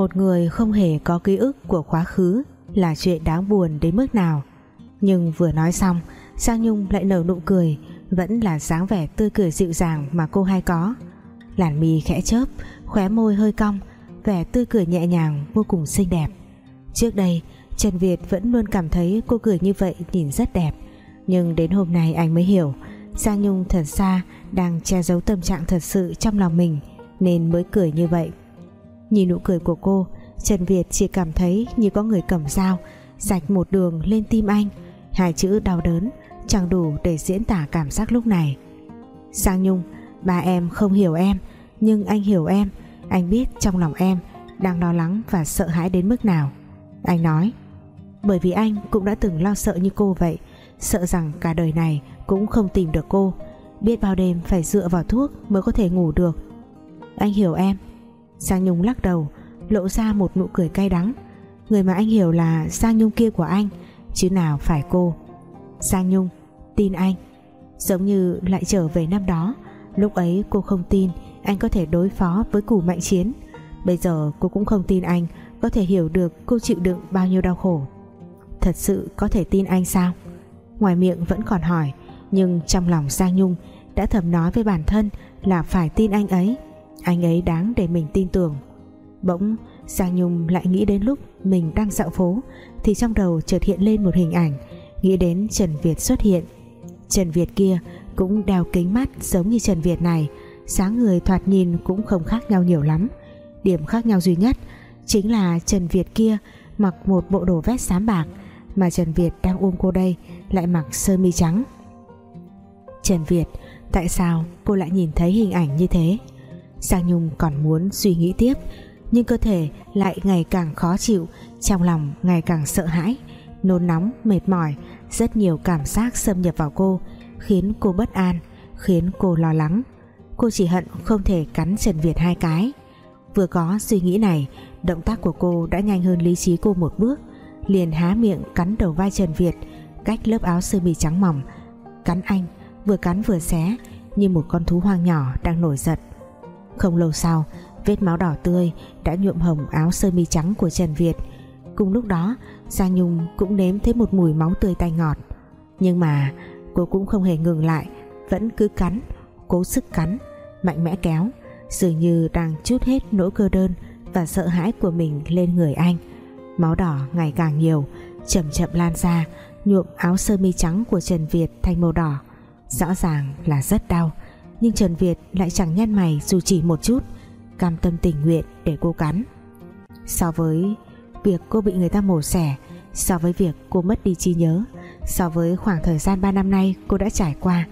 một người không hề có ký ức của quá khứ là chuyện đáng buồn đến mức nào. Nhưng vừa nói xong Giang Nhung lại nở nụ cười, vẫn là dáng vẻ tươi cười dịu dàng mà cô hay có. Làn mi khẽ chớp, khóe môi hơi cong, vẻ tươi cười nhẹ nhàng, vô cùng xinh đẹp. Trước đây, Trần Việt vẫn luôn cảm thấy cô cười như vậy nhìn rất đẹp. Nhưng đến hôm nay anh mới hiểu Giang Nhung thật xa đang che giấu tâm trạng thật sự trong lòng mình, nên mới cười như vậy nhìn nụ cười của cô, Trần Việt chỉ cảm thấy như có người cầm dao, rạch một đường lên tim anh. Hai chữ đau đớn chẳng đủ để diễn tả cảm giác lúc này. Sang Nhung, ba em không hiểu em, nhưng anh hiểu em. Anh biết trong lòng em đang lo lắng và sợ hãi đến mức nào. Anh nói, bởi vì anh cũng đã từng lo sợ như cô vậy, sợ rằng cả đời này cũng không tìm được cô. Biết bao đêm phải dựa vào thuốc mới có thể ngủ được. Anh hiểu em Giang Nhung lắc đầu, lộ ra một nụ cười cay đắng. Người mà anh hiểu là Giang Nhung kia của anh, chứ nào phải cô. Giang Nhung, tin anh. Giống như lại trở về năm đó, lúc ấy cô không tin anh có thể đối phó với củ mạnh chiến. Bây giờ cô cũng không tin anh có thể hiểu được cô chịu đựng bao nhiêu đau khổ. Thật sự có thể tin anh sao? Ngoài miệng vẫn còn hỏi, nhưng trong lòng Giang Nhung đã thầm nói với bản thân là phải tin anh ấy anh ấy đáng để mình tin tưởng. Bỗng, Giang Nhung lại nghĩ đến lúc mình đang dạo phố, thì trong đầu chợt hiện lên một hình ảnh, nghĩ đến Trần Việt xuất hiện. Trần Việt kia cũng đeo kính mắt giống như Trần Việt này sáng người thoạt nhìn cũng không khác nhau nhiều lắm. Điểm khác nhau duy nhất chính là Trần Việt kia mặc một bộ đồ vest xám bạc mà Trần Việt đang ôm cô đây lại mặc sơ mi trắng. Trần Việt, tại sao cô lại nhìn thấy hình ảnh như thế? Giang Nhung còn muốn suy nghĩ tiếp, nhưng cơ thể lại ngày càng khó chịu, trong lòng ngày càng sợ hãi. Nôn nóng, mệt mỏi, rất nhiều cảm giác xâm nhập vào cô, khiến cô bất an, khiến cô lo lắng. Cô chỉ hận không thể cắn Trần Việt hai cái. Vừa có suy nghĩ này, động tác của cô đã nhanh hơn lý trí cô một bước, liền há miệng cắn đầu vai Trần Việt cách lớp áo sơ mi trắng mỏng. Cắn anh, vừa cắn vừa xé, như một con thú hoang nhỏ đang nổi giận không lâu sau, vết máu đỏ tươi đã nhuộm hồng áo sơ mi trắng của Trần Việt. Cùng lúc đó Giang Nhung cũng nếm thấy một mùi máu tươi tay ngọt. Nhưng mà, cô cũng không hề ngừng lại, vẫn cứ cắn, cố sức cắn, mạnh mẽ kéo, dường như đang chút hết nỗi cơ đơn và sợ hãi của mình lên người anh. Máu đỏ ngày càng nhiều, chậm chậm lan ra, nhuộm áo sơ mi trắng của Trần Việt thành màu đỏ. Rõ ràng là rất đau nhưng Trần Việt lại chẳng nhăn mày dù chỉ một chút, cam tâm tình nguyện để cô cắn so với việc cô bị người ta mổ xẻ, so với việc cô mất đi trí nhớ, so với khoảng thời gian 3 năm nay cô đã trải qua,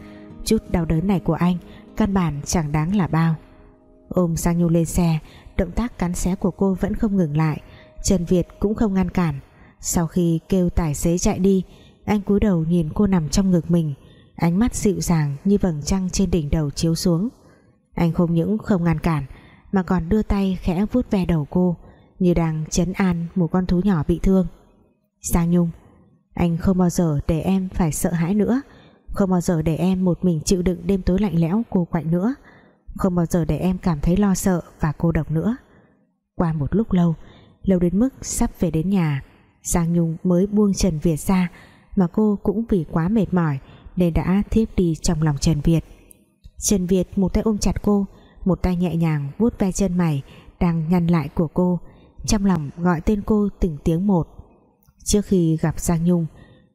chút đau đớn này của anh căn bản chẳng đáng là bao. Ôm Giang Nhu lên xe, động tác cắn xé của cô vẫn không ngừng lại. Trần Việt cũng không ngăn cản. Sau khi kêu tài xế chạy đi, anh cúi đầu nhìn cô nằm trong ngực mình ánh mắt dịu dàng như vầng trăng trên đỉnh đầu chiếu xuống. Anh không những không ngăn cản, mà còn đưa tay khẽ vuốt ve đầu cô, như đang chấn an một con thú nhỏ bị thương. Sang Nhung, anh không bao giờ để em phải sợ hãi nữa. Không bao giờ để em một mình chịu đựng đêm tối lạnh lẽo cô quạnh nữa. Không bao giờ để em cảm thấy lo sợ và cô độc nữa. Qua một lúc lâu lâu đến mức sắp về đến nhà, Giang Nhung mới buông Trần Việt ra, mà cô cũng vì quá mệt mỏi nên đã thiếp đi trong lòng Trần Việt. Trần Việt một tay ôm chặt cô, một tay nhẹ nhàng vuốt ve chân mày đang nhăn lại của cô. Trong lòng gọi tên cô từng tiếng một. Trước khi gặp Giang Nhung,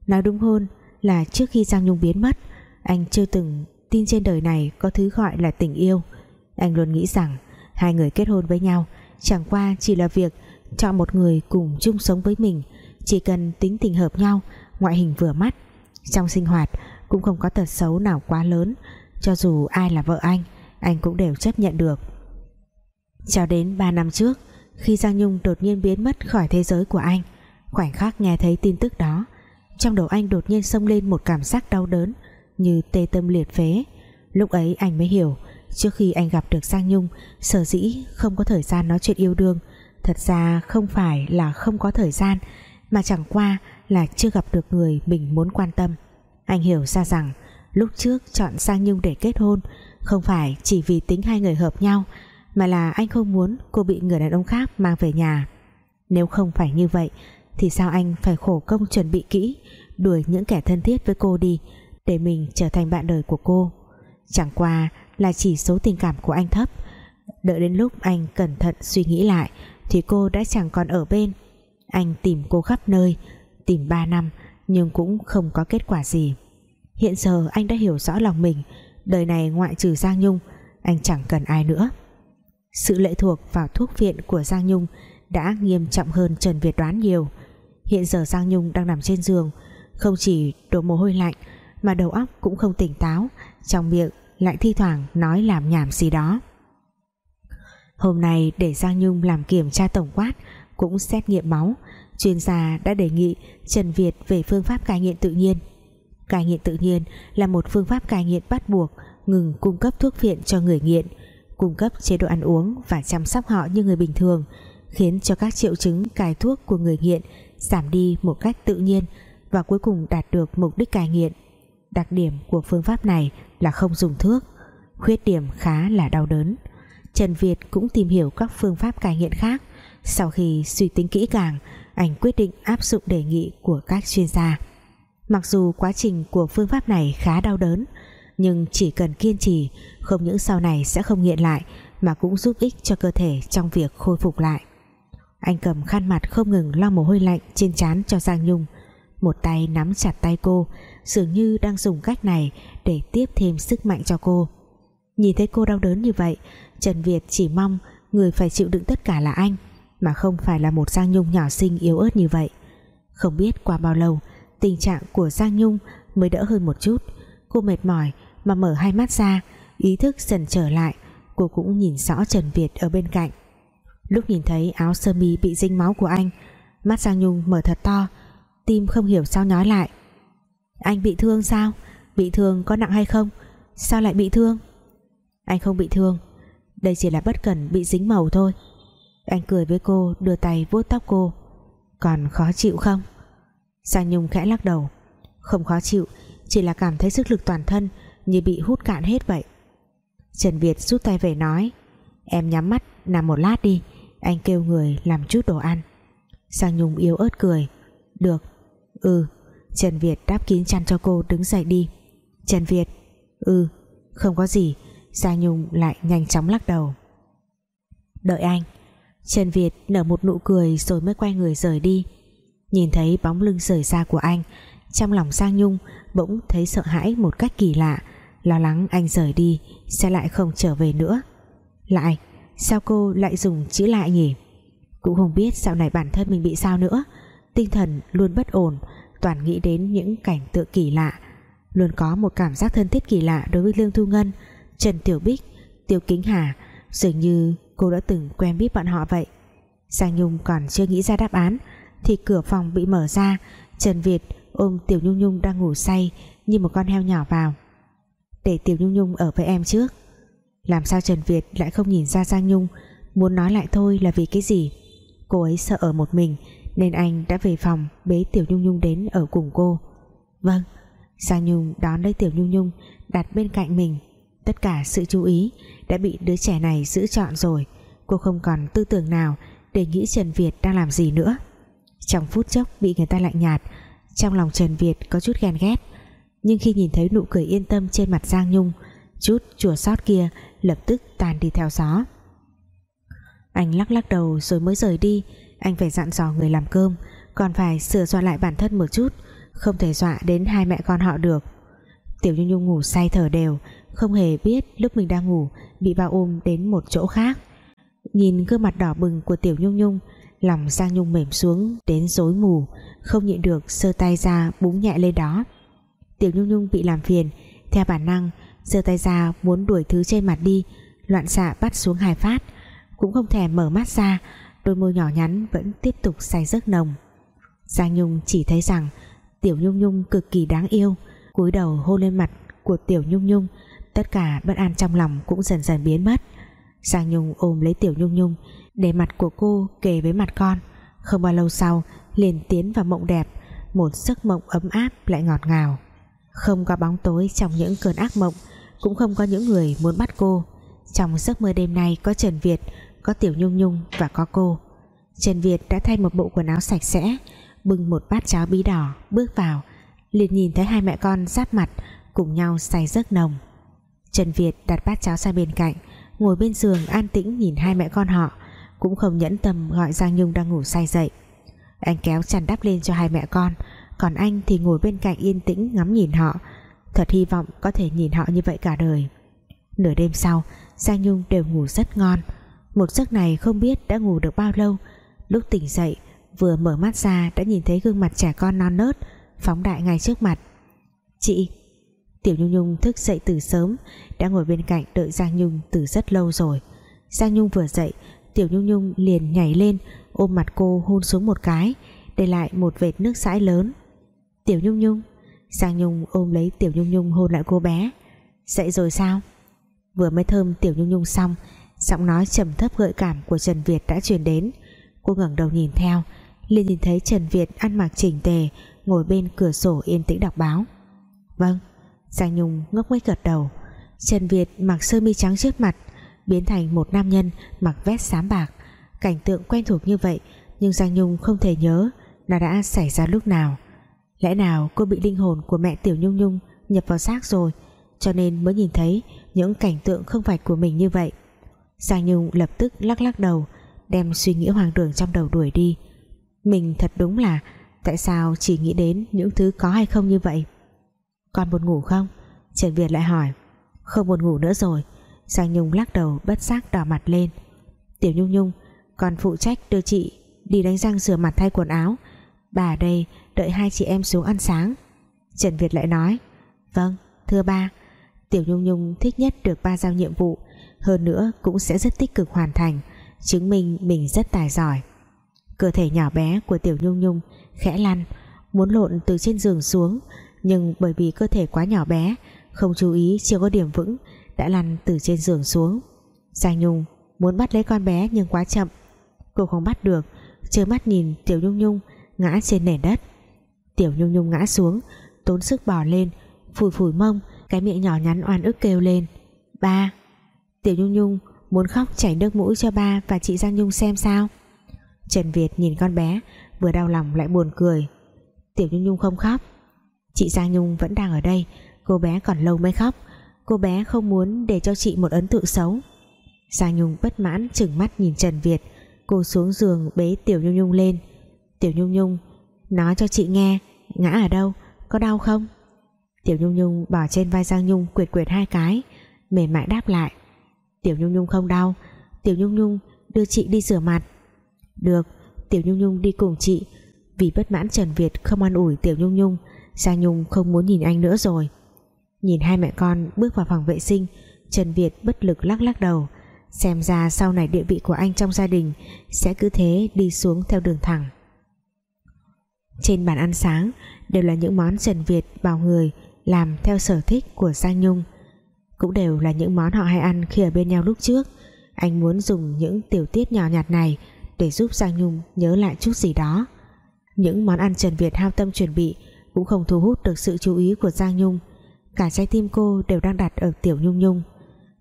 nói đúng hơn là trước khi Giang Nhung biến mất, anh chưa từng tin trên đời này có thứ gọi là tình yêu. Anh luôn nghĩ rằng hai người kết hôn với nhau chẳng qua chỉ là việc chọn một người cùng chung sống với mình, chỉ cần tính tình hợp nhau, ngoại hình vừa mắt. Trong sinh hoạt cũng không có tật xấu nào quá lớn. Cho dù ai là vợ anh anh cũng đều chấp nhận được. Cho đến 3 năm trước, khi Giang Nhung đột nhiên biến mất khỏi thế giới của anh, khoảnh khắc nghe thấy tin tức đó, trong đầu anh đột nhiên xông lên một cảm giác đau đớn như tê tâm liệt phế. Lúc ấy anh mới hiểu, trước khi anh gặp được Giang Nhung, sở dĩ không có thời gian nói chuyện yêu đương, thật ra không phải là không có thời gian, mà chẳng qua là chưa gặp được người mình muốn quan tâm anh hiểu ra rằng, lúc trước chọn Giang Nhung để kết hôn không phải chỉ vì tính hai người hợp nhau, mà là anh không muốn cô bị người đàn ông khác mang về nhà. Nếu không phải như vậy, thì sao anh phải khổ công chuẩn bị kỹ, đuổi những kẻ thân thiết với cô đi, để mình trở thành bạn đời của cô? Chẳng qua là chỉ số tình cảm của anh thấp. Đợi đến lúc anh cẩn thận suy nghĩ lại, thì cô đã chẳng còn ở bên. Anh tìm cô khắp nơi, tìm 3 năm nhưng cũng không có kết quả gì. Hiện giờ anh đã hiểu rõ lòng mình, đời này ngoại trừ Giang Nhung, anh chẳng cần ai nữa. Sự lệ thuộc vào thuốc viện của Giang Nhung đã nghiêm trọng hơn Trần Việt đoán nhiều. Hiện giờ Giang Nhung đang nằm trên giường, không chỉ đổ mồ hôi lạnh, mà đầu óc cũng không tỉnh táo, trong miệng lại thi thoảng nói làm nhảm gì đó. Hôm nay để Giang Nhung làm kiểm tra tổng quát, cũng xét nghiệm máu chuyên gia đã đề nghị Trần Việt về phương pháp cai nghiện tự nhiên. Cai nghiện tự nhiên là một phương pháp cai nghiện bắt buộc, ngừng cung cấp thuốc viện cho người nghiện, cung cấp chế độ ăn uống và chăm sóc họ như người bình thường, khiến cho các triệu chứng cai thuốc của người nghiện giảm đi một cách tự nhiên và cuối cùng đạt được mục đích cai nghiện. Đặc điểm của phương pháp này là không dùng thuốc, khuyết điểm khá là đau đớn. Trần Việt cũng tìm hiểu các phương pháp cai nghiện khác. Sau khi suy tính kỹ càng anh quyết định áp dụng đề nghị của các chuyên gia. Mặc dù quá trình của phương pháp này khá đau đớn, nhưng chỉ cần kiên trì, không những sau này sẽ không nghiện lại mà cũng giúp ích cho cơ thể trong việc khôi phục lại. Anh cầm khăn mặt không ngừng lau mồ hôi lạnh trên trán cho Giang Nhung. Một tay nắm chặt tay cô, dường như đang dùng cách này để tiếp thêm sức mạnh cho cô. Nhìn thấy cô đau đớn như vậy, Trần Việt chỉ mong người phải chịu đựng tất cả là anh mà không phải là một Giang Nhung nhỏ xinh yếu ớt như vậy. Không biết qua bao lâu, tình trạng của Giang Nhung mới đỡ hơn một chút. Cô mệt mỏi mà mở hai mắt ra, ý thức dần trở lại. Cô cũng nhìn rõ Trần Việt ở bên cạnh. Lúc nhìn thấy áo sơ mi bị dính máu của anh, mắt Giang Nhung mở thật to, tim không hiểu sao nhói lại. Anh bị thương sao? Bị thương có nặng hay không? Sao lại bị thương? Anh không bị thương, đây chỉ là bất cẩn bị dính màu thôi anh cười với cô, đưa tay vuốt tóc cô. Còn khó chịu không? Giang Nhung khẽ lắc đầu. Không khó chịu, chỉ là cảm thấy sức lực toàn thân như bị hút cạn hết vậy. Trần Việt rút tay về nói, em nhắm mắt, nằm một lát đi, anh kêu người làm chút đồ ăn. Giang Nhung yếu ớt cười, được ừ. Trần Việt đáp kín chăn cho cô đứng dậy đi. Trần Việt ừ không có gì. Giang Nhung lại nhanh chóng lắc đầu. Đợi anh. Trần Việt nở một nụ cười rồi mới quay người rời đi. Nhìn thấy bóng lưng rời xa của anh, trong lòng Giang Nhung bỗng thấy sợ hãi một cách kỳ lạ, lo lắng anh rời đi sẽ lại không trở về nữa. Lại, sao cô lại dùng chữ lại nhỉ? Cũng không biết sau này bản thân mình bị sao nữa. Tinh thần luôn bất ổn, toàn nghĩ đến những cảnh tượng kỳ lạ. Luôn có một cảm giác thân thiết kỳ lạ đối với Lương Thu Ngân, Trần Tiểu Bích, Tiêu Kính Hà, dường như cô đã từng quen biết bọn họ vậy. Giang Nhung còn chưa nghĩ ra đáp án, thì cửa phòng bị mở ra. Trần Việt ôm Tiểu Nhung Nhung đang ngủ say như một con heo nhỏ vào. Để Tiểu Nhung Nhung ở với em trước. Làm sao Trần Việt lại không nhìn ra Giang Nhung? Muốn nói lại thôi là vì cái gì? Cô ấy sợ ở một mình, nên anh đã về phòng bế Tiểu Nhung Nhung đến ở cùng cô. Vâng. Giang Nhung đón lấy Tiểu Nhung Nhung đặt bên cạnh mình tất cả sự chú ý đã bị đứa trẻ này giữ chọn rồi. Cô không còn tư tưởng nào để nghĩ Trần Việt đang làm gì nữa. Trong phút chốc bị người ta lạnh nhạt, trong lòng Trần Việt có chút ghen ghét. Nhưng khi nhìn thấy nụ cười yên tâm trên mặt Giang Nhung, chút chùa sót kia lập tức tan đi theo gió. Anh lắc lắc đầu rồi mới rời đi. Anh phải dặn dò người làm cơm, còn phải sửa soạn lại bản thân một chút, không thể dọa đến hai mẹ con họ được. Tiểu Nhung Nhung ngủ say thở đều không hề biết lúc mình đang ngủ, bị bao ôm đến một chỗ khác. Nhìn gương mặt đỏ bừng của Tiểu Nhung Nhung, lòng Giang Nhung mềm xuống, đến rối mù, không nhịn được sơ tay ra búng nhẹ lên đó. Tiểu Nhung Nhung bị làm phiền, theo bản năng, giơ tay ra muốn đuổi thứ trên mặt đi, loạn xạ bắt xuống hai phát, cũng không thèm mở mắt ra, đôi môi nhỏ nhắn vẫn tiếp tục say giấc nồng. Giang Nhung chỉ thấy rằng Tiểu Nhung Nhung cực kỳ đáng yêu, cúi đầu hôn lên mặt của Tiểu Nhung Nhung tất cả bất an trong lòng cũng dần dần biến mất. Giang Nhung ôm lấy Tiểu Nhung Nhung, để mặt của cô kề với mặt con. Không bao lâu sau, liền tiến vào mộng đẹp, một giấc mộng ấm áp lại ngọt ngào. Không có bóng tối trong những cơn ác mộng, cũng không có những người muốn bắt cô. Trong giấc mơ đêm nay có Trần Việt, có Tiểu Nhung Nhung và có cô. Trần Việt đã thay một bộ quần áo sạch sẽ, bưng một bát cháo bí đỏ, bước vào, liền nhìn thấy hai mẹ con giáp mặt, cùng nhau say giấc nồng. Trần Việt đặt bát cháo sang bên cạnh, ngồi bên giường an tĩnh nhìn hai mẹ con họ, cũng không nhẫn tâm gọi Giang Nhung đang ngủ say dậy. Anh kéo chăn đắp lên cho hai mẹ con, còn anh thì ngồi bên cạnh yên tĩnh ngắm nhìn họ, thật hy vọng có thể nhìn họ như vậy cả đời. Nửa đêm sau, Giang Nhung đều ngủ rất ngon. Một giấc này không biết đã ngủ được bao lâu. Lúc tỉnh dậy, vừa mở mắt ra đã nhìn thấy gương mặt trẻ con non nớt, phóng đại ngay trước mặt. Chị Tiểu Nhung Nhung thức dậy từ sớm, đã ngồi bên cạnh đợi Giang Nhung từ rất lâu rồi. Giang Nhung vừa dậy, Tiểu Nhung Nhung liền nhảy lên, ôm mặt cô hôn xuống một cái, để lại một vệt nước sãi lớn. Tiểu Nhung Nhung. Giang Nhung ôm lấy Tiểu Nhung Nhung hôn lại cô bé. Dậy rồi sao? Vừa mới thơm Tiểu Nhung Nhung xong, Giọng nói trầm thấp gợi cảm của Trần Việt đã truyền đến. Cô ngẩng đầu nhìn theo, liền nhìn thấy Trần Việt ăn mặc chỉnh tề, Ngồi bên cửa sổ yên tĩnh đọc báo. Vâng. Giang Nhung ngốc nghếch gật đầu. Trần Việt mặc sơ mi trắng trước mặt, Biến thành một nam nhân mặc vest xám bạc. Cảnh tượng quen thuộc như vậy, Nhưng Giang Nhung không thể nhớ Nó đã xảy ra lúc nào. Lẽ nào cô bị linh hồn của mẹ Tiểu Nhung Nhung Nhập vào xác rồi, Cho nên mới nhìn thấy những cảnh tượng không phải của mình như vậy? Giang Nhung lập tức lắc lắc đầu, Đem suy nghĩ hoàng đường trong đầu đuổi đi. Mình thật đúng là, Tại sao chỉ nghĩ đến những thứ có hay không như vậy? Còn buồn ngủ không? Trần Việt lại hỏi. Không buồn ngủ nữa rồi. Giang Nhung lắc đầu, bất giác đỏ mặt lên. Tiểu Nhung Nhung, Còn phụ trách đưa chị đi đánh răng rửa mặt thay quần áo. Bà ở đây, đợi hai chị em xuống ăn sáng. Trần Việt lại nói. Vâng thưa ba. Tiểu Nhung Nhung thích nhất được ba giao nhiệm vụ. Hơn nữa, cũng sẽ rất tích cực hoàn thành, chứng minh mình rất tài giỏi. Cơ thể nhỏ bé của Tiểu Nhung Nhung khẽ lăn, muốn lộn từ trên giường xuống nhưng bởi vì cơ thể quá nhỏ bé, không chú ý, chưa có điểm vững, đã lăn từ trên giường xuống. Giang Nhung muốn bắt lấy con bé nhưng quá chậm. Cô không bắt được, trơ mắt nhìn Tiểu Nhung Nhung ngã trên nền đất. Tiểu Nhung Nhung ngã xuống, tốn sức bò lên, phủi phủi mông, cái miệng nhỏ nhắn oan ức kêu lên. Ba, Tiểu Nhung Nhung muốn khóc chảy nước mũi cho ba và chị Giang Nhung xem sao? Trần Việt nhìn con bé, vừa đau lòng lại buồn cười. Tiểu Nhung Nhung không khóc chị Giang Nhung vẫn đang ở đây. Cô bé còn lâu mới khóc. Cô bé không muốn để cho chị một ấn tượng xấu. Giang Nhung bất mãn chừng mắt nhìn Trần Việt. Cô xuống giường bế Tiểu Nhung Nhung lên. Tiểu Nhung Nhung, nói cho chị nghe, ngã ở đâu, có đau không? Tiểu Nhung Nhung bỏ trên vai Giang Nhung quyệt quyệt hai cái, mềm mại đáp lại. Tiểu Nhung Nhung không đau. Tiểu Nhung Nhung, đưa chị đi rửa mặt. Được, Tiểu Nhung Nhung đi cùng chị. Vì bất mãn Trần Việt không an ủi Tiểu Nhung Nhung Giang Nhung không muốn nhìn anh nữa rồi. Nhìn hai mẹ con bước vào phòng vệ sinh, Trần Việt bất lực lắc lắc đầu. Xem ra sau này địa vị của anh trong gia đình Sẽ cứ thế đi xuống theo đường thẳng. Trên bàn ăn sáng, Đều là những món Trần Việt bảo người Làm theo sở thích của Giang Nhung. Cũng đều là những món họ hay ăn khi ở bên nhau lúc trước. Anh muốn dùng những tiểu tiết nhỏ nhặt này để giúp Giang Nhung nhớ lại chút gì đó. Những món ăn Trần Việt hao tâm chuẩn bị cũng không thu hút được sự chú ý của Giang Nhung. Cả trái tim cô đều đang đặt ở Tiểu Nhung Nhung.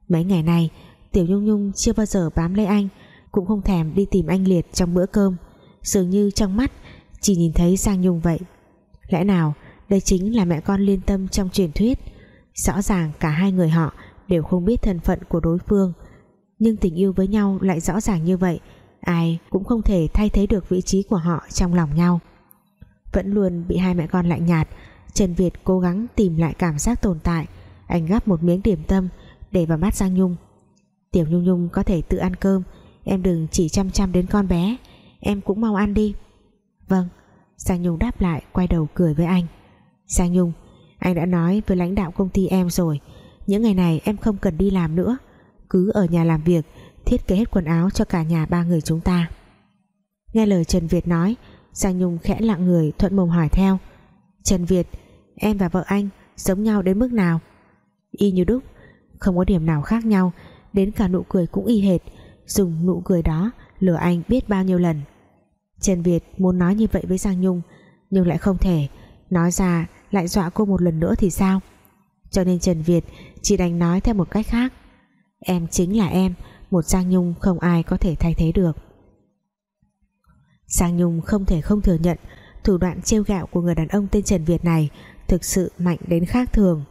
Mấy ngày này Tiểu Nhung Nhung chưa bao giờ bám lấy anh, cũng không thèm đi tìm anh Liệt trong bữa cơm. Dường như trong mắt chỉ nhìn thấy Giang Nhung vậy. Lẽ nào đây chính là mẹ con liên tâm trong truyền thuyết? Rõ ràng cả hai người họ đều không biết thân phận của đối phương, nhưng tình yêu với nhau lại rõ ràng như vậy, ai cũng không thể thay thế được vị trí của họ trong lòng nhau vẫn luôn bị hai mẹ con lạnh nhạt. Trần Việt cố gắng tìm lại cảm giác tồn tại, anh gắp một miếng điểm tâm để vào mắt Giang Nhung. Tiểu Nhung Nhung có thể tự ăn cơm, em đừng chỉ chăm chăm đến con bé, em cũng mau ăn đi. Vâng. Giang Nhung đáp lại, quay đầu cười với anh. Giang Nhung, anh đã nói với lãnh đạo công ty em rồi, Những ngày này em không cần đi làm nữa, Cứ ở nhà làm việc, Thiết kế hết quần áo cho cả nhà ba người chúng ta. Nghe lời Trần Việt nói Giang Nhung khẽ lặng người, thuận mồm hỏi theo. Trần Việt, Em và vợ anh giống nhau đến mức nào? Y như đúc, Không có điểm nào khác nhau. Đến cả nụ cười cũng y hệt. Dùng nụ cười đó, lừa anh biết bao nhiêu lần. Trần Việt muốn nói như vậy với Giang Nhung, Nhưng lại không thể. Nói ra, lại dọa cô một lần nữa thì sao? Cho nên Trần Việt chỉ đành nói theo một cách khác. Em chính là em, Một Giang Nhung không ai có thể thay thế được. Giang Nhung không thể không thừa nhận Thủ đoạn trêu gạo của người đàn ông tên Trần Việt này Thực sự mạnh đến khác thường.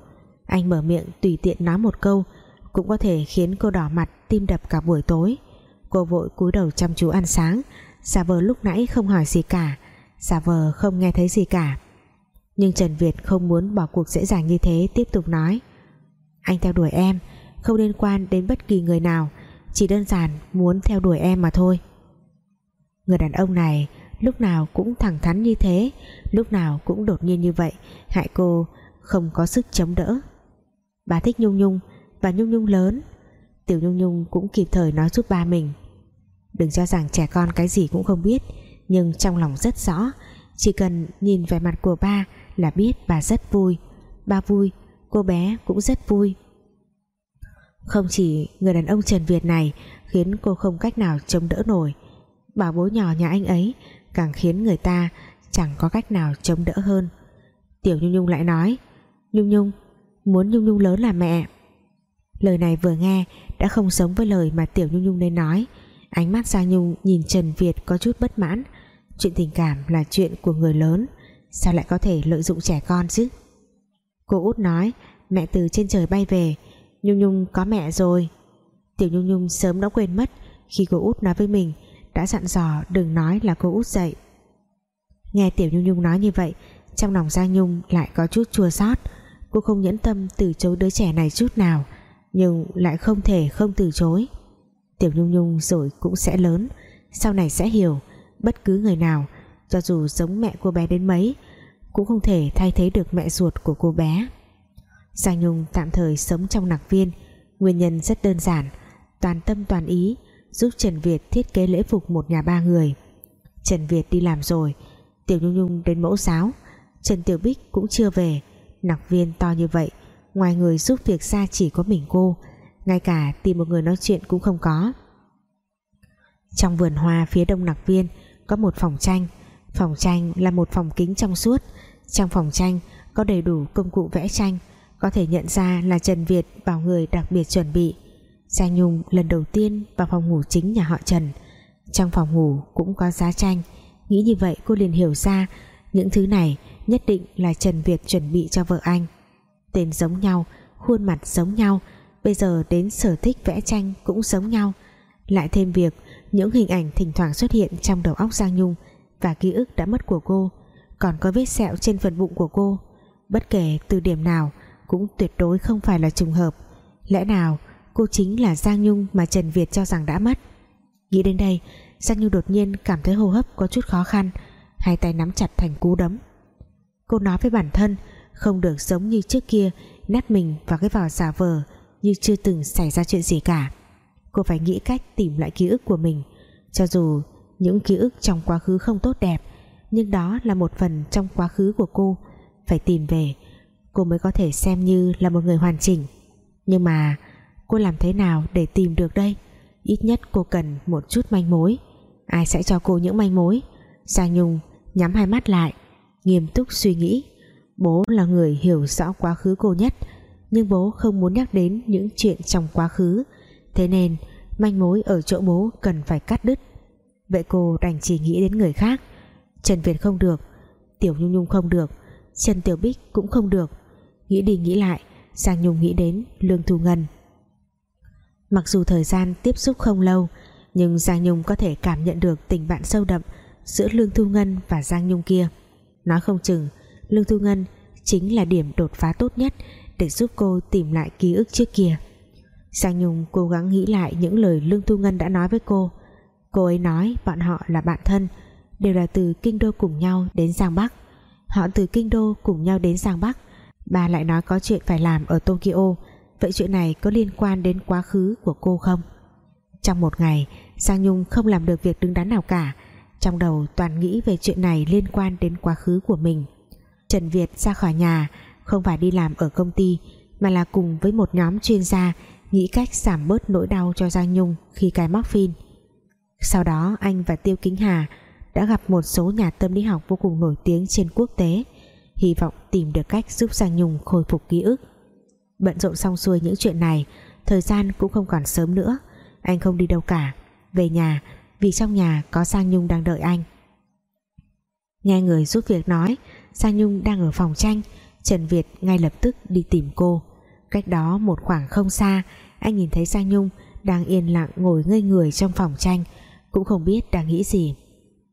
Anh mở miệng tùy tiện nói một câu Cũng có thể khiến cô đỏ mặt, Tim đập cả buổi tối. Cô vội cúi đầu chăm chú ăn sáng Giả vờ lúc nãy không hỏi gì cả Giả vờ không nghe thấy gì cả. Nhưng Trần Việt không muốn bỏ cuộc dễ dàng như thế, Tiếp tục nói, Anh theo đuổi em, Không liên quan đến bất kỳ người nào, Chỉ đơn giản muốn theo đuổi em mà thôi. Người đàn ông này Lúc nào cũng thẳng thắn như thế Lúc nào cũng đột nhiên như vậy. Hại cô không có sức chống đỡ. Bà thích Nhung Nhung Và Nhung Nhung lớn. Tiểu Nhung Nhung cũng kịp thời nói giúp ba mình. Đừng cho rằng trẻ con cái gì cũng không biết Nhưng trong lòng rất rõ Chỉ cần nhìn vẻ mặt của ba Là biết bà rất vui. Ba vui, cô bé cũng rất vui. Không chỉ người đàn ông Trần Việt này Khiến cô không cách nào chống đỡ nổi Bảo bối nhỏ nhà anh ấy Càng khiến người ta chẳng có cách nào chống đỡ hơn. Tiểu Nhung Nhung lại nói, Nhung Nhung, Muốn Nhung Nhung lớn là mẹ. Lời này vừa nghe đã không giống với lời mà Tiểu Nhung Nhung nên nói. Ánh mắt Giang Nhung nhìn Trần Việt có chút bất mãn. Chuyện tình cảm là chuyện của người lớn, Sao lại có thể lợi dụng trẻ con chứ? Cô út nói, Mẹ từ trên trời bay về, Nhung Nhung có mẹ rồi. Tiểu Nhung Nhung sớm đã quên mất Khi cô út nói với mình đã dặn dò đừng nói là cô út dậy. Nghe Tiểu Nhung Nhung nói như vậy, Trong lòng Giang Nhung lại có chút chua xót. Cô không nhẫn tâm từ chối đứa trẻ này chút nào, Nhưng lại không thể không từ chối. Tiểu Nhung Nhung rồi cũng sẽ lớn, Sau này sẽ hiểu, Bất cứ người nào, Cho dù giống mẹ cô bé đến mấy, Cũng không thể thay thế được mẹ ruột của cô bé. Giang Nhung tạm thời sống trong nạc viên, Nguyên nhân rất đơn giản, Toàn tâm toàn ý Giúp Trần Việt thiết kế lễ phục một nhà ba người. Trần Việt đi làm rồi, Tiểu Nhung Nhung đến mẫu giáo. Trần Tiểu Bích cũng chưa về. Nặc viên to như vậy, Ngoài người giúp việc ra chỉ có mình cô, ngay cả tìm một người nói chuyện cũng không có. Trong vườn hoa phía đông nặc viên có một phòng tranh. Phòng tranh là một phòng kính trong suốt. Trong phòng tranh có đầy đủ công cụ vẽ tranh, có thể nhận ra là Trần Việt bảo người đặc biệt chuẩn bị. Giang Nhung lần đầu tiên vào phòng ngủ chính nhà họ Trần. Trong phòng ngủ cũng có giá tranh. Nghĩ như vậy cô liền hiểu ra, những thứ này nhất định là Trần Việt chuẩn bị cho vợ anh. Tên giống nhau, khuôn mặt giống nhau, bây giờ đến sở thích vẽ tranh cũng giống nhau. Lại thêm việc, những hình ảnh thỉnh thoảng xuất hiện trong đầu óc Giang Nhung và ký ức đã mất của cô. Còn có vết sẹo trên phần bụng của cô. Bất kể từ điểm nào cũng tuyệt đối không phải là trùng hợp. Lẽ nào cô chính là Giang Nhung mà Trần Việt cho rằng đã mất. Nghĩ đến đây, Giang Nhung đột nhiên cảm thấy hô hấp có chút khó khăn, hai tay nắm chặt thành cú đấm. Cô nói với bản thân, không được giống như trước kia, nép mình vào cái vỏ giả vờ như chưa từng xảy ra chuyện gì cả. Cô phải nghĩ cách tìm lại ký ức của mình. Cho dù những ký ức trong quá khứ không tốt đẹp, nhưng đó là một phần trong quá khứ của cô. Phải tìm về, cô mới có thể xem như là một người hoàn chỉnh. Nhưng mà cô làm thế nào để tìm được đây? Ít nhất cô cần một chút manh mối. Ai sẽ cho cô những manh mối? Giang Nhung nhắm hai mắt lại, nghiêm túc suy nghĩ. Bố là người hiểu rõ quá khứ cô nhất, nhưng bố không muốn nhắc đến những chuyện trong quá khứ. Thế nên, manh mối ở chỗ bố cần phải cắt đứt. Vậy cô đành chỉ nghĩ đến người khác. Trần Việt không được, Tiểu Nhung Nhung không được, Trần Tiểu Bích cũng không được. Nghĩ đi nghĩ lại Giang Nhung nghĩ đến Lương Thu Ngân mặc dù thời gian tiếp xúc không lâu, nhưng Giang Nhung có thể cảm nhận được tình bạn sâu đậm giữa Lương Thu Ngân và Giang Nhung kia. Nói không chừng, Lương Thu Ngân chính là điểm đột phá tốt nhất để giúp cô tìm lại ký ức trước kia. Giang Nhung cố gắng nghĩ lại những lời Lương Thu Ngân đã nói với cô. Cô ấy nói bọn họ là bạn thân, đều là từ Kinh Đô cùng nhau đến Giang Bắc. Họ từ Kinh Đô cùng nhau đến Giang Bắc, bà lại nói có chuyện phải làm ở Tokyo vậy chuyện này có liên quan đến quá khứ của cô không? Trong một ngày, Giang Nhung không làm được việc đứng đắn nào cả. Trong đầu toàn nghĩ về chuyện này liên quan đến quá khứ của mình. Trần Việt ra khỏi nhà, không phải đi làm ở công ty, mà là cùng với một nhóm chuyên gia nghĩ cách giảm bớt nỗi đau cho Giang Nhung khi cai morphine sau đó, anh và Tiêu Kính Hà đã gặp một số nhà tâm lý học vô cùng nổi tiếng trên quốc tế, hy vọng tìm được cách giúp Giang Nhung khôi phục ký ức bận rộn xong xuôi những chuyện này, Thời gian cũng không còn sớm nữa. Anh không đi đâu cả, Về nhà, vì trong nhà có Sang Nhung đang đợi anh. Nghe người giúp việc nói, Sang Nhung đang ở phòng tranh, Trần Việt ngay lập tức đi tìm cô. Cách đó một khoảng không xa, Anh nhìn thấy Sang Nhung Đang yên lặng ngồi ngây người trong phòng tranh, Cũng không biết đang nghĩ gì.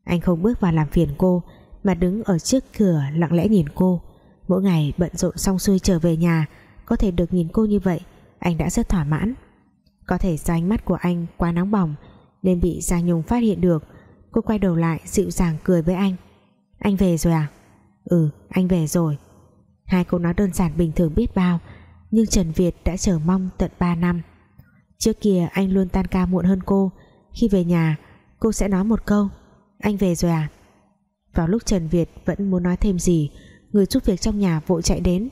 Anh không bước vào làm phiền cô, Mà đứng ở trước cửa lặng lẽ nhìn cô. Mỗi ngày bận rộn xong xuôi trở về nhà có thể được nhìn cô như vậy, Anh đã rất thỏa mãn. Có thể do ánh mắt của anh quá nóng bỏng, Nên bị Giang Nhung phát hiện được. Cô quay đầu lại, dịu dàng cười với anh. Anh về rồi à? Ừ anh về rồi. Hai câu nói đơn giản bình thường biết bao, Nhưng Trần Việt đã chờ mong tận 3 năm. Trước kia anh luôn tan ca muộn hơn cô. Khi về nhà, Cô sẽ nói một câu, Anh về rồi à? Vào lúc Trần Việt vẫn muốn nói thêm gì, Người giúp việc trong nhà vội chạy đến.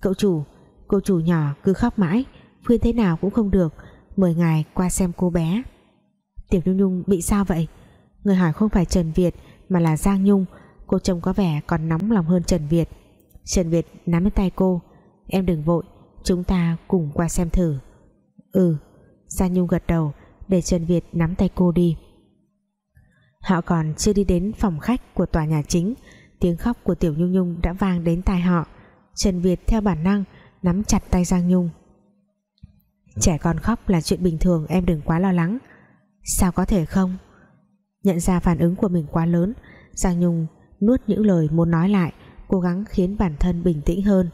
Cậu chủ Cô chủ nhỏ cứ khóc mãi, Khuyên thế nào cũng không được, Mời ngài qua xem cô bé. Tiểu Nhung Nhung bị sao vậy? Người hỏi không phải Trần Việt Mà là Giang Nhung, Cô trông có vẻ còn nóng lòng hơn Trần Việt. Trần Việt nắm lấy tay cô, Em đừng vội, Chúng ta cùng qua xem thử. Ừ. Giang Nhung gật đầu, Để Trần Việt nắm tay cô đi. Họ còn chưa đi đến phòng khách của tòa nhà chính, Tiếng khóc của Tiểu Nhung Nhung đã vang đến tai họ. Trần Việt theo bản năng Nắm chặt tay Giang Nhung. Trẻ con khóc là chuyện bình thường, Em đừng quá lo lắng. Sao có thể không? Nhận ra phản ứng của mình quá lớn, Giang Nhung nuốt những lời muốn nói lại, cố gắng khiến bản thân bình tĩnh hơn.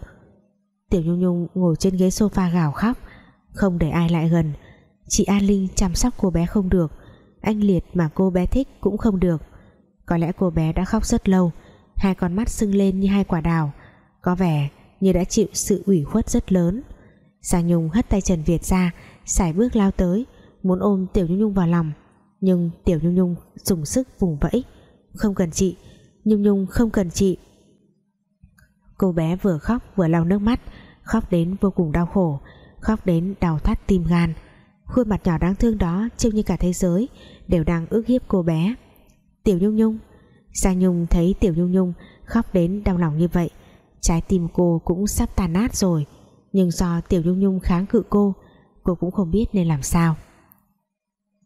Tiểu Nhung Nhung ngồi trên ghế sofa gào khóc, không để ai lại gần. Chị An Linh chăm sóc cô bé không được, anh Liệt mà cô bé thích cũng không được. Có lẽ cô bé đã khóc rất lâu, hai con mắt sưng lên như hai quả đào. Có vẻ như đã chịu sự ủy khuất rất lớn. Giang Nhung hất tay Trần Việt ra sải bước lao tới, muốn ôm Tiểu Nhung Nhung vào lòng. Nhưng Tiểu Nhung Nhung dùng sức vùng vẫy. Không cần chị, Nhung Nhung không cần chị. Cô bé vừa khóc vừa lau nước mắt, Khóc đến vô cùng đau khổ, Khóc đến đau thắt tim gan. Khuôn mặt nhỏ đáng thương đó, Trông như cả thế giới, Đều đang ước hiếp cô bé. Tiểu Nhung Nhung. Giang Nhung thấy Tiểu Nhung Nhung khóc đến đau lòng như vậy Trái tim cô cũng sắp tàn nát rồi, Nhưng do Tiểu Nhung Nhung kháng cự cô Cô cũng không biết nên làm sao.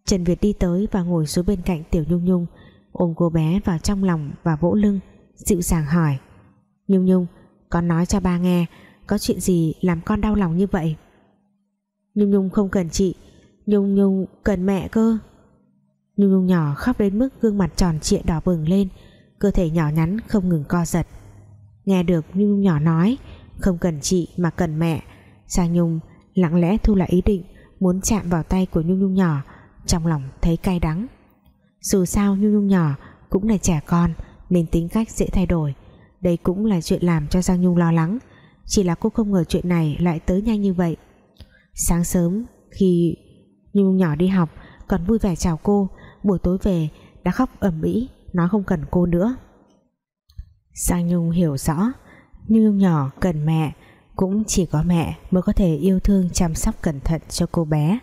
Trần Việt đi tới và ngồi xuống bên cạnh Tiểu Nhung Nhung, ôm cô bé vào trong lòng và vỗ lưng, dịu dàng hỏi, Nhung Nhung, con nói cho ba nghe, có chuyện gì làm con đau lòng như vậy? Nhung Nhung không cần chị, Nhung Nhung cần mẹ cơ. Nhung Nhung nhỏ khóc đến mức gương mặt tròn trịa đỏ bừng lên, cơ thể nhỏ nhắn không ngừng co giật nghe được Nhung nhỏ nói, không cần chị mà cần mẹ. Giang Nhung lặng lẽ thu lại ý định, muốn chạm vào tay của Nhung Nhung nhỏ, trong lòng thấy cay đắng. Dù sao Nhung Nhung nhỏ cũng là trẻ con, nên tính cách dễ thay đổi. Đây cũng là chuyện làm cho Giang Nhung lo lắng. Chỉ là cô không ngờ chuyện này lại tới nhanh như vậy. Sáng sớm, khi Nhung Nhung nhỏ đi học, còn vui vẻ chào cô. Buổi tối về, đã khóc ầm ĩ, nói không cần cô nữa. Sang Nhung hiểu rõ Nhung Nhung nhỏ cần mẹ, cũng chỉ có mẹ mới có thể yêu thương chăm sóc cẩn thận cho cô bé.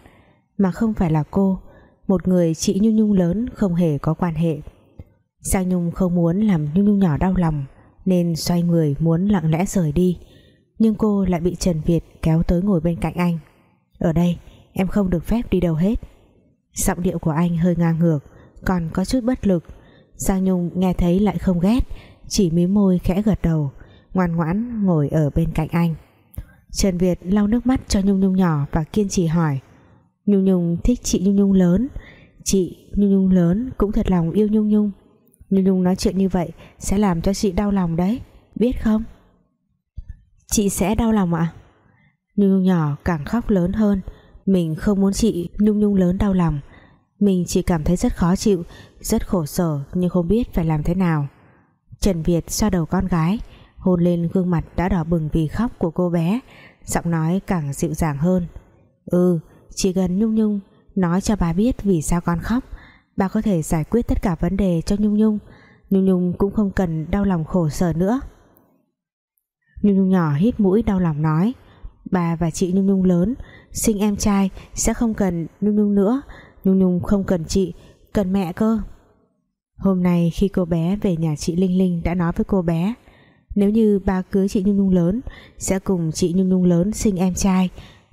Mà không phải là cô, một người chị Nhung Nhung lớn không hề có quan hệ. Sang Nhung không muốn làm Nhung Nhung nhỏ đau lòng, nên xoay người muốn lặng lẽ rời đi. Nhưng cô lại bị Trần Việt kéo tới ngồi bên cạnh anh. Ở đây, em không được phép đi đâu hết. Giọng điệu của anh hơi ngang ngược, còn có chút bất lực. Giang Nhung nghe thấy lại không ghét chỉ mí môi khẽ gật đầu, ngoan ngoãn ngồi ở bên cạnh anh. Trần Việt lau nước mắt cho Nhung Nhung nhỏ và kiên trì hỏi, Nhung Nhung thích chị Nhung Nhung lớn? Chị Nhung Nhung lớn cũng thật lòng yêu Nhung Nhung. Nhung Nhung nói chuyện như vậy Sẽ làm cho chị đau lòng đấy, Biết không? Chị sẽ đau lòng ạ. Nhung Nhung nhỏ càng khóc lớn hơn, Mình không muốn chị Nhung Nhung lớn đau lòng. Mình chỉ cảm thấy rất khó chịu, Rất khổ sở nhưng không biết phải làm thế nào. Trần Việt xoa đầu con gái. Hôn lên gương mặt đã đỏ bừng vì khóc của cô bé. Giọng nói càng dịu dàng hơn. Ừ chỉ cần Nhung Nhung nói cho bà biết vì sao con khóc, bà có thể giải quyết tất cả vấn đề cho Nhung Nhung. Nhung Nhung cũng không cần đau lòng khổ sở nữa. Nhung Nhung nhỏ hít mũi đau lòng nói, bà và chị Nhung Nhung lớn, sinh em trai sẽ không cần Nhung Nhung nữa. Nhung Nhung không cần chị, cần mẹ cơ hôm nay khi cô bé về nhà chị Linh Linh đã nói với cô bé, nếu như ba cưới chị Nhung Nhung lớn, sẽ cùng chị Nhung Nhung lớn sinh em trai.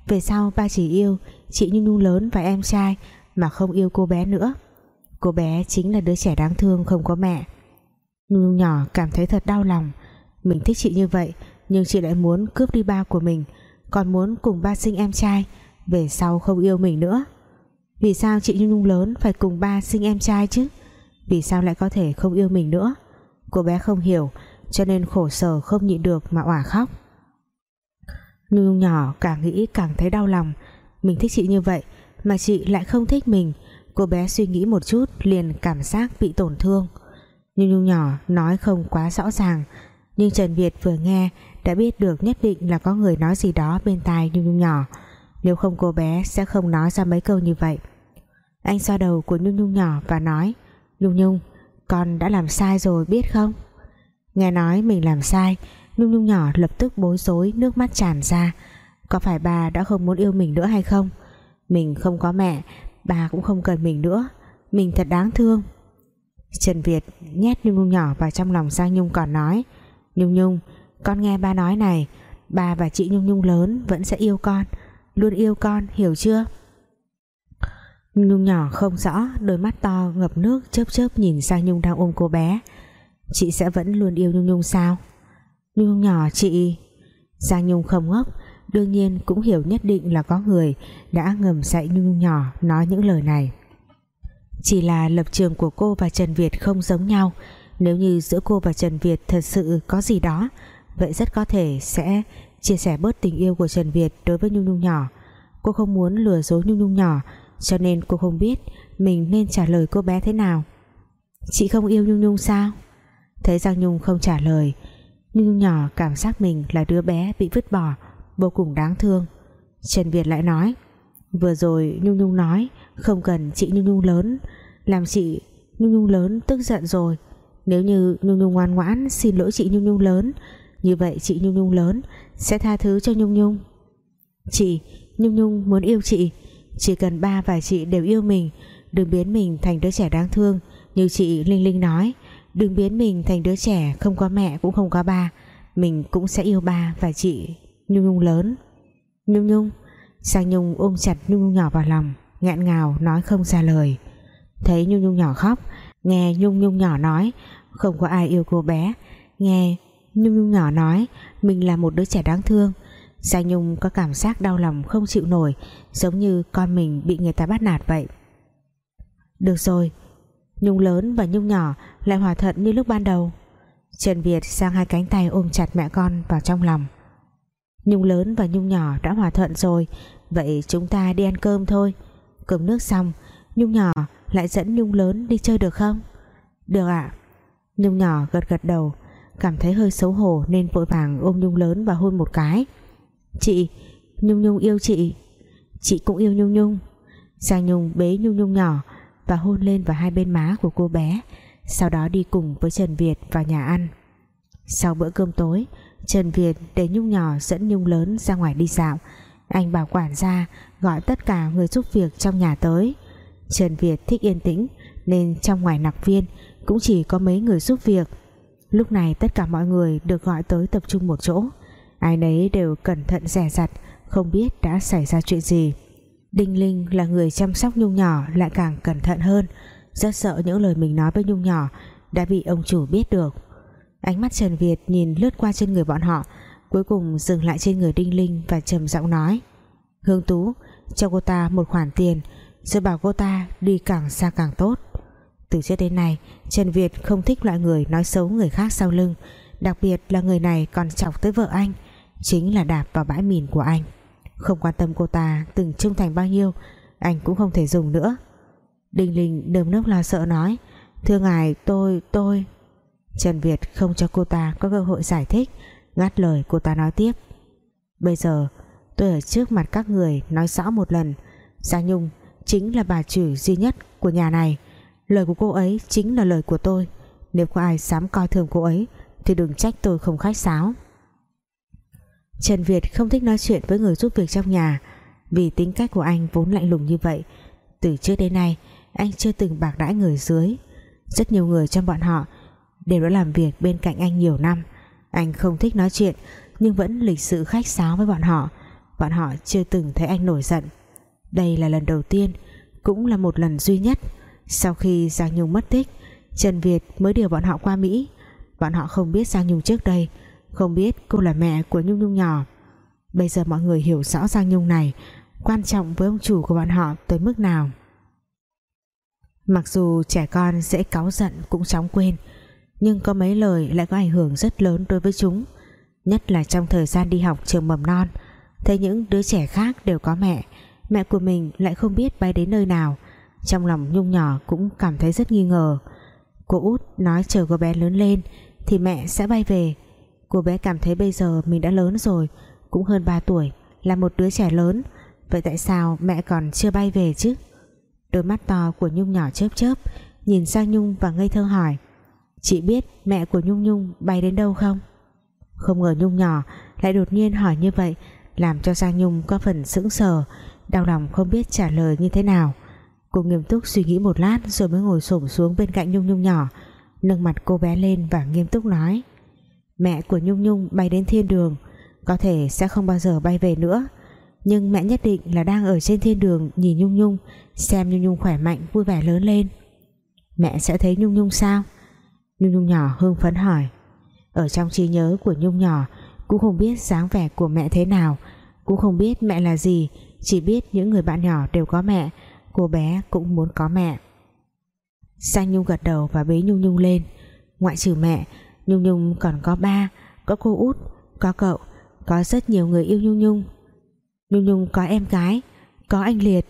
Về sau ba chỉ yêu Chị Nhung Nhung lớn và em trai Mà không yêu cô bé nữa. Cô bé chính là đứa trẻ đáng thương không có mẹ. Nhung Nhung nhỏ cảm thấy thật đau lòng. Mình thích chị như vậy, Nhưng chị lại muốn cướp đi ba của mình, Còn muốn cùng ba sinh em trai. Về sau không yêu mình nữa. Vì sao chị Nhung Nhung lớn Phải cùng ba sinh em trai chứ? Vì sao lại có thể không yêu mình nữa? Cô bé không hiểu, Cho nên khổ sở không nhịn được mà òa khóc. Nhung Nhung nhỏ càng nghĩ càng thấy đau lòng. Mình thích chị như vậy, Mà chị lại không thích mình. Cô bé suy nghĩ một chút, liền cảm giác bị tổn thương. Nhung Nhung nhỏ nói không quá rõ ràng, Nhưng Trần Việt vừa nghe Đã biết được nhất định là có người nói gì đó bên tai Nhung Nhung nhỏ. Nếu không cô bé sẽ không nói ra mấy câu như vậy. Anh xoa đầu của Nhung Nhung nhỏ và nói Nhung Nhung, Con đã làm sai rồi biết không? Nghe nói mình làm sai, Nhung Nhung nhỏ lập tức bối rối, Nước mắt tràn ra. Có phải bà đã không muốn yêu mình nữa hay không? Mình không có mẹ, Bà cũng không cần mình nữa. Mình thật đáng thương. Trần Việt nhét Nhung Nhung nhỏ vào trong lòng Giang Nhung còn nói, Nhung Nhung, con nghe ba nói này, Bà và chị Nhung Nhung lớn vẫn sẽ yêu con. Luôn yêu con, hiểu chưa? Nhung nhỏ không rõ, Đôi mắt to, ngập nước, chớp chớp nhìn sang Nhung đang ôm cô bé. Chị sẽ vẫn luôn yêu Nhung Nhung sao? Nhung nhỏ, chị. Giang Nhung không ngốc, Đương nhiên cũng hiểu nhất định là có người Đã ngầm dạy Nhung nhỏ Nói những lời này. Chỉ là lập trường của cô và Trần Việt không giống nhau. Nếu như giữa cô và Trần Việt Thật sự có gì đó, Vậy rất có thể sẽ chia sẻ bớt tình yêu của Trần Việt đối với Nhung Nhung nhỏ. Cô không muốn lừa dối Nhung Nhung nhỏ cho nên cô không biết Mình nên trả lời cô bé thế nào. Chị không yêu Nhung Nhung sao? Thấy Giang Nhung không trả lời, Nhung Nhung nhỏ cảm giác mình là đứa bé bị vứt bỏ, Vô cùng đáng thương. Trần Việt lại nói, Vừa rồi Nhung Nhung nói Không cần chị Nhung Nhung lớn, Làm chị Nhung Nhung lớn tức giận rồi. Nếu như Nhung Nhung ngoan ngoãn Xin lỗi chị Nhung Nhung lớn, Như vậy chị Nhung Nhung lớn Sẽ tha thứ cho Nhung Nhung. Chị, Nhung Nhung muốn yêu chị chỉ cần ba và chị đều yêu mình, Đừng biến mình thành đứa trẻ đáng thương. Như chị Linh Linh nói, Đừng biến mình thành đứa trẻ không có mẹ cũng không có ba. Mình cũng sẽ yêu ba và chị Nhung Nhung lớn. Nhung Nhung, Sang Nhung ôm chặt Nhung Nhung nhỏ vào lòng, nghẹn ngào nói không ra lời. Thấy Nhung Nhung nhỏ khóc, Nghe Nhung Nhung nhỏ nói, Không có ai yêu cô bé. Nghe Nhung Nhung nhỏ nói, Mình là một đứa trẻ đáng thương Giang Nhung có cảm giác đau lòng không chịu nổi, Giống như con mình bị người ta bắt nạt vậy. Được rồi, Nhung lớn và Nhung nhỏ lại hòa thuận như lúc ban đầu. Trần Việt sang hai cánh tay ôm chặt mẹ con vào trong lòng. Nhung lớn và Nhung nhỏ đã hòa thuận rồi, Vậy chúng ta đi ăn cơm thôi. Cơm nước xong, Nhung nhỏ lại dẫn Nhung lớn đi chơi được không? Được ạ. Nhung nhỏ gật gật đầu, Cảm thấy hơi xấu hổ nên vội vàng ôm Nhung lớn và hôn một cái. Chị, Nhung Nhung yêu chị. Chị cũng yêu Nhung Nhung. Giang Nhung bế Nhung Nhung nhỏ Và hôn lên vào hai bên má của cô bé, Sau đó đi cùng với Trần Việt vào nhà ăn. Sau bữa cơm tối, Trần Việt để Nhung nhỏ dẫn Nhung lớn ra ngoài đi dạo. Anh bảo quản gia gọi tất cả người giúp việc trong nhà tới. Trần Việt thích yên tĩnh, Nên trong ngoài nặc viên Cũng chỉ có mấy người giúp việc. Lúc này tất cả mọi người được gọi tới tập trung một chỗ. Ai nấy đều cẩn thận dè dặt, Không biết đã xảy ra chuyện gì. Đinh Linh là người chăm sóc Nhung nhỏ Lại càng cẩn thận hơn. Rất sợ những lời mình nói với Nhung nhỏ Đã bị ông chủ biết được. Ánh mắt Trần Việt nhìn lướt qua trên người bọn họ Cuối cùng dừng lại trên người Đinh Linh Và trầm giọng nói Hương Tú cho cô ta một khoản tiền Rồi bảo cô ta đi càng xa càng tốt. Từ trước đến nay Trần Việt không thích loại người nói xấu người khác sau lưng Đặc biệt là người này còn chọc tới vợ anh. Chính là đạp vào bãi mìn của anh. Không quan tâm cô ta từng trung thành bao nhiêu, Anh cũng không thể dùng nữa. Đinh Linh nơm nớp lo sợ nói, Thưa ngài, tôi tôi Trần Việt không cho cô ta có cơ hội giải thích, Ngắt lời cô ta nói tiếp. Bây giờ, tôi ở trước mặt các người Nói rõ một lần, Giang Nhung chính là bà chủ duy nhất của nhà này. Lời của cô ấy chính là lời của tôi. Nếu có ai dám coi thường cô ấy, Thì đừng trách tôi không khách sáo. Trần Việt không thích nói chuyện với người giúp việc trong nhà. Vì tính cách của anh vốn lạnh lùng như vậy, Từ trước đến nay, Anh chưa từng bạc đãi người dưới. Rất nhiều người trong bọn họ đều đã làm việc bên cạnh anh nhiều năm. Anh không thích nói chuyện, nhưng vẫn lịch sự khách sáo với bọn họ. Bọn họ chưa từng thấy anh nổi giận. Đây là lần đầu tiên, cũng là một lần duy nhất. Sau khi Giang Nhung mất tích, Trần Việt mới điều bọn họ qua Mỹ. Bọn họ không biết Giang Nhung trước đây không biết cô là mẹ của Nhung Nhung nhỏ. Bây giờ mọi người hiểu rõ Giang Nhung này, quan trọng với ông chủ của bọn họ tới mức nào. Mặc dù trẻ con dễ cáu giận cũng chóng quên, nhưng có mấy lời lại có ảnh hưởng rất lớn đối với chúng, nhất là trong thời gian đi học trường mầm non. Thấy những đứa trẻ khác đều có mẹ mẹ của mình lại không biết bay đến nơi nào. Trong lòng Nhung nhỏ cũng cảm thấy rất nghi ngờ. Cô út nói chờ cô bé lớn lên thì mẹ sẽ bay về cô bé cảm thấy bây giờ mình đã lớn rồi, cũng hơn 3 tuổi, là một đứa trẻ lớn. Vậy tại sao mẹ còn chưa bay về chứ? Đôi mắt to của Nhung nhỏ chớp chớp, nhìn sang Nhung và ngây thơ hỏi, chị biết mẹ của Nhung Nhung bay đến đâu không? Không ngờ Nhung nhỏ lại đột nhiên hỏi như vậy, làm cho Giang Nhung có phần sững sờ, đau lòng không biết trả lời như thế nào. Cô nghiêm túc suy nghĩ một lát rồi mới ngồi xổm xuống bên cạnh Nhung Nhung nhỏ, nâng mặt cô bé lên và nghiêm túc nói mẹ của Nhung Nhung bay đến thiên đường, có thể sẽ không bao giờ bay về nữa. Nhưng mẹ nhất định là đang ở trên thiên đường nhìn Nhung Nhung, xem Nhung Nhung khỏe mạnh, vui vẻ lớn lên. Mẹ sẽ thấy Nhung Nhung sao? Nhung Nhung nhỏ hưng phấn hỏi. Ở trong trí nhớ của Nhung nhỏ, cũng không biết dáng vẻ của mẹ thế nào, cũng không biết mẹ là gì, chỉ biết những người bạn nhỏ đều có mẹ, cô bé cũng muốn có mẹ. Sang Nhung gật đầu và bế Nhung Nhung lên. Ngoại trừ mẹ Nhung Nhung còn có ba, có cô út, có cậu, có rất nhiều người yêu Nhung Nhung. Nhung Nhung có em gái, có anh Liệt.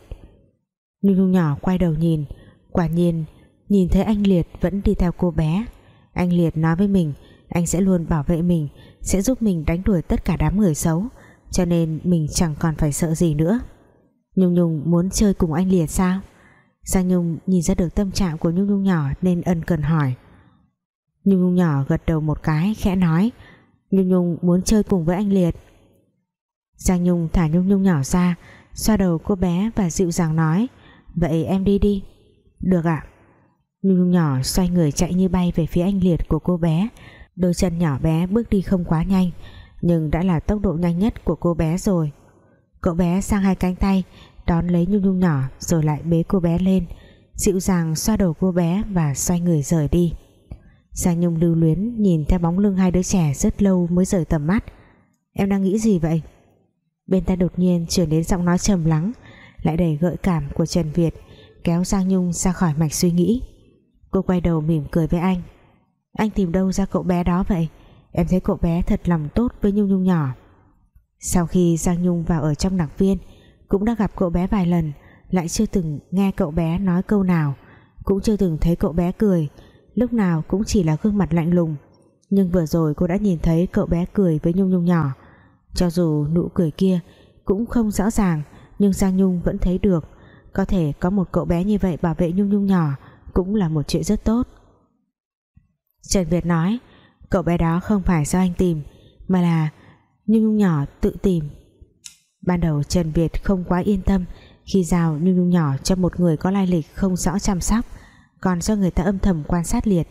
Nhung Nhung nhỏ quay đầu nhìn, quả nhiên, nhìn thấy anh Liệt vẫn đi theo cô bé. Anh Liệt nói với mình, anh sẽ luôn bảo vệ mình, sẽ giúp mình đánh đuổi tất cả đám người xấu, cho nên mình chẳng còn phải sợ gì nữa. Nhung Nhung muốn chơi cùng anh Liệt sao? Giang Nhung nhìn ra được tâm trạng của Nhung Nhung nhỏ nên ân cần hỏi. Nhung Nhung nhỏ gật đầu một cái, khẽ nói, Nhung Nhung muốn chơi cùng với anh Liệt. Giang Nhung thả Nhung Nhung nhỏ ra, xoa đầu cô bé và dịu dàng nói, vậy em đi đi. Được ạ. Nhung Nhung nhỏ xoay người chạy như bay về phía anh Liệt của cô bé. Đôi chân nhỏ bé bước đi không quá nhanh, nhưng đã là tốc độ nhanh nhất của cô bé rồi. Cậu bé sang hai cánh tay, đón lấy Nhung Nhung nhỏ rồi lại bế cô bé lên. Dịu dàng xoa đầu cô bé và xoay người rời đi. Giang Nhung lưu luyến nhìn theo bóng lưng hai đứa trẻ rất lâu mới rời tầm mắt. Em đang nghĩ gì vậy? Bên tai đột nhiên chuyển đến giọng nói trầm lắng, lại đầy gợi cảm của Trần Việt, kéo Giang Nhung ra khỏi mạch suy nghĩ. Cô quay đầu mỉm cười với anh. Anh tìm đâu ra cậu bé đó vậy? Em thấy cậu bé thật lòng tốt với Nhung Nhung nhỏ. Sau khi Giang Nhung vào ở trong đặc viên, cũng đã gặp cậu bé vài lần, lại chưa từng nghe cậu bé nói câu nào, cũng chưa từng thấy cậu bé cười lúc nào cũng chỉ là gương mặt lạnh lùng. Nhưng vừa rồi cô đã nhìn thấy cậu bé cười với Nhung Nhung nhỏ. Cho dù nụ cười kia cũng không rõ ràng, nhưng Giang Nhung vẫn thấy được. Có thể có một cậu bé như vậy bảo vệ Nhung Nhung nhỏ cũng là một chuyện rất tốt. Trần Việt nói, cậu bé đó không phải do anh tìm, mà là Nhung Nhung nhỏ tự tìm. Ban đầu Trần Việt không quá yên tâm khi giao Nhung Nhung nhỏ cho một người có lai lịch không rõ chăm sóc còn do người ta âm thầm quan sát Liệt.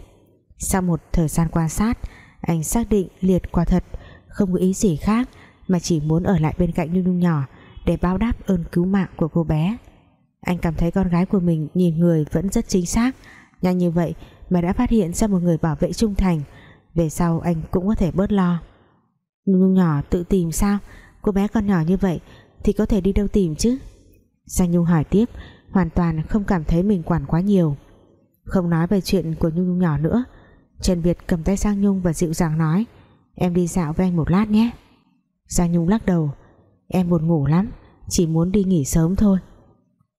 Sau một thời gian quan sát, anh xác định Liệt quả thật không có ý gì khác mà chỉ muốn ở lại bên cạnh Nhung Nhung nhỏ để báo đáp ơn cứu mạng của cô bé. Anh cảm thấy con gái của mình nhìn người vẫn rất chính xác. Nhanh như vậy mà đã phát hiện ra một người bảo vệ trung thành. Về sau anh cũng có thể bớt lo. Nhung Nhung nhỏ tự tìm sao? Cô bé con nhỏ như vậy thì có thể đi đâu tìm chứ? Giang Nhung hỏi tiếp, hoàn toàn không cảm thấy mình quản quá nhiều không nói về chuyện của Nhung Nhung nhỏ nữa. Trần Việt cầm tay Giang Nhung và dịu dàng nói, em đi dạo với anh một lát nhé. Giang Nhung lắc đầu, em buồn ngủ lắm, chỉ muốn đi nghỉ sớm thôi.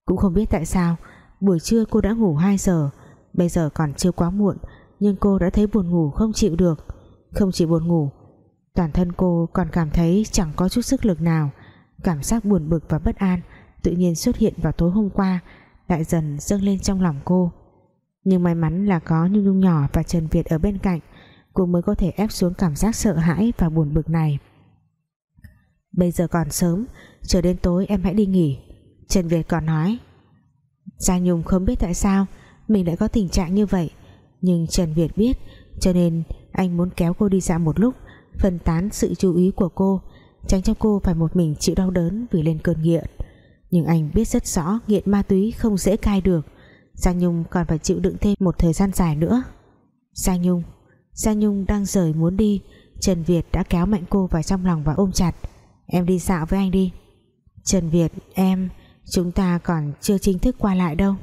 Cũng không biết tại sao, buổi trưa cô đã ngủ 2 giờ, bây giờ còn chưa quá muộn, nhưng cô đã thấy buồn ngủ không chịu được. Không chỉ buồn ngủ, toàn thân cô còn cảm thấy chẳng có chút sức lực nào. Cảm giác buồn bực và bất an tự nhiên xuất hiện vào tối hôm qua, lại dần dâng lên trong lòng cô nhưng may mắn là có Nhung Nhung nhỏ và Trần Việt ở bên cạnh cô mới có thể ép xuống cảm giác sợ hãi và buồn bực này. Bây giờ còn sớm, chờ đến tối em hãy đi nghỉ. Trần Việt còn nói Giang Nhung không biết tại sao mình lại có tình trạng như vậy, nhưng Trần Việt biết, cho nên anh muốn kéo cô đi dạo một lúc, phân tán sự chú ý của cô, tránh cho cô phải một mình chịu đau đớn vì lên cơn nghiện. Nhưng anh biết rất rõ nghiện ma túy không dễ cai được. Giang Nhung còn phải chịu đựng thêm một thời gian dài nữa. Giang Nhung Giang Nhung đang rời muốn đi. Trần Việt đã kéo mạnh cô vào trong lòng và ôm chặt. Em đi dạo với anh đi. Trần Việt, em, Chúng ta còn chưa chính thức qua lại đâu.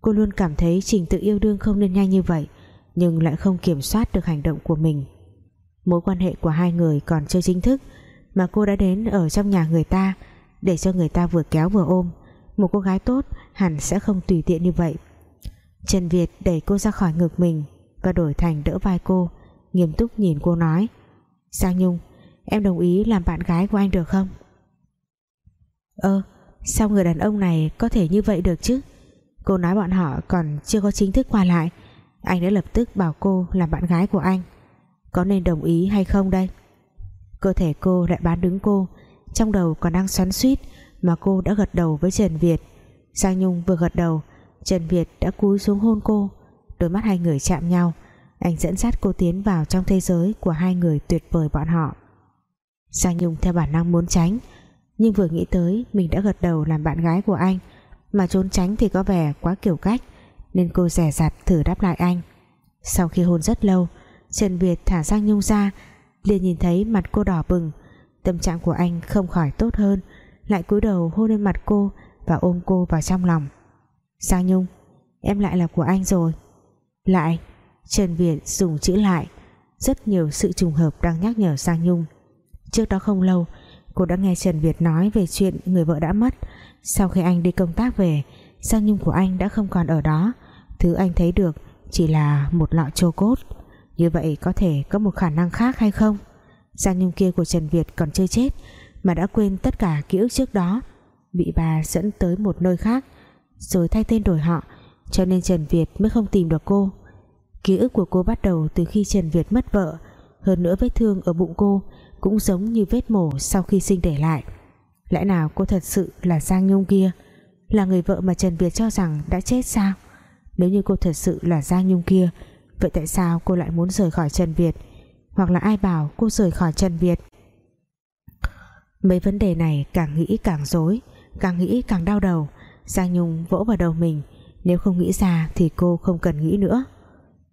Cô luôn cảm thấy trình tự yêu đương không nên nhanh như vậy, Nhưng lại không kiểm soát được hành động của mình. Mối quan hệ của hai người còn chưa chính thức, Mà cô đã đến ở trong nhà người ta Để cho người ta vừa kéo vừa ôm. Một cô gái tốt hẳn sẽ không tùy tiện như vậy. Trần Việt đẩy cô ra khỏi ngực mình Và đổi thành đỡ vai cô, Nghiêm túc nhìn cô nói, Giang Nhung, Em đồng ý làm bạn gái của anh được không? Ơ, Sao người đàn ông này có thể như vậy được chứ? Cô nói bọn họ còn chưa có chính thức qua lại, Anh đã lập tức bảo cô làm bạn gái của anh. Có nên đồng ý hay không đây? Cơ thể cô lại bán đứng cô, Trong đầu còn đang xoắn suýt Mà cô đã gật đầu với Trần Việt. Giang Nhung vừa gật đầu. Trần Việt đã cúi xuống hôn cô. Đôi mắt hai người chạm nhau. Anh dẫn dắt cô tiến vào trong thế giới Của hai người tuyệt vời bọn họ. Giang Nhung theo bản năng muốn tránh, Nhưng vừa nghĩ tới Mình đã gật đầu làm bạn gái của anh, Mà trốn tránh thì có vẻ quá kiểu cách, Nên cô rẻ rặt thử đáp lại anh. Sau khi hôn rất lâu, Trần Việt thả Giang Nhung ra, liền nhìn thấy mặt cô đỏ bừng. Tâm trạng của anh không khỏi tốt hơn, Lại cúi đầu hôn lên mặt cô và ôm cô vào trong lòng. Giang Nhung, Em lại là của anh rồi. Lại, Trần Việt dùng chữ lại. Rất nhiều sự trùng hợp đang nhắc nhở Giang Nhung. Trước đó không lâu, Cô đã nghe Trần Việt nói về chuyện người vợ đã mất. Sau khi anh đi công tác về, Giang Nhung của anh đã không còn ở đó. Thứ anh thấy được chỉ là một lọ chô cốt. Như vậy có thể có một khả năng khác hay không? Giang Nhung kia của Trần Việt còn chưa chết, Mà đã quên tất cả ký ức trước đó. Bị bà dẫn tới một nơi khác, Rồi thay tên đổi họ, Cho nên Trần Việt mới không tìm được cô. Ký ức của cô bắt đầu từ khi Trần Việt mất vợ, Hơn nữa vết thương ở bụng cô cũng giống như vết mổ sau khi sinh để lại. Lẽ nào cô thật sự là Giang Nhung kia? Là người vợ mà Trần Việt cho rằng đã chết sao? Nếu như cô thật sự là Giang Nhung kia, vậy tại sao cô lại muốn rời khỏi Trần Việt? Hoặc là ai bảo cô rời khỏi Trần Việt? Mấy vấn đề này càng nghĩ càng dối càng nghĩ càng đau đầu. Giang Nhung vỗ vào đầu mình, nếu không nghĩ ra thì cô không cần nghĩ nữa.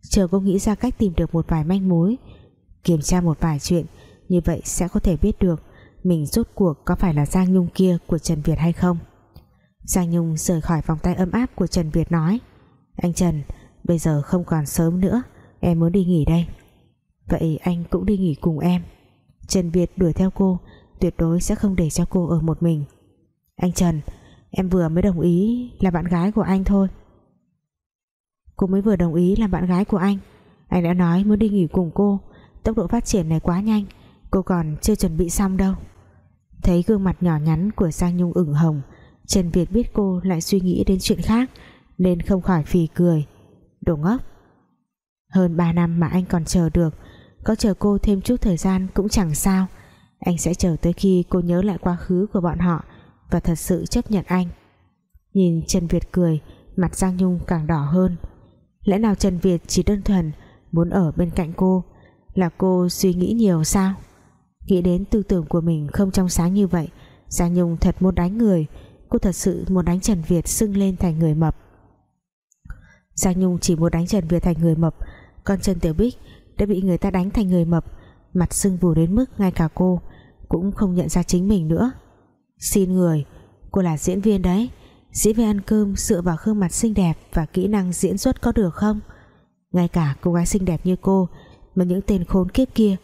Chờ cô nghĩ ra cách tìm được một vài manh mối, kiểm tra một vài chuyện, như vậy sẽ có thể biết được mình rốt cuộc có phải là Giang Nhung kia của Trần Việt hay không. Giang Nhung rời khỏi vòng tay ấm áp của Trần Việt nói, Anh Trần, Bây giờ không còn sớm nữa, Em muốn đi nghỉ đây. Vậy anh cũng đi nghỉ cùng em. Trần Việt đuổi theo cô, Tuyệt đối sẽ không để cho cô ở một mình. Anh Trần, Em vừa mới đồng ý là bạn gái của anh thôi. Cô mới vừa đồng ý làm bạn gái của anh. Anh đã nói muốn đi nghỉ cùng cô. Tốc độ phát triển này quá nhanh. Cô còn chưa chuẩn bị xong đâu. Thấy gương mặt nhỏ nhắn của Giang Nhung ửng hồng, Trần Việt biết cô lại suy nghĩ đến chuyện khác, Nên không khỏi phì cười. Đồ ngốc. Hơn 3 năm mà anh còn chờ được, Có chờ cô thêm chút thời gian cũng chẳng sao. Anh sẽ chờ tới khi cô nhớ lại quá khứ của bọn họ và thật sự chấp nhận anh. Nhìn Trần Việt cười, Mặt Giang Nhung càng đỏ hơn. Lẽ nào Trần Việt chỉ đơn thuần Muốn ở bên cạnh cô Là cô suy nghĩ nhiều sao? Nghĩ đến tư tưởng của mình không trong sáng như vậy, Giang Nhung thật muốn đánh người. Cô thật sự muốn đánh Trần Việt Sưng lên thành người mập. Giang Nhung chỉ muốn đánh Trần Việt thành người mập, Còn Trần Tiểu Bích Đã bị người ta đánh thành người mập. Mặt sưng vù đến mức ngay cả cô Cũng không nhận ra chính mình nữa. Xin người. Cô là diễn viên đấy. Diễn viên ăn cơm dựa vào gương mặt xinh đẹp Và kỹ năng diễn xuất có được không? Ngay cả cô gái xinh đẹp như cô, Mà những tên khốn kiếp kia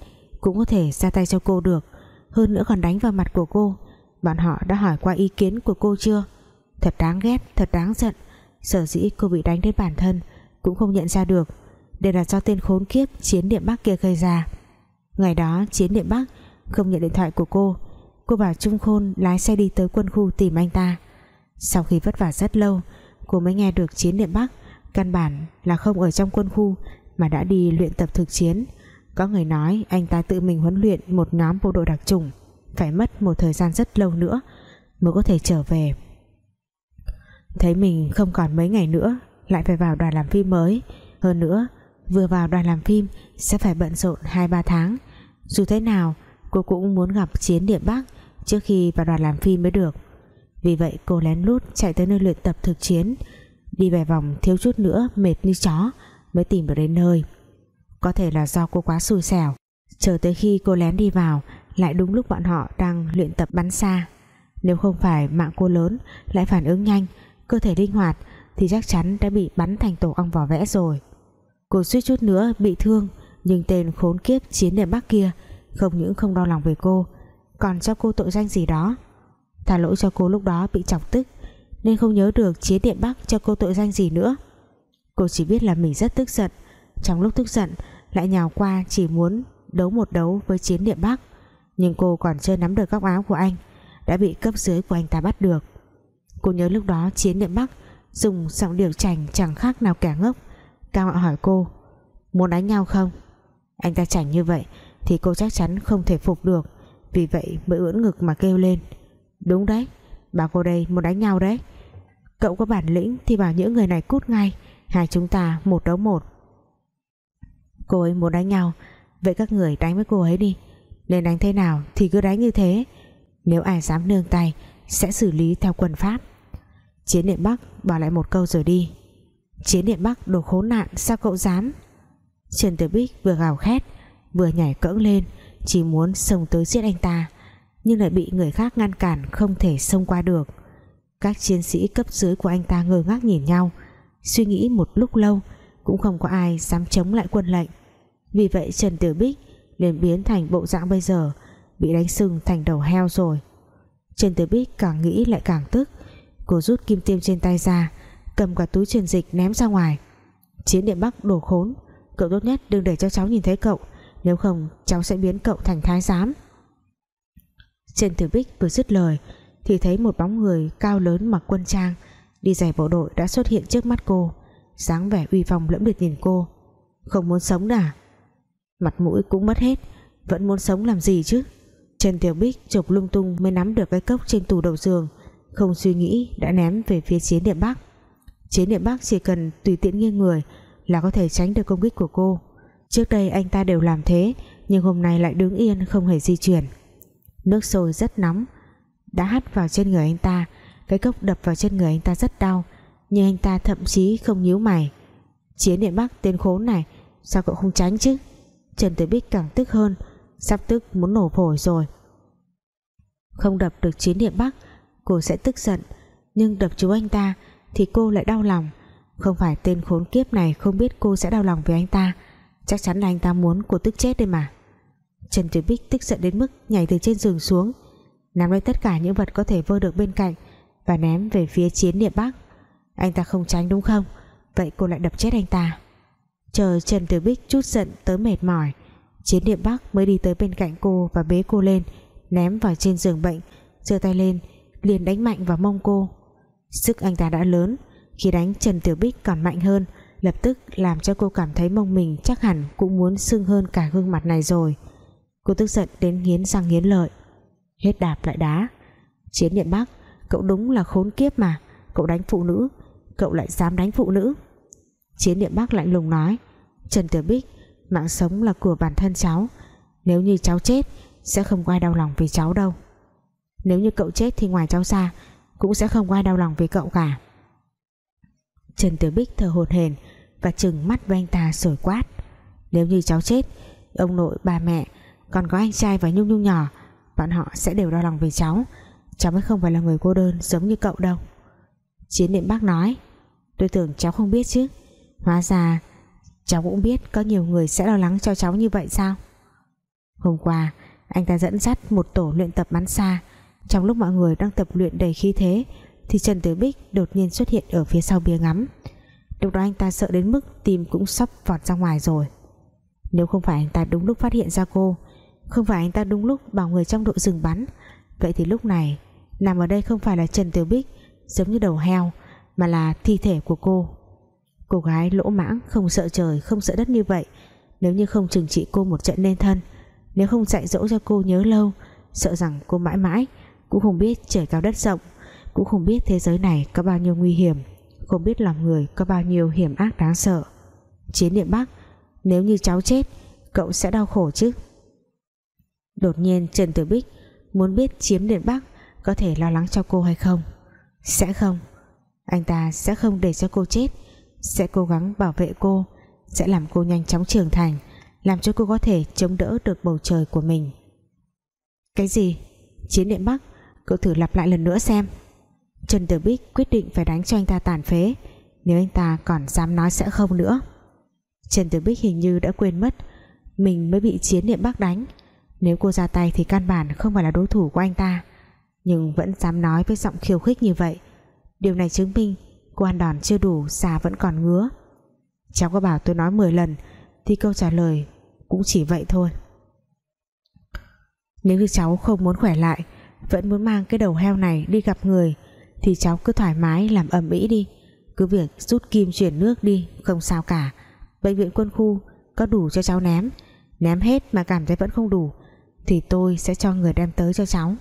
cũng có thể ra tay cho cô được. Hơn nữa còn đánh vào mặt của cô. Bọn họ đã hỏi qua ý kiến của cô chưa? Thật đáng ghét, thật đáng giận. Sở dĩ cô bị đánh đến bản thân cũng không nhận ra được. Đều là do tên khốn kiếp chiến điện bắc kia gây ra. Ngày đó, chiến điện bắc không nhận điện thoại của cô cô bảo Trung Khôn lái xe đi tới quân khu tìm anh ta. Sau khi vất vả rất lâu, cô mới nghe được chiến điện bắc, căn bản là không ở trong quân khu, mà đã đi luyện tập thực chiến. Có người nói anh ta tự mình huấn luyện một nhóm bộ đội đặc trùng, phải mất một thời gian rất lâu nữa mới có thể trở về. Thấy mình không còn mấy ngày nữa, lại phải vào đoàn làm phim mới. Hơn nữa, vừa vào đoàn làm phim sẽ phải bận rộn 2-3 tháng. Dù thế nào, Cô cũng muốn gặp Chiến Điện Bắc Trước khi vào đoàn làm phim mới được. Vì vậy, cô lén lút chạy tới nơi luyện tập thực chiến. Đi vài vòng thiếu chút nữa, Mệt như chó, Mới tìm được đến nơi. Có thể là do cô quá xui xẻo. Chờ tới khi cô lén đi vào, Lại đúng lúc bọn họ đang luyện tập bắn xa. Nếu không phải mạng cô lớn, Lại phản ứng nhanh, Cơ thể linh hoạt, Thì chắc chắn đã bị bắn thành tổ ong vỏ vẽ rồi. Cô suýt chút nữa bị thương, Nhưng tên khốn kiếp chiến điện bắc kia Không những không đau lòng về cô còn cho cô tội danh gì đó. Thả lỗi cho cô lúc đó bị chọc tức, Nên không nhớ được chiến điện bắc cho cô tội danh gì nữa. Cô chỉ biết là mình rất tức giận. Trong lúc tức giận, Lại nhào qua chỉ muốn đấu một đấu với chiến điện bắc Nhưng cô còn chưa nắm được góc áo của anh, Đã bị cấp dưới của anh ta bắt được. Cô nhớ lúc đó chiến điện bắc Dùng giọng điệu chảnh chẳng khác nào kẻ ngốc. Cao ngạo hỏi cô, Muốn đánh nhau không? Anh ta chảnh như vậy Thì cô chắc chắn không thể phục được. Vì vậy mới ưỡn ngực mà kêu lên. Đúng đấy bà cô đây muốn đánh nhau đấy. Cậu có bản lĩnh thì bảo những người này cút ngay, Hai chúng ta một đấu một. Cô ấy muốn đánh nhau, Vậy các người đánh với cô ấy đi. Nên đánh thế nào thì cứ đánh như thế. Nếu ai dám nương tay, Sẽ xử lý theo quân pháp. Chiến điện Bắc bảo lại một câu rồi đi. Chiến điện Bắc đồ khốn nạn, Sao cậu dám? Trần Tử Bích vừa gào khét, Vừa nhảy cẫng lên chỉ muốn xông tới giết anh ta, Nhưng lại bị người khác ngăn cản Không thể xông qua được. Các chiến sĩ cấp dưới của anh ta ngơ ngác nhìn nhau, Suy nghĩ một lúc lâu, Cũng không có ai dám chống lại quân lệnh. Vì vậy Trần Tử Bích liền biến thành bộ dạng bây giờ, Bị đánh sưng thành đầu heo rồi. Trần Tử Bích càng nghĩ lại càng tức, Cô rút kim tiêm trên tay ra, cầm cả túi truyền dịch ném ra ngoài. Chiến địa bắc đổ khốn, cậu tốt nhất đừng để cho cháu nhìn thấy cậu nếu không, cháu sẽ biến cậu thành thái giám. Trần Tử Bích vừa dứt lời, thì thấy một bóng người cao lớn mặc quân trang, đi giày bộ đội đã xuất hiện trước mắt cô, dáng vẻ uy phong lẫm liệt nhìn cô. Không muốn sống à mặt mũi cũng mất hết, vẫn muốn sống làm gì chứ? Trần Tiểu Bích chụp lung tung mới nắm được cái cốc trên tủ đầu giường, không suy nghĩ đã ném về phía chiến điện Bắc. Chiến địa Bắc chỉ cần tùy tiện nghiêng người là có thể tránh được công kích của cô trước đây anh ta đều làm thế, nhưng hôm nay lại đứng yên, không hề di chuyển. Nước sôi rất nóng, đã hắt vào trên người anh ta, cái cốc đập vào trên người anh ta rất đau, nhưng anh ta thậm chí không nhíu mày. Chiến điện bắc tên khốn này, sao cậu không tránh chứ? Trần tử bích càng tức hơn, sắp tức muốn nổ phổi rồi. Không đập được chiến điện bắc, cô sẽ tức giận, nhưng đập chú anh ta thì cô lại đau lòng. Không phải tên khốn kiếp này không biết cô sẽ đau lòng với anh ta chắc chắn là anh ta muốn cô tức chết đây mà. Trần Tử Bích tức giận đến mức nhảy từ trên giường xuống, nắm lấy tất cả những vật có thể vơ được bên cạnh và ném về phía chiến địa bắc. Anh ta không tránh đúng không? Vậy cô lại đập chết anh ta. Chờ Trần Tử Bích chút giận tới mệt mỏi, chiến địa bắc mới đi tới bên cạnh cô và bế cô lên, ném vào trên giường bệnh, giơ tay lên, liền đánh mạnh vào mông cô. Sức anh ta đã lớn, Khi đánh Trần Tiểu Bích còn mạnh hơn Lập tức làm cho cô cảm thấy mông mình Chắc hẳn cũng muốn sưng hơn cả gương mặt này rồi. Cô tức giận đến nghiến răng nghiến lợi. Hết đạp lại đá. Chiến điện Bắc, Cậu đúng là khốn kiếp mà, Cậu đánh phụ nữ, Cậu lại dám đánh phụ nữ. Chiến điện Bắc lạnh lùng nói, Trần Tiểu Bích, Mạng sống là của bản thân cháu. Nếu như cháu chết, Sẽ không ai đau lòng vì cháu đâu. Nếu như cậu chết thì ngoài cháu ra, cũng sẽ không ai đau lòng vì cậu cả. Trần Tiểu Bích thở hổn hển và chừng mắt với anh ta sổi quát. Nếu như cháu chết, ông nội, bà mẹ, còn có anh trai và nhung nhung nhỏ, bọn họ sẽ đều đau lòng vì cháu. Cháu mới không phải là người cô đơn giống như cậu đâu. Chiến điện bác nói, tôi tưởng cháu không biết chứ. Hóa ra, cháu cũng biết có nhiều người sẽ lo lắng cho cháu như vậy sao? Hôm qua, anh ta dẫn dắt một tổ luyện tập bắn xa. Trong lúc mọi người đang tập luyện đầy khí thế, thì Trần Tử Bích đột nhiên xuất hiện ở phía sau bia ngắm lúc đó anh ta sợ đến mức tim cũng sắp vọt ra ngoài rồi. Nếu không phải anh ta đúng lúc phát hiện ra cô, không phải anh ta đúng lúc bảo người trong đội dừng bắn, vậy thì lúc này, nằm ở đây không phải là Trần tiểu Bích, giống như đầu heo, mà là thi thể của cô. Cô gái lỗ mãng, không sợ trời, không sợ đất như vậy. Nếu như không trừng trị cô một trận nên thân, nếu không dạy dỗ cho cô nhớ lâu, sợ rằng cô mãi mãi cũng không biết trời cao đất rộng, cũng không biết thế giới này có bao nhiêu nguy hiểm không biết lòng người có bao nhiêu hiểm ác đáng sợ. Chiến niệm bắc nếu như cháu chết, cậu sẽ đau khổ chứ? Đột nhiên, Trần Tử Bích muốn biết chiếm Điện Bắc có thể lo lắng cho cô hay không. Sẽ không. Anh ta sẽ không để cho cô chết, sẽ cố gắng bảo vệ cô, sẽ làm cô nhanh chóng trưởng thành, làm cho cô có thể chống đỡ được bầu trời của mình. Cái gì? Chiến điện Bắc cậu thử lặp lại lần nữa xem. Trần Tử Bích quyết định phải đánh cho anh ta tàn phế. Nếu anh ta còn dám nói sẽ không nữa. Trần Tử Bích hình như đã quên mất, mình mới bị chiến niệm Bắc đánh. Nếu cô ra tay thì căn bản không phải là đối thủ của anh ta, nhưng vẫn dám nói với giọng khiêu khích như vậy. Điều này chứng minh cô ăn đòn chưa đủ, già vẫn còn ngứa. Cháu có bảo tôi nói 10 lần, thì câu trả lời cũng chỉ vậy thôi. Nếu như cháu không muốn khỏe lại, vẫn muốn mang cái đầu heo này đi gặp người thì cháu cứ thoải mái, làm ẩm ĩ đi. Cứ việc rút kim chuyển nước đi, không sao cả. Bệnh viện quân khu có đủ cho cháu ném. Ném hết mà cảm thấy vẫn không đủ, thì tôi sẽ cho người đem tới cho cháu.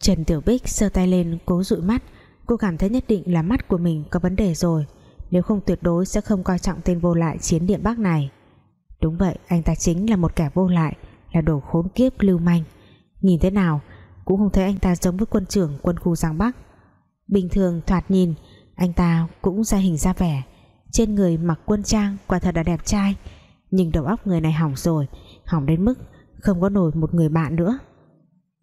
Trần Tiểu Bích sơ tay lên cố dụi mắt. Cô cảm thấy nhất định là mắt của mình có vấn đề rồi. Nếu không tuyệt đối sẽ không coi trọng tên vô lại chiến điện Bắc này. Đúng vậy, anh ta chính là một kẻ vô lại, là đồ khốn kiếp lưu manh. Nhìn thế nào cũng không thấy anh ta giống với quân trưởng quân khu Giang Bắc. Bình thường thoạt nhìn, anh ta cũng ra hình ra vẻ. Trên người mặc quân trang, quả thật là đẹp trai. Nhưng đầu óc người này hỏng rồi, hỏng đến mức không có nổi một người bạn nữa.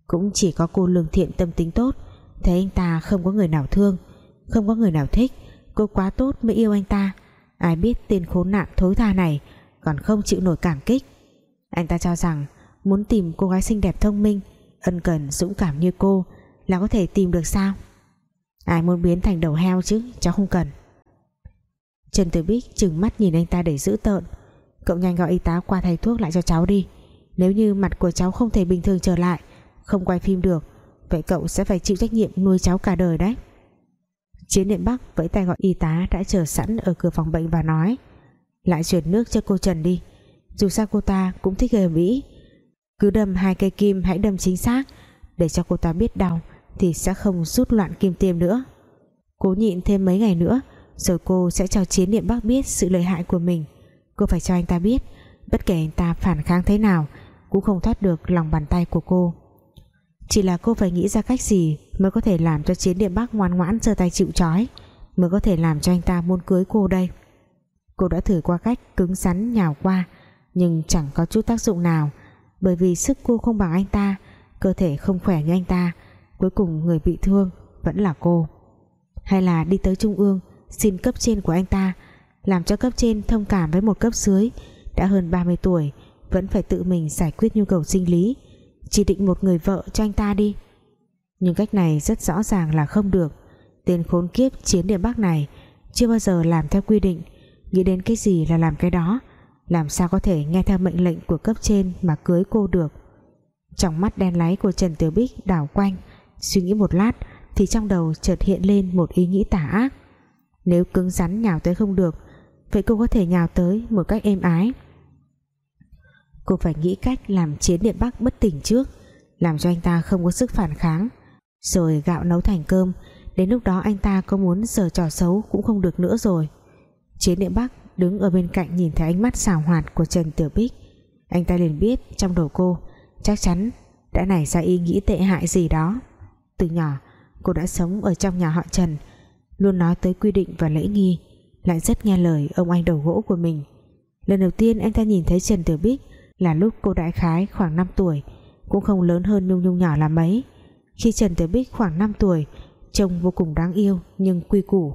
Cũng chỉ có cô lương thiện tâm tính tốt, thấy anh ta không có người nào thương, không có người nào thích. Cô quá tốt mới yêu anh ta. Ai biết tên khốn nạn thối tha này còn không chịu nổi cảm kích. Anh ta cho rằng muốn tìm cô gái xinh đẹp thông minh ân cần, dũng cảm như cô, là có thể tìm được sao? Ai muốn biến thành đầu heo chứ, cháu không cần. Trần Tử Bích chừng mắt nhìn anh ta để giữ tợn. Cậu nhanh gọi y tá qua thay thuốc lại cho cháu đi. Nếu như mặt của cháu không thể bình thường trở lại, không quay phim được, vậy cậu sẽ phải chịu trách nhiệm nuôi cháu cả đời đấy. Chiến niệm Bắc vẫy tay gọi y tá đã chờ sẵn ở cửa phòng bệnh và nói, lại chuyển nước cho cô Trần đi. Dù sao cô ta cũng thích gây mỹ cứ đâm hai cây kim, hãy đâm chính xác. Để cho cô ta biết đau, thì sẽ không rút loạn kim tiêm nữa. Cố nhịn thêm mấy ngày nữa, rồi cô sẽ cho chiến điện bác biết sự lợi hại của mình. Cô phải cho anh ta biết, bất kể anh ta phản kháng thế nào, cũng không thoát được lòng bàn tay của cô. Chỉ là cô phải nghĩ ra cách gì mới có thể làm cho chiến điện bác ngoan ngoãn giơ tay chịu trói, mới có thể làm cho anh ta muốn cưới cô đây. Cô đã thử qua cách cứng rắn nhào qua, nhưng chẳng có chút tác dụng nào bởi vì sức cô không bằng anh ta, cơ thể không khỏe như anh ta, cuối cùng người bị thương vẫn là cô. Hay là đi tới trung ương, xin cấp trên của anh ta, làm cho cấp trên thông cảm với một cấp dưới đã hơn 30 tuổi, vẫn phải tự mình giải quyết nhu cầu sinh lý, chỉ định một người vợ cho anh ta đi. Nhưng cách này rất rõ ràng là không được. Tên khốn kiếp chiến địa Bắc này chưa bao giờ làm theo quy định, nghĩ đến cái gì là làm cái đó làm sao có thể nghe theo mệnh lệnh của cấp trên mà cưới cô được? Trong mắt đen láy của Trần Tiểu Bích đảo quanh, suy nghĩ một lát thì trong đầu chợt hiện lên một ý nghĩ tà ác. Nếu cứng rắn nhào tới không được, vậy cô có thể nhào tới một cách êm ái. Cô phải nghĩ cách làm chiến điện Bắc bất tỉnh trước, làm cho anh ta không có sức phản kháng, rồi gạo nấu thành cơm. Đến lúc đó anh ta có muốn giở trò xấu cũng không được nữa rồi. Chiến điện Bắc đứng ở bên cạnh nhìn thấy ánh mắt xảo hoạt của Trần Tiểu Bích. Anh ta liền biết trong đầu cô, chắc chắn đã nảy ra ý nghĩ tệ hại gì đó. Từ nhỏ, cô đã sống ở trong nhà họ Trần, luôn nói tới quy định và lễ nghi, lại rất nghe lời ông anh đầu gỗ của mình. Lần đầu tiên anh ta nhìn thấy Trần Tiểu Bích là lúc cô đại khái khoảng 5 tuổi, cũng không lớn hơn Nhung Nhung nhỏ là mấy. Khi Trần Tiểu Bích khoảng 5 tuổi, trông vô cùng đáng yêu nhưng quy củ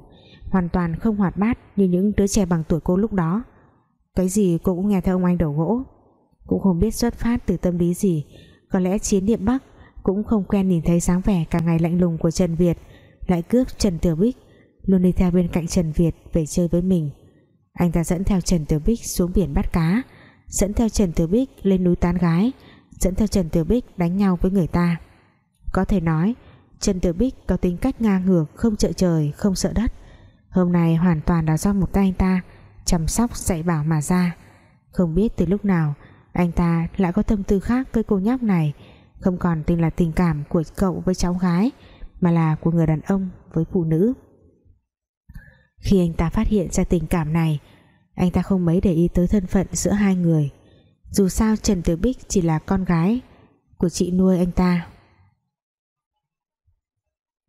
hoàn toàn không hoạt bát như những đứa trẻ bằng tuổi cô lúc đó. Cái gì cô cũng nghe theo ông anh đầu gỗ. Cũng không biết xuất phát từ tâm lý gì. Có lẽ chiến niệm Bắc cũng không quen nhìn thấy sáng vẻ cả ngày lạnh lùng của Trần Việt, lại cướp Trần Tiểu Bích, luôn đi theo bên cạnh Trần Việt về chơi với mình. Anh ta dẫn theo Trần Tiểu Bích xuống biển bắt cá, dẫn theo Trần Tiểu Bích lên núi tán gái, dẫn theo Trần Tiểu Bích đánh nhau với người ta. Có thể nói, Trần Tiểu Bích có tính cách ngang ngược, không trợ trời, không sợ đất hôm nay hoàn toàn là do một tay anh ta chăm sóc, dạy bảo mà ra. Không biết từ lúc nào, anh ta lại có tâm tư khác với cô nhóc này. Không còn tình là tình cảm của cậu với cháu gái, mà là của người đàn ông với phụ nữ. Khi anh ta phát hiện ra tình cảm này, anh ta không mấy để ý tới thân phận giữa hai người. Dù sao Trần Tử Bích chỉ là con gái của chị nuôi anh ta.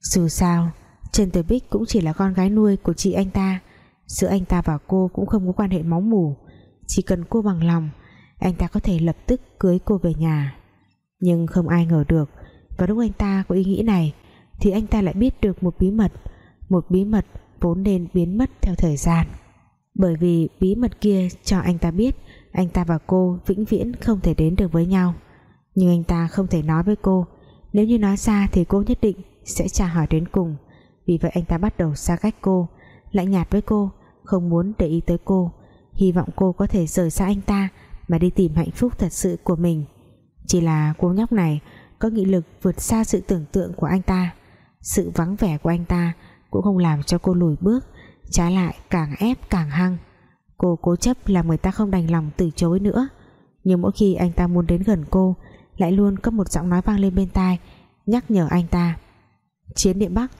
Dù sao Trần Tử Bích cũng chỉ là con gái nuôi của chị anh ta. Giữa anh ta và cô cũng không có quan hệ máu mủ. Chỉ cần cô bằng lòng, anh ta có thể lập tức cưới cô về nhà. Nhưng không ai ngờ được, và lúc anh ta có ý nghĩ này, thì anh ta lại biết được một bí mật. Một bí mật vốn nên biến mất theo thời gian. Bởi vì bí mật kia cho anh ta biết, anh ta và cô vĩnh viễn không thể đến được với nhau. Nhưng anh ta không thể nói với cô, nếu như nói ra thì cô nhất định sẽ trả hỏi đến cùng vì vậy anh ta bắt đầu xa cách cô. Lạnh nhạt với cô, không muốn để ý tới cô. Hy vọng cô có thể rời xa anh ta mà đi tìm hạnh phúc thật sự của mình. Chỉ là cô nhóc này có nghị lực vượt xa sự tưởng tượng của anh ta. Sự vắng vẻ của anh ta cũng không làm cho cô lùi bước, trái lại càng ép càng hăng. Cô cố chấp làm người ta không đành lòng từ chối nữa. Nhưng mỗi khi anh ta muốn đến gần cô, lại luôn có một giọng nói vang lên bên tai, nhắc nhở anh ta. Chiến địa Bắc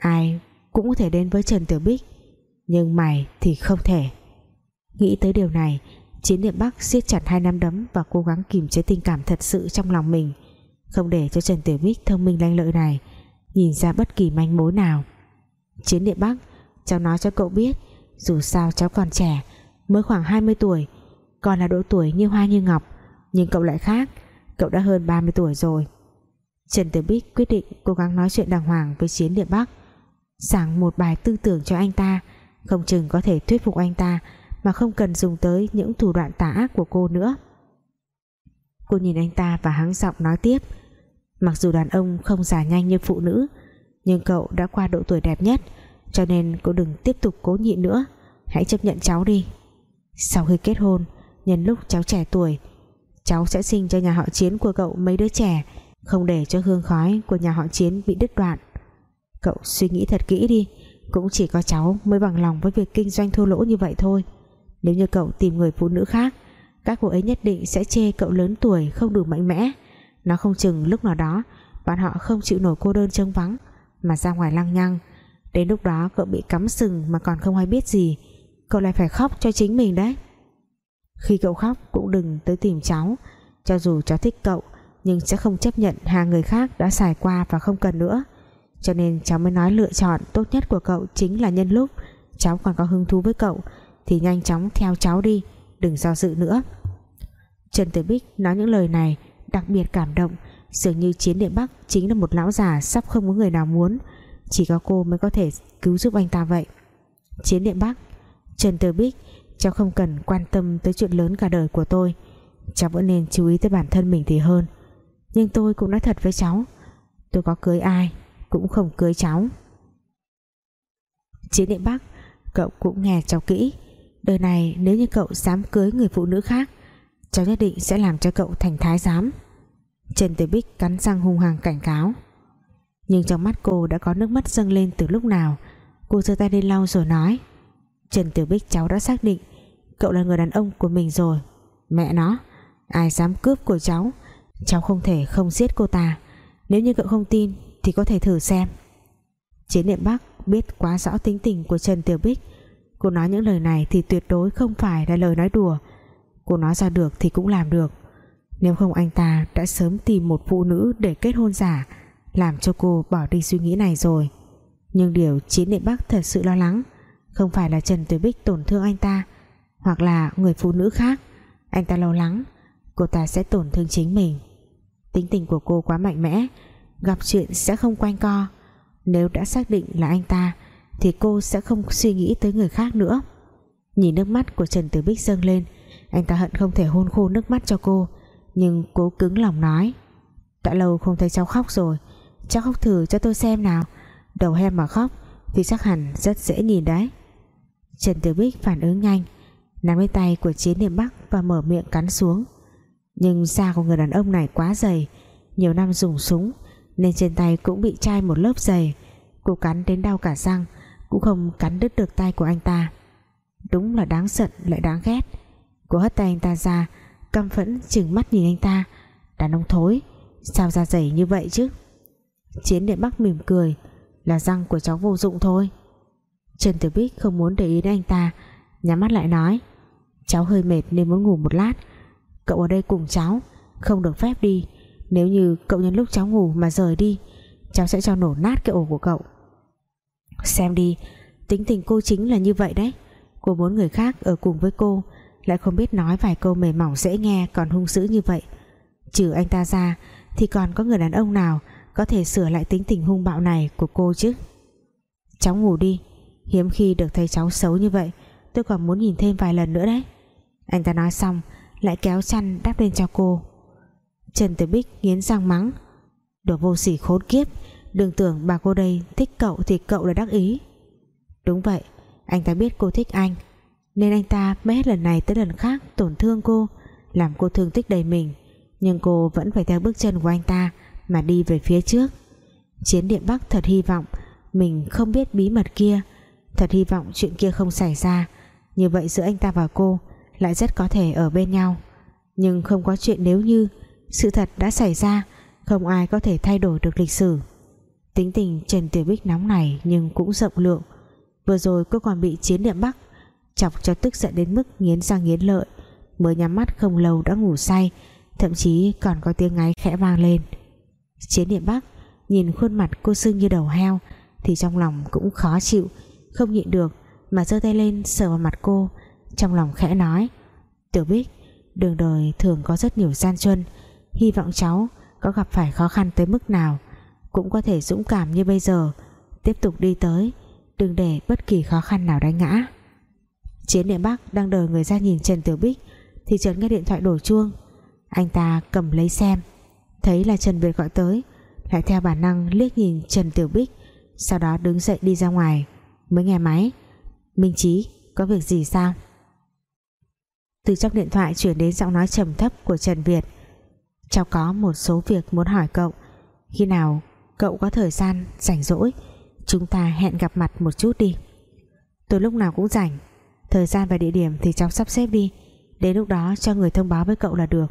ai cũng có thể đến với Trần Tiểu Bích, nhưng mày thì không thể. Nghĩ tới điều này, chiến địa Bắc siết chặt hai nắm đấm và cố gắng kìm chế tình cảm thật sự trong lòng mình. Không để cho Trần Tiểu Bích thông minh lanh lợi này nhìn ra bất kỳ manh mối nào. Chiến địa Bắc, cháu nói cho cậu biết, dù sao cháu còn trẻ, mới khoảng 20 tuổi, còn là độ tuổi như hoa như ngọc, nhưng cậu lại khác, cậu đã hơn 30 tuổi rồi. Trần Tử Bích quyết định cố gắng nói chuyện đàng hoàng với Chiến Địa Bắc giảng một bài tư tưởng cho anh ta. Không chừng có thể thuyết phục anh ta, mà không cần dùng tới những thủ đoạn tà ác của cô nữa. Cô nhìn anh ta và hắng giọng nói tiếp. Mặc dù đàn ông không già nhanh như phụ nữ, nhưng cậu đã qua độ tuổi đẹp nhất, cho nên cô đừng tiếp tục cố nhịn nữa. Hãy chấp nhận cháu đi. Sau khi kết hôn, nhân lúc cháu trẻ tuổi, cháu sẽ sinh cho nhà họ chiến của cậu mấy đứa trẻ, không để cho hương khói của nhà họ chiến bị đứt đoạn cậu suy nghĩ thật kỹ đi. Cũng chỉ có cháu mới bằng lòng với việc kinh doanh thua lỗ như vậy thôi. Nếu như cậu tìm người phụ nữ khác, các cô ấy nhất định sẽ chê cậu lớn tuổi không đủ mạnh mẽ. Nó không chừng lúc nào đó, bọn họ không chịu nổi cô đơn trông vắng, mà ra ngoài lăng nhăng. Đến lúc đó cậu bị cắm sừng mà còn không hay biết gì, cậu lại phải khóc cho chính mình đấy. Khi cậu khóc cũng đừng tới tìm cháu. Cho dù cháu thích cậu, nhưng sẽ không chấp nhận hàng người khác đã xài qua và không cần nữa cho nên cháu mới nói lựa chọn tốt nhất của cậu chính là nhân lúc. Cháu còn có hứng thú với cậu, thì nhanh chóng theo cháu đi, đừng do dự nữa. Trần Tử Bích nói những lời này, đặc biệt cảm động, dường như chiến địa Bắc chính là một lão già sắp không có người nào muốn. Chỉ có cô mới có thể cứu giúp anh ta vậy. Chiến địa Bắc, Trần Tử Bích, cháu không cần quan tâm tới chuyện lớn cả đời của tôi. Cháu vẫn nên chú ý tới bản thân mình thì hơn. Nhưng tôi cũng nói thật với cháu, tôi có cưới ai cũng không cưới cháu. Chiến địa Bắc, cậu cũng nghe cháu kỹ. Đời này nếu như cậu dám cưới người phụ nữ khác, cháu nhất định sẽ làm cho cậu thành thái giám. Trần Tử Bích cắn răng hung hăng cảnh cáo. Nhưng trong mắt cô đã có nước mắt dâng lên từ lúc nào, cô giơ tay lên lau rồi nói. Trần Tử Bích cháu đã xác định cậu là người đàn ông của mình rồi. Mẹ nó, ai dám cướp của cháu cháu không thể không giết cô ta. Nếu như cậu không tin thì có thể thử xem. Chiến niệm Bắc biết quá rõ tính tình của Trần Tiểu Bích. Cô nói những lời này thì tuyệt đối không phải là lời nói đùa. Cô nói ra được thì cũng làm được. Nếu không anh ta đã sớm tìm một phụ nữ để kết hôn giả, làm cho cô bỏ đi suy nghĩ này rồi. Nhưng điều chiến niệm Bắc thật sự lo lắng không phải là Trần Tiểu Bích tổn thương anh ta, hoặc là người phụ nữ khác. Anh ta lo lắng cô ta sẽ tổn thương chính mình. Tính tình của cô quá mạnh mẽ gặp chuyện sẽ không quanh co. Nếu đã xác định là anh ta, thì cô sẽ không suy nghĩ tới người khác nữa. Nhìn nước mắt của Trần Tử Bích dâng lên, anh ta hận không thể hôn khô nước mắt cho cô, nhưng cố cứng lòng nói, đã lâu không thấy cháu khóc rồi, cháu khóc thử cho tôi xem nào. Đầu hem mà khóc thì chắc hẳn rất dễ nhìn đấy. Trần Tử Bích phản ứng nhanh, nắm lấy tay của Chiến Niệm Bắc và mở miệng cắn xuống. Nhưng da của người đàn ông này quá dày, nhiều năm dùng súng nên trên tay cũng bị chai một lớp dày. Cô cắn đến đau cả răng, cũng không cắn đứt được tay của anh ta. Đúng là đáng giận, lại đáng ghét. Cô hất tay anh ta ra, căm phẫn chừng mắt nhìn anh ta. Đàn ông thối, sao ra dày như vậy chứ? Chiến điện bắc mỉm cười, là răng của cháu vô dụng thôi. Trần Tử Bích không muốn để ý đến anh ta, nhắm mắt lại nói, cháu hơi mệt nên muốn ngủ một lát. Cậu ở đây cùng cháu, Không được phép đi. Nếu như cậu nhân lúc cháu ngủ mà rời đi, Cháu sẽ cho nổ nát cái ổ của cậu. Xem đi, Tính tình cô chính là như vậy đấy. Cô muốn người khác ở cùng với cô Lại không biết nói vài câu mềm mỏng dễ nghe Còn hung dữ như vậy. Trừ anh ta ra Thì còn có người đàn ông nào Có thể sửa lại tính tình hung bạo này của cô chứ? Cháu ngủ đi. Hiếm khi được thấy cháu xấu như vậy, Tôi còn muốn nhìn thêm vài lần nữa đấy. Anh ta nói xong, Lại kéo chăn đắp lên cho cô. Trần Tử Bích nghiến răng mắng. Đồ vô sỉ khốn kiếp, Đừng tưởng bà cô đây thích cậu Thì cậu là đắc ý. Đúng vậy, Anh ta biết cô thích anh, Nên anh ta mới hết lần này tới lần khác tổn thương cô, Làm cô thương tích đầy mình. Nhưng cô vẫn phải theo bước chân của anh ta Mà đi về phía trước. Chiến điện Bắc thật hy vọng Mình không biết bí mật kia, Thật hy vọng chuyện kia không xảy ra. Như vậy giữa anh ta và cô Lại rất có thể ở bên nhau. Nhưng không có chuyện nếu như sự thật đã xảy ra, Không ai có thể thay đổi được lịch sử. Tính tình Trần Tiểu Bích nóng này Nhưng cũng rộng lượng. Vừa rồi cô còn bị chiến niệm Bắc, Chọc cho tức giận đến mức nghiến răng nghiến lợi, Mới nhắm mắt không lâu đã ngủ say, Thậm chí còn có tiếng ngáy khẽ vang lên. Chiến niệm Bắc, Nhìn khuôn mặt cô sưng như đầu heo, Thì trong lòng cũng khó chịu, Không nhịn được Mà giơ tay lên sờ vào mặt cô, Trong lòng khẽ nói, Tiểu Bích, Đường đời thường có rất nhiều gian truân Hy vọng cháu có gặp phải khó khăn tới mức nào, Cũng có thể dũng cảm như bây giờ. Tiếp tục đi tới, đừng để bất kỳ khó khăn nào đánh ngã. Chiến niệm bắc đang đợi người ra nhìn trần tiểu bích, thì chợt nghe điện thoại đổ chuông. Anh ta cầm lấy xem, thấy là trần việt gọi tới, lại theo bản năng liếc nhìn trần tiểu bích, sau đó đứng dậy đi ra ngoài. Mới nghe máy, minh trí có việc gì sao? Từ trong điện thoại chuyển đến giọng nói trầm thấp của trần việt cháu có một số việc muốn hỏi cậu. Khi nào cậu có thời gian rảnh rỗi, Chúng ta hẹn gặp mặt một chút đi. Tôi lúc nào cũng rảnh. Thời gian và địa điểm thì cháu sắp xếp đi. Đến lúc đó cho người thông báo với cậu là được.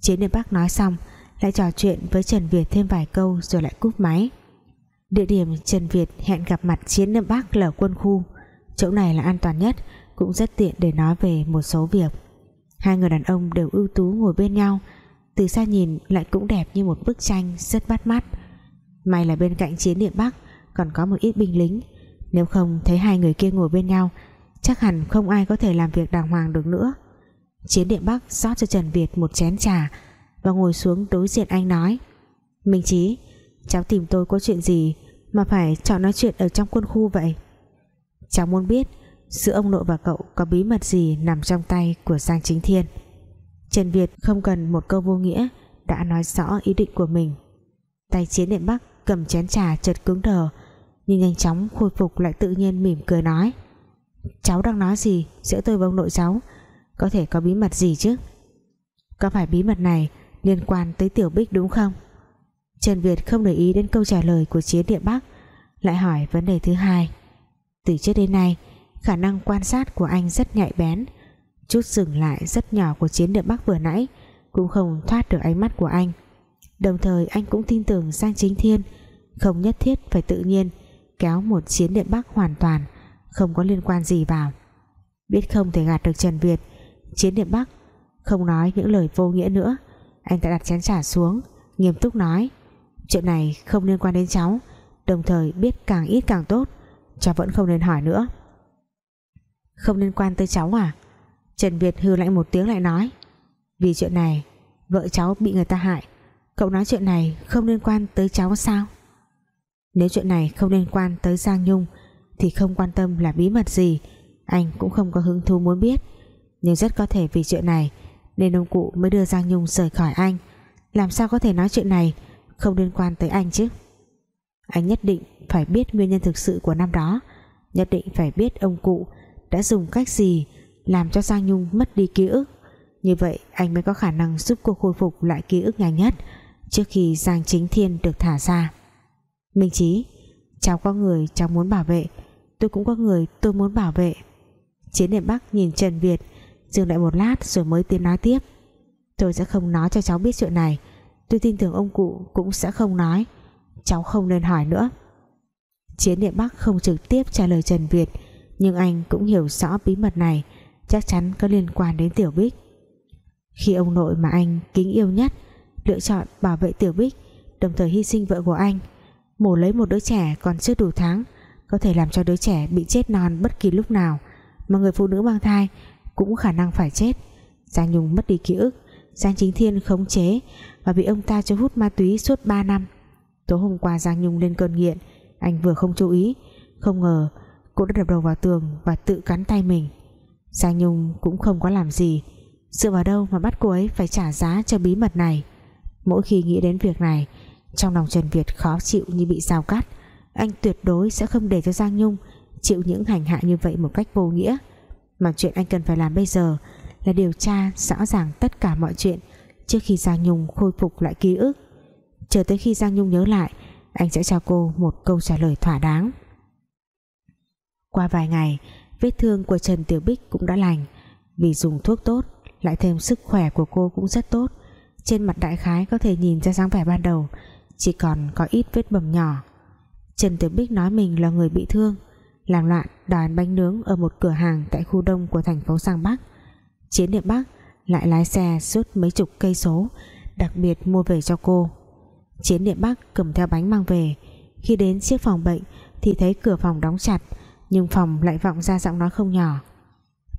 Chiến Niệm Bắc nói xong, Lại trò chuyện với Trần Việt thêm vài câu Rồi lại cúp máy. Địa điểm Trần Việt hẹn gặp mặt Chiến Niệm Bắc là quân khu. Chỗ này là an toàn nhất, Cũng rất tiện để nói về một số việc. Hai người đàn ông đều ưu tú ngồi bên nhau từ xa nhìn lại cũng đẹp như một bức tranh Rất bắt mắt. May là bên cạnh Chiến địa Bắc còn có một ít binh lính. Nếu không thấy hai người kia ngồi bên nhau chắc hẳn không ai có thể làm việc đàng hoàng được nữa. Chiến điện bắc rót cho Trần Việt một chén trà và ngồi xuống đối diện anh nói Minh trí, cháu tìm tôi có chuyện gì mà phải chọn nói chuyện ở trong quân khu vậy? Cháu muốn biết giữa ông nội và cậu có bí mật gì nằm trong tay của Giang Chính Thiên? Trần Việt không cần một câu vô nghĩa, đã nói rõ ý định của mình. Tay chiến điện Bắc cầm chén trà chợt cứng đờ, nhưng nhanh chóng khôi phục lại tự nhiên mỉm cười nói, cháu đang nói gì? Giữa tôi và ông nội cháu, có thể có bí mật gì chứ? Có phải bí mật này liên quan tới tiểu bích đúng không? Trần Việt không để ý đến câu trả lời của chiến địa Bắc, lại hỏi vấn đề thứ hai. Từ trước đến nay, khả năng quan sát của anh rất nhạy bén chút dừng lại rất nhỏ của chiến địa Bắc vừa nãy, cũng không thoát được ánh mắt của anh. Đồng thời, anh cũng tin tưởng Giang Chính Thiên không nhất thiết phải tự nhiên kéo một chiến địa Bắc hoàn toàn, không có liên quan gì vào. Biết không thể gạt được Trần Việt, chiến địa Bắc không nói những lời vô nghĩa nữa. Anh ta đặt chén trà xuống, nghiêm túc nói, chuyện này không liên quan đến cháu, đồng thời biết càng ít càng tốt, cháu vẫn không nên hỏi nữa. Không liên quan tới cháu à? Trần Việt hư lạnh một tiếng lại nói. Vì chuyện này, vợ cháu bị người ta hại. Cậu nói chuyện này không liên quan tới cháu sao? Nếu chuyện này không liên quan tới Giang Nhung, Thì không quan tâm là bí mật gì. Anh cũng không có hứng thú muốn biết. Nhưng rất có thể vì chuyện này, Nên ông cụ mới đưa Giang Nhung rời khỏi anh. Làm sao có thể nói chuyện này Không liên quan tới anh chứ? Anh nhất định phải biết nguyên nhân thực sự của năm đó. Nhất định phải biết ông cụ Đã dùng cách gì làm cho Giang Nhung mất đi ký ức. Như vậy, anh mới có khả năng giúp cô khôi phục lại ký ức nhanh nhất Trước khi Giang Chính Thiên được thả ra. Minh Chí, Cháu có người cháu muốn bảo vệ. Tôi cũng có người tôi muốn bảo vệ. Chiến niệm Bắc nhìn Trần Việt, Dừng lại một lát rồi mới tiến nói tiếp. Tôi sẽ không nói cho cháu biết chuyện này. Tôi tin tưởng ông cụ cũng sẽ không nói. Cháu không nên hỏi nữa. Chiến niệm Bắc không trực tiếp trả lời Trần Việt, Nhưng anh cũng hiểu rõ bí mật này. Chắc chắn có liên quan đến Tiểu Bích. Khi ông nội mà anh kính yêu nhất lựa chọn bảo vệ Tiểu Bích, đồng thời hy sinh vợ của anh, mổ lấy một đứa trẻ còn chưa đủ tháng, có thể làm cho đứa trẻ bị chết non bất kỳ lúc nào mà người phụ nữ mang thai cũng khả năng phải chết. Giang Nhung mất đi ký ức, Giang Chính Thiên khống chế và bị ông ta cho hút ma túy suốt 3 năm. Tối hôm qua Giang Nhung lên cơn nghiện, anh vừa không chú ý, không ngờ cô đã đập đầu vào tường và tự cắn tay mình. Giang Nhung cũng không có làm gì. Dựa vào đâu mà bắt cô ấy phải trả giá cho bí mật này? Mỗi khi nghĩ đến việc này, trong lòng Trần Việt khó chịu như bị dao cắt. Anh tuyệt đối sẽ không để cho Giang Nhung chịu những hành hạ như vậy một cách vô nghĩa. Mà chuyện anh cần phải làm bây giờ là điều tra rõ ràng tất cả mọi chuyện trước khi Giang Nhung khôi phục lại ký ức. Chờ tới khi Giang Nhung nhớ lại, anh sẽ cho cô một câu trả lời thỏa đáng. Qua vài ngày vết thương của Trần Tiểu Bích cũng đã lành. Vì dùng thuốc tốt, lại thêm sức khỏe của cô cũng rất tốt. Trên mặt đại khái có thể nhìn ra dáng vẻ ban đầu, chỉ còn có ít vết bầm nhỏ. Trần Tiểu Bích nói mình là người bị thương làm loạn đòi bánh nướng ở một cửa hàng tại khu đông của thành phố Sang Bắc. Chiến Điện Bắc lại lái xe suốt mấy chục cây số, đặc biệt mua về cho cô. Chiến Điện Bắc cầm theo bánh mang về. Khi đến chiếc phòng bệnh thì thấy cửa phòng đóng chặt nhưng phòng lại vọng ra giọng nói không nhỏ.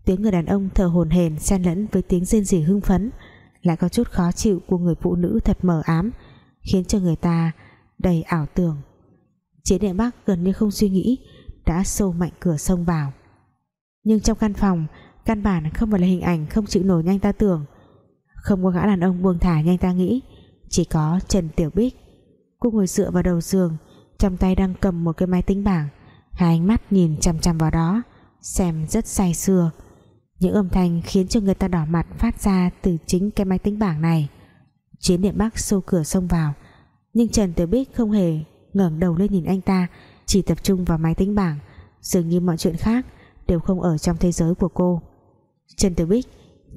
Tiếng người đàn ông thở hồn hển xen lẫn với tiếng rên rỉ hưng phấn. Lại có chút khó chịu của người phụ nữ thật mờ ám, khiến cho người ta đầy ảo tưởng. Chiến Điện Bắc gần như không suy nghĩ, đã xô mạnh cửa sông vào. Nhưng trong căn phòng, căn bản không phải là hình ảnh không chịu nổi nhanh ta tưởng. Không có gã đàn ông buông thả nhanh ta nghĩ, chỉ có Trần Tiểu Bích. Cô ngồi dựa vào đầu giường, trong tay đang cầm một cái máy tính bảng hai ánh mắt nhìn chăm chăm vào đó, xem rất say sưa. Những âm thanh khiến cho người ta đỏ mặt phát ra từ chính cái máy tính bảng này. Chiến điện bắc xô cửa xông vào, nhưng Trần Tiểu Bích không hề ngẩng đầu lên nhìn anh ta, chỉ tập trung vào máy tính bảng. Dường như mọi chuyện khác đều không ở trong thế giới của cô. Trần Tiểu Bích,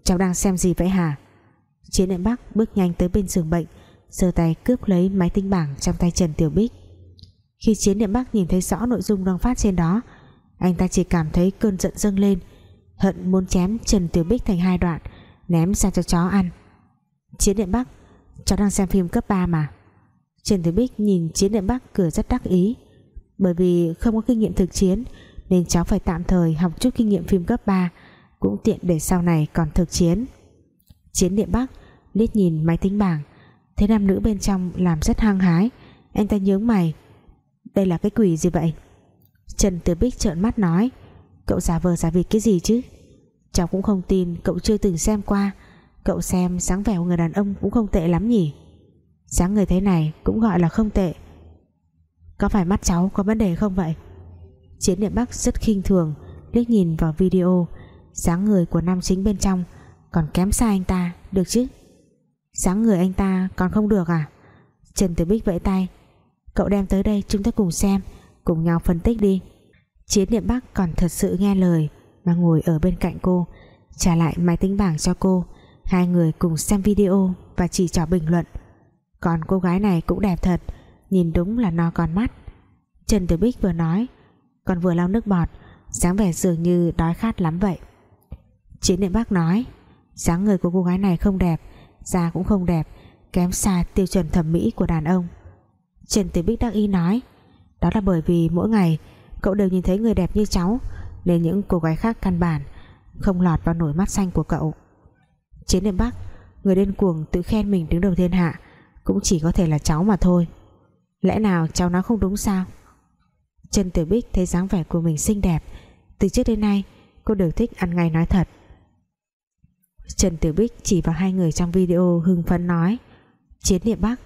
cháu đang xem gì vậy hả? Chiến điện Bắc bước nhanh tới bên giường bệnh, giơ tay cướp lấy máy tính bảng trong tay Trần Tiểu Bích khi Chiến niệm Bắc nhìn thấy rõ nội dung đang phát trên đó, anh ta chỉ cảm thấy cơn giận dâng lên, hận muốn chém Trần Tiểu Bích thành hai đoạn, ném ra cho chó ăn. Chiến niệm Bắc cháu đang xem phim cấp 3 mà. Trần Tiểu Bích nhìn Chiến niệm Bắc cười rất đắc ý. Bởi vì không có kinh nghiệm thực chiến, nên cháu phải tạm thời học chút kinh nghiệm phim cấp 3 cũng tiện để sau này còn thực chiến. Chiến niệm Bắc liếc nhìn máy tính bảng, thấy nam nữ bên trong làm rất hăng hái. Anh ta nhướng mày đây là cái quỷ gì vậy? Trần Tử Bích trợn mắt nói. Cậu giả vờ giả vịt cái gì chứ? Cháu cũng không tin, cậu chưa từng xem qua. Cậu xem sáng vẻ của người đàn ông cũng không tệ lắm nhỉ? Sáng người thế này cũng gọi là không tệ. Có phải mắt cháu có vấn đề không vậy? Chiến điện bắc rất khinh thường, liếc nhìn vào video. Sáng người của nam chính bên trong còn kém xa anh ta, được chứ? Sáng người anh ta còn không được à? Trần Tử Bích vẫy tay cậu đem tới đây chúng ta cùng xem, cùng nhau phân tích đi. Chiến niệm Bắc còn thật sự nghe lời mà ngồi ở bên cạnh cô, trả lại máy tính bảng cho cô. Hai người cùng xem video và chỉ trỏ bình luận. Còn cô gái này cũng đẹp thật, nhìn đúng là no con mắt. Trần Tử Bích vừa nói còn vừa lau nước bọt, dáng vẻ dường như đói khát lắm vậy. Chiến niệm Bắc nói, dáng người của cô gái này không đẹp, da cũng không đẹp, kém xa tiêu chuẩn thẩm mỹ của đàn ông. Trần Tử Bích đắc ý nói, đó là bởi vì mỗi ngày cậu đều nhìn thấy người đẹp như cháu, nên những cô gái khác căn bản không lọt vào nổi mắt xanh của cậu. Chiến đêm Bắc, người điên cuồng tự khen mình đứng đầu thiên hạ cũng chỉ có thể là cháu mà thôi. Lẽ nào cháu nói không đúng sao? Trần Tử Bích thấy dáng vẻ của mình xinh đẹp, từ trước đến nay cô đều thích ăn ngay nói thật. Trần Tử Bích chỉ vào hai người trong video hưng phấn nói, Chiến địa Bắc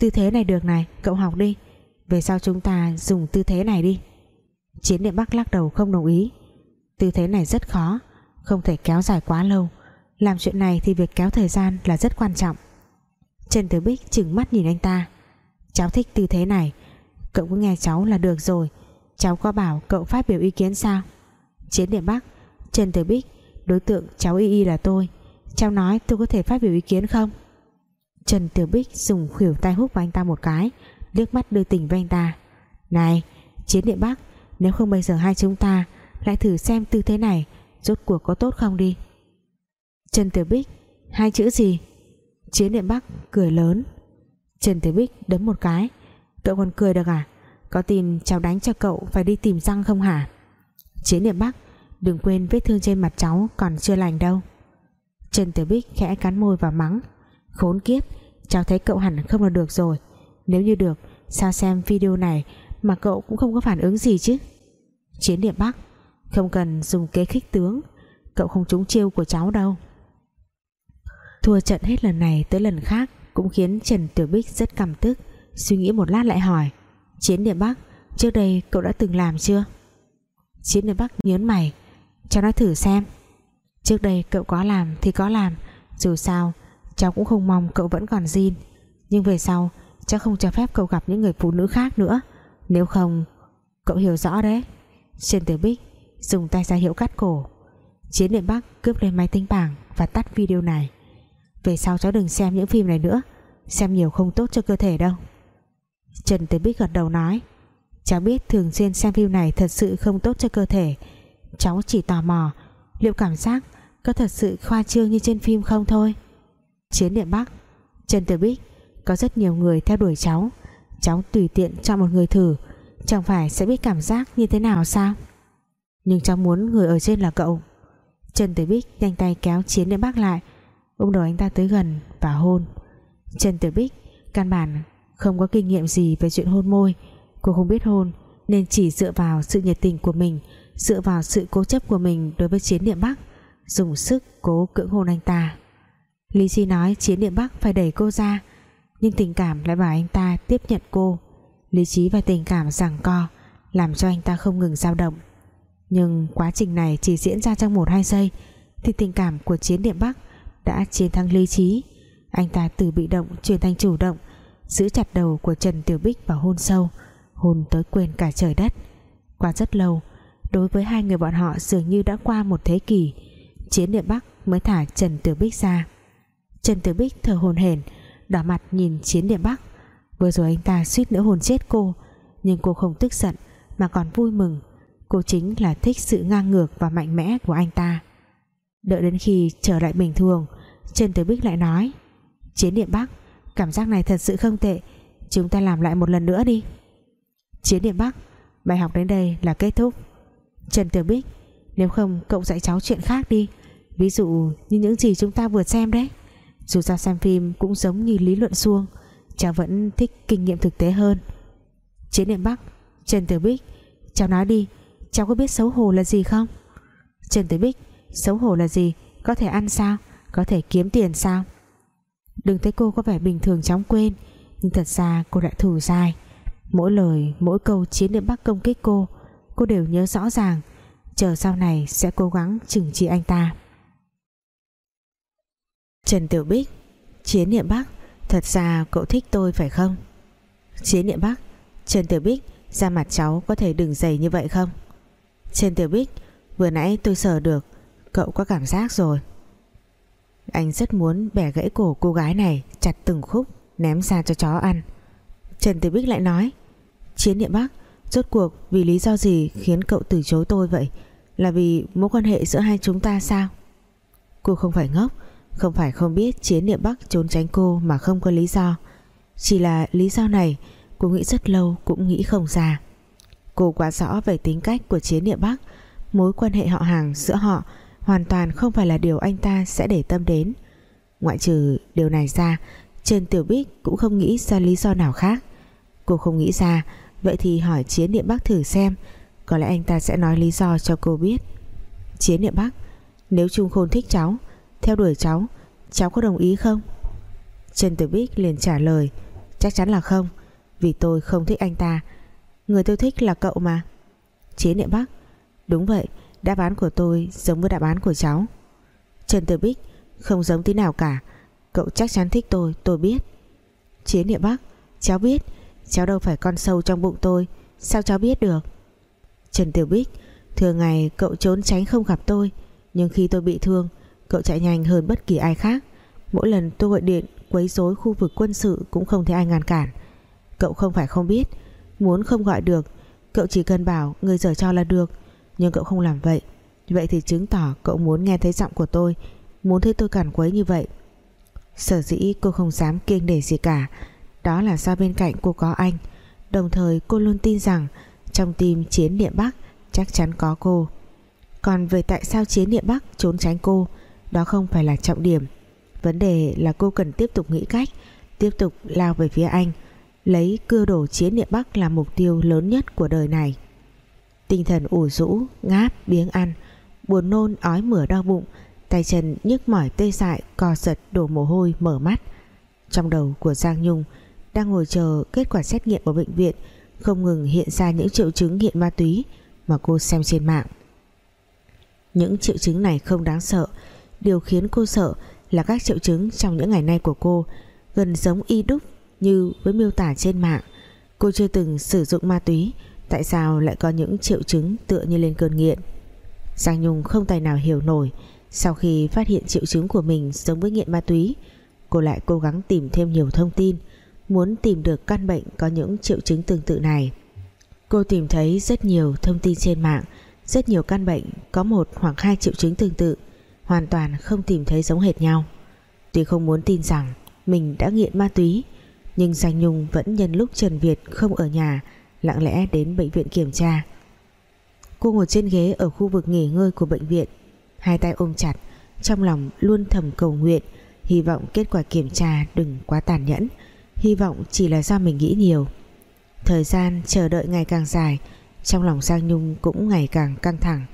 Tư thế này được này, cậu học đi. Về sau chúng ta dùng tư thế này đi. Chiến địa Bắc lắc đầu không đồng ý. Tư thế này rất khó, Không thể kéo dài quá lâu. Làm chuyện này thì việc kéo thời gian là rất quan trọng. Trần Tử Bích chừng mắt nhìn anh ta. Cháu thích tư thế này. Cậu cứ nghe cháu là được rồi. Cháu có bảo cậu phát biểu ý kiến sao? Chiến địa Bắc, Trần Tử Bích, đối tượng cháu y y là tôi. Cháu nói tôi có thể phát biểu ý kiến không? Trần Tiểu Bích dùng khuỷu tay hút vào anh ta một cái, liếc mắt đưa tình với anh ta. Này, chiến địa Bắc, nếu không bây giờ hai chúng ta lại thử xem tư thế này, rốt cuộc có tốt không đi? Trần Tiểu Bích, Hai chữ gì? Chiến Địa Bắc cười lớn. Trần Tiểu Bích đấm một cái. Cậu còn cười được à? Có tin cháu đánh cho cậu phải đi tìm răng không hả? Chiến Địa Bắc, Đừng quên vết thương trên mặt cháu còn chưa lành đâu. Trần Tiểu Bích khẽ cắn môi và mắng. Khốn kiếp, Cháu thấy cậu hẳn không là được rồi. Nếu như được, sao xem video này Mà cậu cũng không có phản ứng gì chứ? Chiến địa Bắc, Không cần dùng kế khích tướng, Cậu không trúng chiêu của cháu đâu. Thua trận hết lần này tới lần khác Cũng khiến Trần Tiểu Bích rất cảm tức, Suy nghĩ một lát lại hỏi, Chiến địa Bắc, Trước đây cậu đã từng làm chưa? Chiến địa Bắc nhớn mày, Cháu nói thử xem. Trước đây cậu có làm thì có làm, Dù sao cháu cũng không mong cậu vẫn còn zin Nhưng về sau, Cháu không cho phép cậu gặp những người phụ nữ khác nữa. Nếu không, Cậu hiểu rõ đấy. Trần tử Bích, dùng tay ra hiệu cắt cổ. Chiến Điện Bắc cướp lên máy tính bảng Và tắt video này. Về sau cháu đừng xem những phim này nữa. Xem nhiều không tốt cho cơ thể đâu. Trần Tử Bích gật đầu nói. Cháu biết thường xuyên xem phim này Thật sự không tốt cho cơ thể. Cháu chỉ tò mò Liệu cảm giác có thật sự khoa trương như trên phim không thôi. Chiến Điện Bắc. Trần Tiểu Bích, Có rất nhiều người theo đuổi cháu. Cháu tùy tiện cho một người thử, Chẳng phải sẽ biết cảm giác như thế nào sao? Nhưng cháu muốn người ở trên là cậu. Trần Tử Bích, nhanh tay kéo Chiến Điện Bắc lại, ôm đầu anh ta tới gần và hôn. Trần Tử Bích, căn bản không có kinh nghiệm gì về chuyện hôn môi. Cô không biết hôn, nên chỉ dựa vào sự nhiệt tình của mình, dựa vào sự cố chấp của mình đối với Chiến Điện Bắc, dùng sức cố cưỡng hôn anh ta. Lý Chi nói Chiến Điện Bắc phải đẩy cô ra, nhưng tình cảm lại bảo anh ta tiếp nhận cô. Lý trí và tình cảm giằng co, làm cho anh ta không ngừng dao động. Nhưng quá trình này chỉ diễn ra trong một hai giây, thì tình cảm của chiến điện Bắc đã chiến thắng lý trí anh ta từ bị động chuyển thành chủ động, giữ chặt đầu của Trần Tiểu Bích và hôn sâu, hôn tới quên cả trời đất. Qua rất lâu, đối với hai người bọn họ dường như đã qua một thế kỷ, chiến điện Bắc mới thả Trần Tiểu Bích ra. Trần Tử Bích thở hồn hển, đỏ mặt nhìn chiến điện Bắc. Vừa rồi anh ta suýt nữa hồn chết cô, nhưng cô không tức giận mà còn vui mừng. Cô chính là thích sự ngang ngược và mạnh mẽ của anh ta. Đợi đến khi trở lại bình thường, Trần Tử Bích lại nói, Chiến Điện Bắc, cảm giác này thật sự không tệ. Chúng ta làm lại một lần nữa đi. Chiến Điện Bắc, bài học đến đây là kết thúc. Trần Tử Bích, nếu không, cậu dạy cháu chuyện khác đi. Ví dụ như những gì chúng ta vừa xem đấy dù sao xem phim cũng giống như lý luận xuông cháu vẫn thích kinh nghiệm thực tế hơn. Chiến niệm Bắc, Trần Tử Bích, cháu nói đi, cháu có biết xấu hổ là gì không? Trần Tử Bích, xấu hổ là gì? Có thể ăn sao? Có thể kiếm tiền sao? Đừng thấy cô có vẻ bình thường chóng quên, nhưng thật ra cô đã thù dai. Mỗi lời, mỗi câu chiến niệm Bắc công kích cô cô đều nhớ rõ ràng. Chờ sau này sẽ cố gắng trừng trị anh ta. Trần Tiểu Bích, Chiến Niệm Bắc, Thật ra cậu thích tôi phải không? Chiến Niệm Bắc, Trần Tiểu Bích Da mặt cháu có thể đừng dày như vậy không? Trần Tiểu Bích, Vừa nãy tôi sờ được, Cậu có cảm giác rồi. Anh rất muốn bẻ gãy cổ cô gái này, Chặt từng khúc, Ném ra cho chó ăn. Trần Tiểu Bích lại nói, Chiến Niệm Bắc, Rốt cuộc vì lý do gì khiến cậu từ chối tôi vậy? Là vì mối quan hệ giữa hai chúng ta sao? Cô không phải ngốc không phải không biết Chiến Niệm Bắc trốn tránh cô mà không có lý do. Chỉ là lý do này, Cô nghĩ rất lâu cũng nghĩ không ra. Cô quá rõ về tính cách của Chiến Niệm Bắc. Mối quan hệ họ hàng giữa họ Hoàn toàn không phải là điều anh ta sẽ để tâm đến. Ngoại trừ điều này ra Trần Tiểu Bích cũng không nghĩ ra lý do nào khác. Cô không nghĩ ra, Vậy thì hỏi Chiến Niệm Bắc thử xem, Có lẽ anh ta sẽ nói lý do cho cô biết. Chiến Niệm Bắc, Nếu Trung Khôn thích cháu theo đuổi cháu cháu có đồng ý không? Trần Tử Bích liền trả lời, chắc chắn là không, vì tôi không thích anh ta. Người tôi thích là cậu mà. Chế niệm Bắc, đúng vậy, đáp án của tôi giống với đáp án của cháu. Trần Tử Bích, không giống tí nào cả, cậu chắc chắn thích tôi tôi biết. Chế niệm Bắc, cháu biết, cháu đâu phải con sâu trong bụng tôi, sao cháu biết được? Trần Tiểu Bích, thường ngày cậu trốn tránh không gặp tôi, nhưng khi tôi bị thương Cậu chạy nhanh hơn bất kỳ ai khác. Mỗi lần tôi gọi điện, quấy rối khu vực quân sự Cũng không thấy ai ngăn cản. Cậu không phải không biết, Muốn không gọi được, Cậu chỉ cần bảo người dở cho là được, Nhưng cậu không làm vậy. Vậy thì chứng tỏ cậu muốn nghe thấy giọng của tôi, Muốn thấy tôi cản quấy như vậy. Sở dĩ cô không dám kiêng để gì cả, Đó là do bên cạnh cô có anh. Đồng thời cô luôn tin rằng Trong tim chiến địa Bắc Chắc chắn có cô. Còn về tại sao chiến địa Bắc trốn tránh cô đó không phải là trọng điểm. Vấn đề là cô cần tiếp tục nghĩ cách Tiếp tục lao về phía anh Lấy cưa đổ chiến địa Bắc là mục tiêu lớn nhất của đời này. Tinh thần ủ rũ, ngáp, biếng ăn Buồn nôn, ói mửa đau bụng Tay chân nhức mỏi tê dại Co giật đổ mồ hôi mở mắt. Trong đầu của Giang Nhung Đang ngồi chờ kết quả xét nghiệm ở bệnh viện Không ngừng hiện ra những triệu chứng nghiện ma túy Mà cô xem trên mạng. Những triệu chứng này không đáng sợ Điều khiến cô sợ Là các triệu chứng trong những ngày nay của cô Gần giống y đúc Như với miêu tả trên mạng. Cô chưa từng sử dụng ma túy, Tại sao lại có những triệu chứng tựa như lên cơn nghiện? Giang Nhung không tài nào hiểu nổi, Sau khi phát hiện triệu chứng của mình giống với nghiện ma túy, Cô lại cố gắng tìm thêm nhiều thông tin, Muốn tìm được căn bệnh có những triệu chứng tương tự này. Cô tìm thấy rất nhiều thông tin trên mạng, Rất nhiều căn bệnh có một hoặc hai triệu chứng tương tự. Hoàn toàn không tìm thấy giống hệt nhau. Tuy không muốn tin rằng mình đã nghiện ma túy, Nhưng Giang Nhung vẫn nhân lúc Trần Việt không ở nhà, Lặng lẽ đến bệnh viện kiểm tra. Cô ngồi trên ghế ở khu vực nghỉ ngơi của bệnh viện, Hai tay ôm chặt, Trong lòng luôn thầm cầu nguyện, Hy vọng kết quả kiểm tra đừng quá tàn nhẫn, Hy vọng chỉ là do mình nghĩ nhiều. Thời gian chờ đợi ngày càng dài, Trong lòng Giang Nhung cũng ngày càng căng thẳng.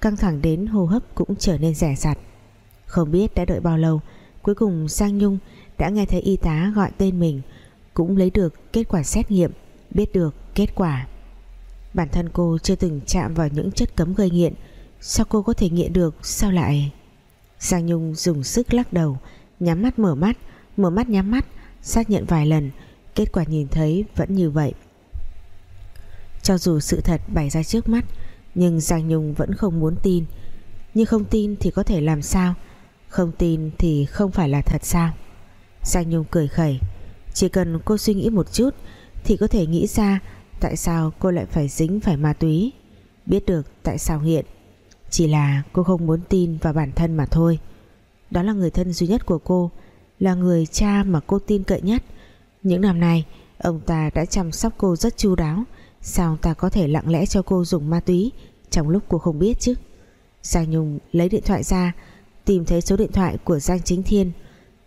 Căng thẳng đến hô hấp cũng trở nên rẻ rặt Không biết đã đợi bao lâu, Cuối cùng Giang Nhung đã nghe thấy y tá gọi tên mình, Cũng lấy được kết quả xét nghiệm, Biết được kết quả. Bản thân cô chưa từng chạm vào những chất cấm gây nghiện, Sao cô có thể nghiện được, Sao lại? Giang Nhung dùng sức lắc đầu, Nhắm mắt mở mắt Mở mắt nhắm mắt, Xác nhận vài lần, Kết quả nhìn thấy vẫn như vậy. Cho dù sự thật bày ra trước mắt nhưng Giang Nhung vẫn không muốn tin. Nhưng không tin thì có thể làm sao? Không tin thì không phải là thật sao? Giang Nhung cười khẩy. Chỉ cần cô suy nghĩ một chút Thì có thể nghĩ ra Tại sao cô lại phải dính phải ma túy. Biết được tại sao nghiện Chỉ là cô không muốn tin vào bản thân mà thôi. Đó là người thân duy nhất của cô, Là người cha mà cô tin cậy nhất. Những năm nay, Ông ta đã chăm sóc cô rất chu đáo. Sao ta có thể lặng lẽ cho cô dùng ma túy? Trong lúc cô không biết chứ. Giang Nhung lấy điện thoại ra, Tìm thấy số điện thoại của Giang Chính Thiên.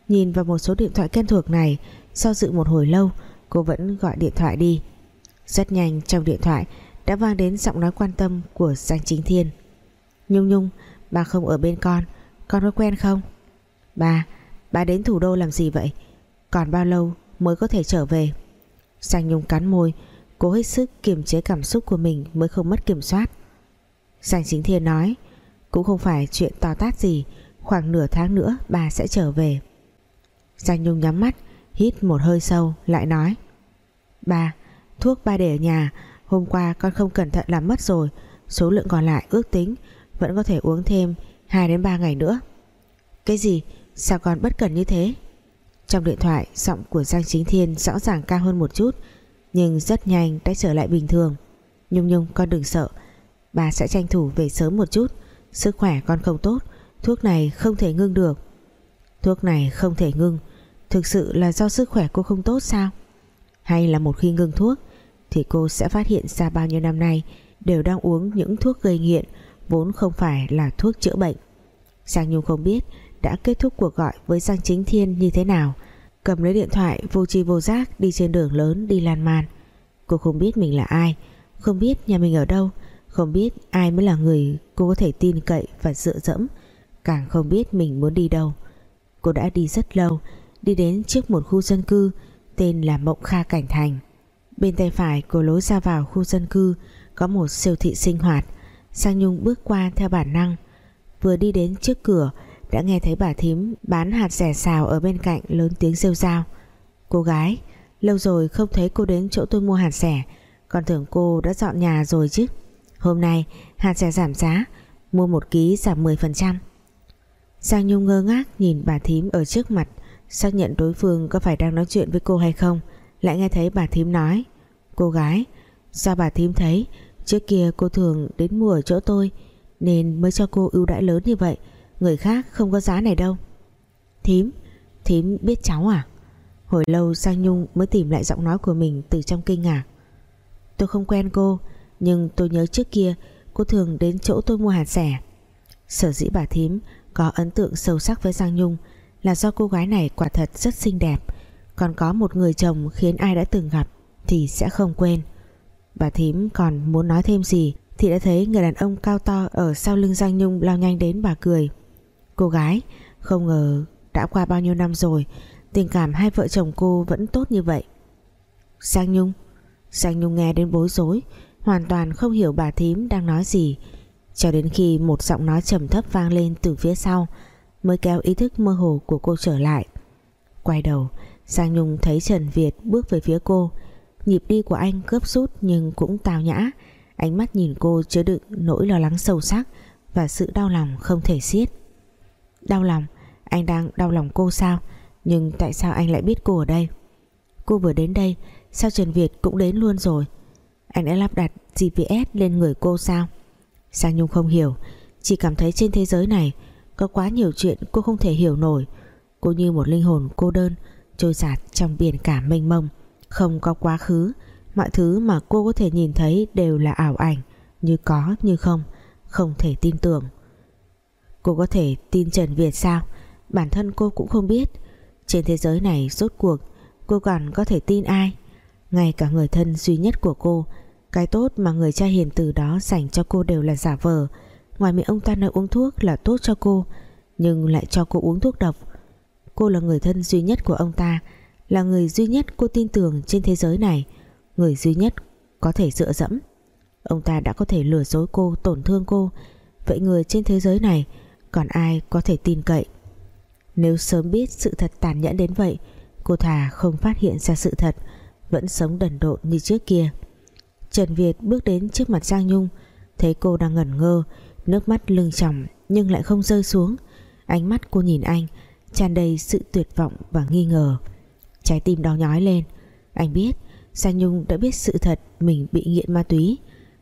Nhìn vào một số điện thoại quen thuộc này, Do dự một hồi lâu, Cô vẫn gọi điện thoại đi. Rất nhanh trong điện thoại đã vang đến giọng nói quan tâm của Giang Chính Thiên. Nhung Nhung Bà không ở bên con Con có quen không? Bà Bà đến thủ đô làm gì vậy? Còn bao lâu mới có thể trở về? Giang Nhung cắn môi Cố hết sức kiềm chế cảm xúc của mình Mới không mất kiểm soát. Giang Chính Thiên nói, Cũng không phải chuyện to tát gì, Khoảng nửa tháng nữa bà sẽ trở về. Giang Nhung nhắm mắt, Hít một hơi sâu, lại nói Bà Thuốc ba để ở nhà, Hôm qua con không cẩn thận làm mất rồi, Số lượng còn lại ước tính Vẫn có thể uống thêm 2 đến 3 ngày nữa. Cái gì? Sao con bất cẩn như thế? Trong điện thoại, Giọng của Giang Chính Thiên rõ ràng cao hơn một chút nhưng rất nhanh đã trở lại bình thường. Nhung Nhung, con đừng sợ. Bà sẽ tranh thủ về sớm một chút. Sức khỏe con không tốt. Thuốc này không thể ngưng được. Thuốc này không thể ngưng. Thực sự là do sức khỏe cô không tốt sao? Hay là một khi ngưng thuốc, thì cô sẽ phát hiện ra bao nhiêu năm nay đều đang uống những thuốc gây nghiện, vốn không phải là thuốc chữa bệnh. Giang Nhung không biết đã kết thúc cuộc gọi với Giang Chính Thiên như thế nào cầm lấy điện thoại, vô tri vô giác đi trên đường lớn đi lan man cô không biết mình là ai, không biết nhà mình ở đâu, không biết ai mới là người cô có thể tin cậy và dựa dẫm, càng không biết mình muốn đi đâu cô đã đi rất lâu, đi đến trước một khu dân cư tên là Mộng Kha Cảnh Thành Bên tay phải của lối ra vào khu dân cư có một siêu thị sinh hoạt. Sang Nhung bước qua theo bản năng. Vừa đi đến trước cửa đã nghe thấy bà thím bán hạt rẻ xào ở bên cạnh lớn tiếng rêu rao. Cô gái, lâu rồi không thấy cô đến chỗ tôi mua hạt rẻ, còn tưởng cô đã dọn nhà rồi chứ. Hôm nay hạt rẻ giảm giá, mua một ký giảm 10%. Giang Nhung ngơ ngác nhìn bà thím ở trước mặt, xác nhận đối phương có phải đang nói chuyện với cô hay không, lại nghe thấy bà thím nói Cô gái Sao bà thím thấy Trước kia cô thường đến mua ở chỗ tôi Nên mới cho cô ưu đãi lớn như vậy Người khác không có giá này đâu. Thím Thím biết cháu à? Hồi lâu Giang Nhung mới tìm lại giọng nói của mình Từ trong kinh ngạc. Tôi không quen cô, Nhưng tôi nhớ trước kia cô thường đến chỗ tôi mua hạt rẻ Sở dĩ bà thím Có ấn tượng sâu sắc với Giang Nhung Là do cô gái này quả thật rất xinh đẹp. Còn có một người chồng khiến ai đã từng gặp Thì sẽ không quên. Bà thím còn muốn nói thêm gì Thì đã thấy người đàn ông cao to Ở sau lưng Giang Nhung lao nhanh đến bà cười. Cô gái. Không ngờ đã qua bao nhiêu năm rồi, Tình cảm hai vợ chồng cô vẫn tốt như vậy. Giang Nhung Giang Nhung nghe đến bối rối, Hoàn toàn không hiểu bà thím đang nói gì. Cho đến khi một giọng nói trầm thấp vang lên từ phía sau, Mới kéo ý thức mơ hồ của cô trở lại. Quay đầu Giang Nhung thấy Trần Việt bước về phía cô. Nhịp đi của anh gấp rút nhưng cũng tào nhã. Ánh mắt nhìn cô chứa đựng nỗi lo lắng sâu sắc Và sự đau lòng không thể xiết. Đau lòng, Anh đang đau lòng cô sao? Nhưng tại sao anh lại biết cô ở đây? Cô vừa đến đây, Sao Trần Việt cũng đến luôn rồi? Anh đã lắp đặt GPS lên người cô sao? Sang Nhung không hiểu, Chỉ cảm thấy trên thế giới này Có quá nhiều chuyện cô không thể hiểu nổi. Cô như một linh hồn cô đơn, Trôi giạt trong biển cả mênh mông. Không có quá khứ, Mọi thứ mà cô có thể nhìn thấy đều là ảo ảnh, Như có, như không. Không thể tin tưởng. Cô có thể tin Trần Việt sao? Bản thân cô cũng không biết. Trên thế giới này rốt cuộc, Cô còn có thể tin ai? Ngay cả người thân duy nhất của cô, Cái tốt mà người cha hiền từ đó dành cho cô đều là giả vờ. Ngoài miệng ông ta nói uống thuốc là tốt cho cô, Nhưng lại cho cô uống thuốc độc. Cô là người thân duy nhất của ông ta, Là người duy nhất cô tin tưởng trên thế giới này, Người duy nhất có thể dựa dẫm. Ông ta đã có thể lừa dối cô, Tổn thương cô. Vậy người trên thế giới này còn ai có thể tin cậy. Nếu sớm biết sự thật tàn nhẫn đến vậy, Cô thà không phát hiện ra sự thật, vẫn sống đần độn như trước kia. Trần Việt bước đến trước mặt Giang Nhung, thấy cô đang ngẩn ngơ, nước mắt lưng tròng nhưng lại không rơi xuống. Ánh mắt cô nhìn anh, tràn đầy sự tuyệt vọng và nghi ngờ. Trái tim đau nhói lên. Anh biết, Giang Nhung đã biết sự thật mình bị nghiện ma túy.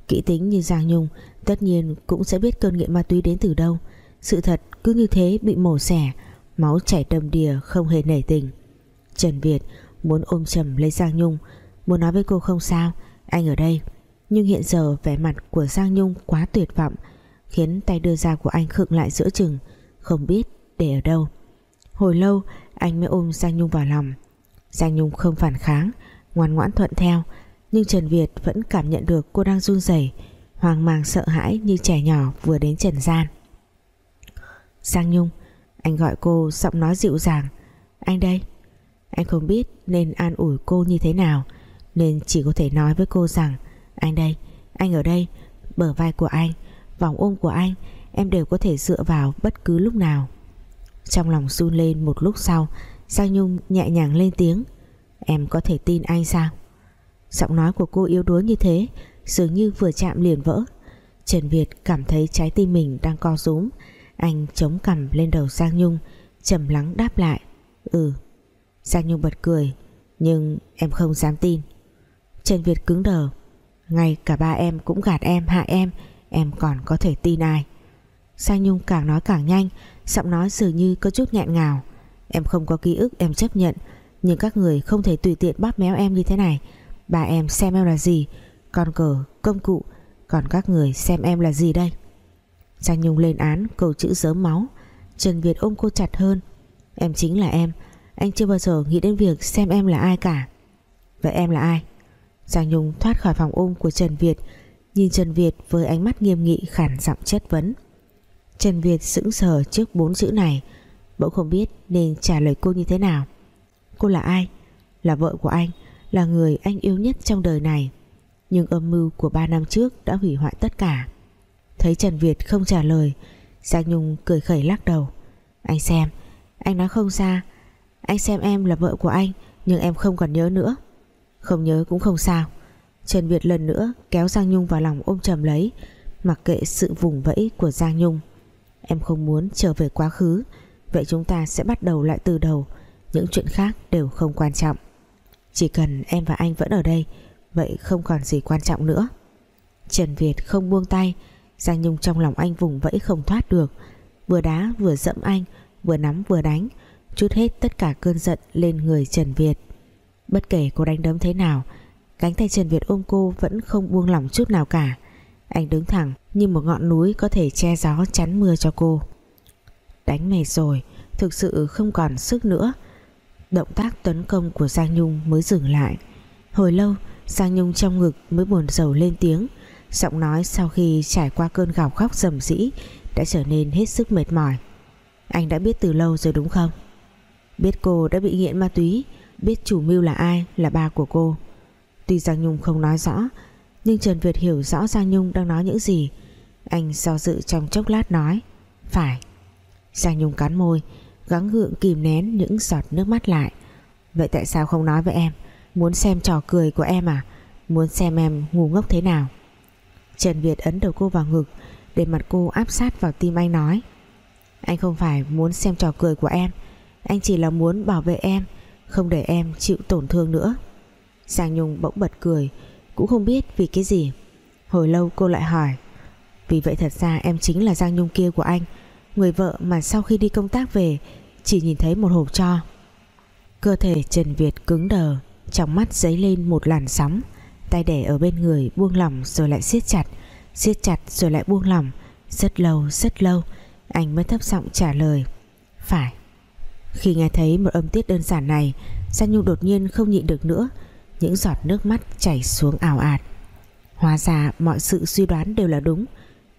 Kỹ tính như Giang Nhung tất nhiên cũng sẽ biết cơn nghiện ma túy đến từ đâu sự thật cứ như thế bị mổ xẻ, máu chảy đầm đìa không hề nể tình. Trần Việt Muốn ôm chầm lấy Giang Nhung, Muốn nói với cô không sao, Anh ở đây. Nhưng hiện giờ vẻ mặt của Giang Nhung quá tuyệt vọng, Khiến tay đưa ra của anh khựng lại giữa chừng, Không biết để ở đâu. Hồi lâu, anh mới ôm Giang Nhung vào lòng. Giang Nhung không phản kháng, Ngoan ngoãn thuận theo, Nhưng Trần Việt vẫn cảm nhận được cô đang run rẩy, Hoang mang sợ hãi như trẻ nhỏ vừa đến trần gian. Giang Nhung Anh gọi cô giọng nói dịu dàng. Anh đây. Anh không biết nên an ủi cô như thế nào Nên chỉ có thể nói với cô rằng Anh đây, anh ở đây Bờ vai của anh, vòng ôm của anh Em đều có thể dựa vào bất cứ lúc nào. Trong lòng run lên một lúc sau Giang Nhung nhẹ nhàng lên tiếng Em có thể tin anh sao? Giọng nói của cô yếu đuối như thế Dường như vừa chạm liền vỡ. Trần Việt cảm thấy trái tim mình đang co rúm anh chống cằm lên đầu Giang Nhung trầm lắng đáp lại. Ừ. Giang Nhung bật cười Nhưng em không dám tin. Trần Việt cứng đờ. Ngay cả ba em cũng gạt em hại em Em còn có thể tin ai? Giang Nhung càng nói càng nhanh Giọng nói dường như có chút nghẹn ngào. Em không có ký ức em chấp nhận Nhưng các người không thể tùy tiện bóp méo em như thế này. Bà em xem em là gì? Con cờ, công cụ Còn các người xem em là gì đây? Giang Nhung lên án câu chữ dớm máu. Trần Việt ôm cô chặt hơn. Em chính là em. Anh chưa bao giờ nghĩ đến việc xem em là ai cả. Vậy em là ai? Giang Nhung thoát khỏi phòng ôm của Trần Việt, Nhìn Trần Việt với ánh mắt nghiêm nghị, khản giọng chất vấn. Trần Việt sững sờ trước bốn chữ này. Bỗng không biết nên trả lời cô như thế nào. Cô là ai? Là vợ của anh, Là người anh yêu nhất trong đời này. Nhưng âm mưu của ba năm trước đã hủy hoại tất cả. Thấy Trần Việt không trả lời Giang Nhung cười khẩy lắc đầu. Anh xem, Anh nói không xa. Anh xem em là vợ của anh, Nhưng em không còn nhớ nữa. Không nhớ cũng không sao. Trần Việt lần nữa kéo Giang Nhung vào lòng ôm chầm lấy, Mặc kệ sự vùng vẫy của Giang Nhung. Em không muốn trở về quá khứ, Vậy chúng ta sẽ bắt đầu lại từ đầu. Những chuyện khác đều không quan trọng. Chỉ cần em và anh vẫn ở đây, Vậy không còn gì quan trọng nữa. Trần Việt không buông tay Giang Nhung trong lòng anh vùng vẫy không thoát được. Vừa đá, vừa dẫm anh, Vừa nắm, vừa đánh. Chút hết tất cả cơn giận lên người Trần Việt. Bất kể cô đánh đấm thế nào, Cánh tay Trần Việt ôm cô vẫn không buông lỏng chút nào cả. Anh đứng thẳng như một ngọn núi có thể che gió chắn mưa cho cô. Đánh mệt rồi, Thực sự không còn sức nữa. Động tác tấn công của Giang Nhung mới dừng lại. Hồi lâu, Giang Nhung trong ngực mới buồn rầu lên tiếng. Giọng nói sau khi trải qua cơn gào khóc rầm rĩ Đã trở nên hết sức mệt mỏi. Anh đã biết từ lâu rồi đúng không? Biết cô đã bị nghiện ma túy, Biết chủ mưu là ai, Là ba của cô. Tuy Giang Nhung không nói rõ, Nhưng Trần Việt hiểu rõ Giang Nhung đang nói những gì. Anh do dự trong chốc lát nói, Phải. Giang Nhung cắn môi, Gắng gượng kìm nén những giọt nước mắt lại. Vậy tại sao không nói với em? Muốn xem trò cười của em à? Muốn xem em ngu ngốc thế nào? Trần Việt ấn đầu cô vào ngực, Để mặt cô áp sát vào tim anh nói, Anh không phải muốn xem trò cười của em, Anh chỉ là muốn bảo vệ em, Không để em chịu tổn thương nữa. Giang Nhung bỗng bật cười, Cũng không biết vì cái gì. Hồi lâu cô lại hỏi, Vì vậy thật ra em chính là Giang Nhung kia của anh, Người vợ mà sau khi đi công tác về, Chỉ nhìn thấy một hộp cho. Cơ thể Trần Việt cứng đờ, Trong mắt dấy lên một làn sóng. Tay để ở bên người buông lỏng rồi lại siết chặt siết chặt rồi lại buông lỏng. Rất lâu rất lâu, Anh mới thấp giọng trả lời. Phải. Khi nghe thấy một âm tiết đơn giản này San Nhung đột nhiên không nhịn được nữa. Những giọt nước mắt chảy xuống ảo ạt. Hóa ra mọi sự suy đoán đều là đúng.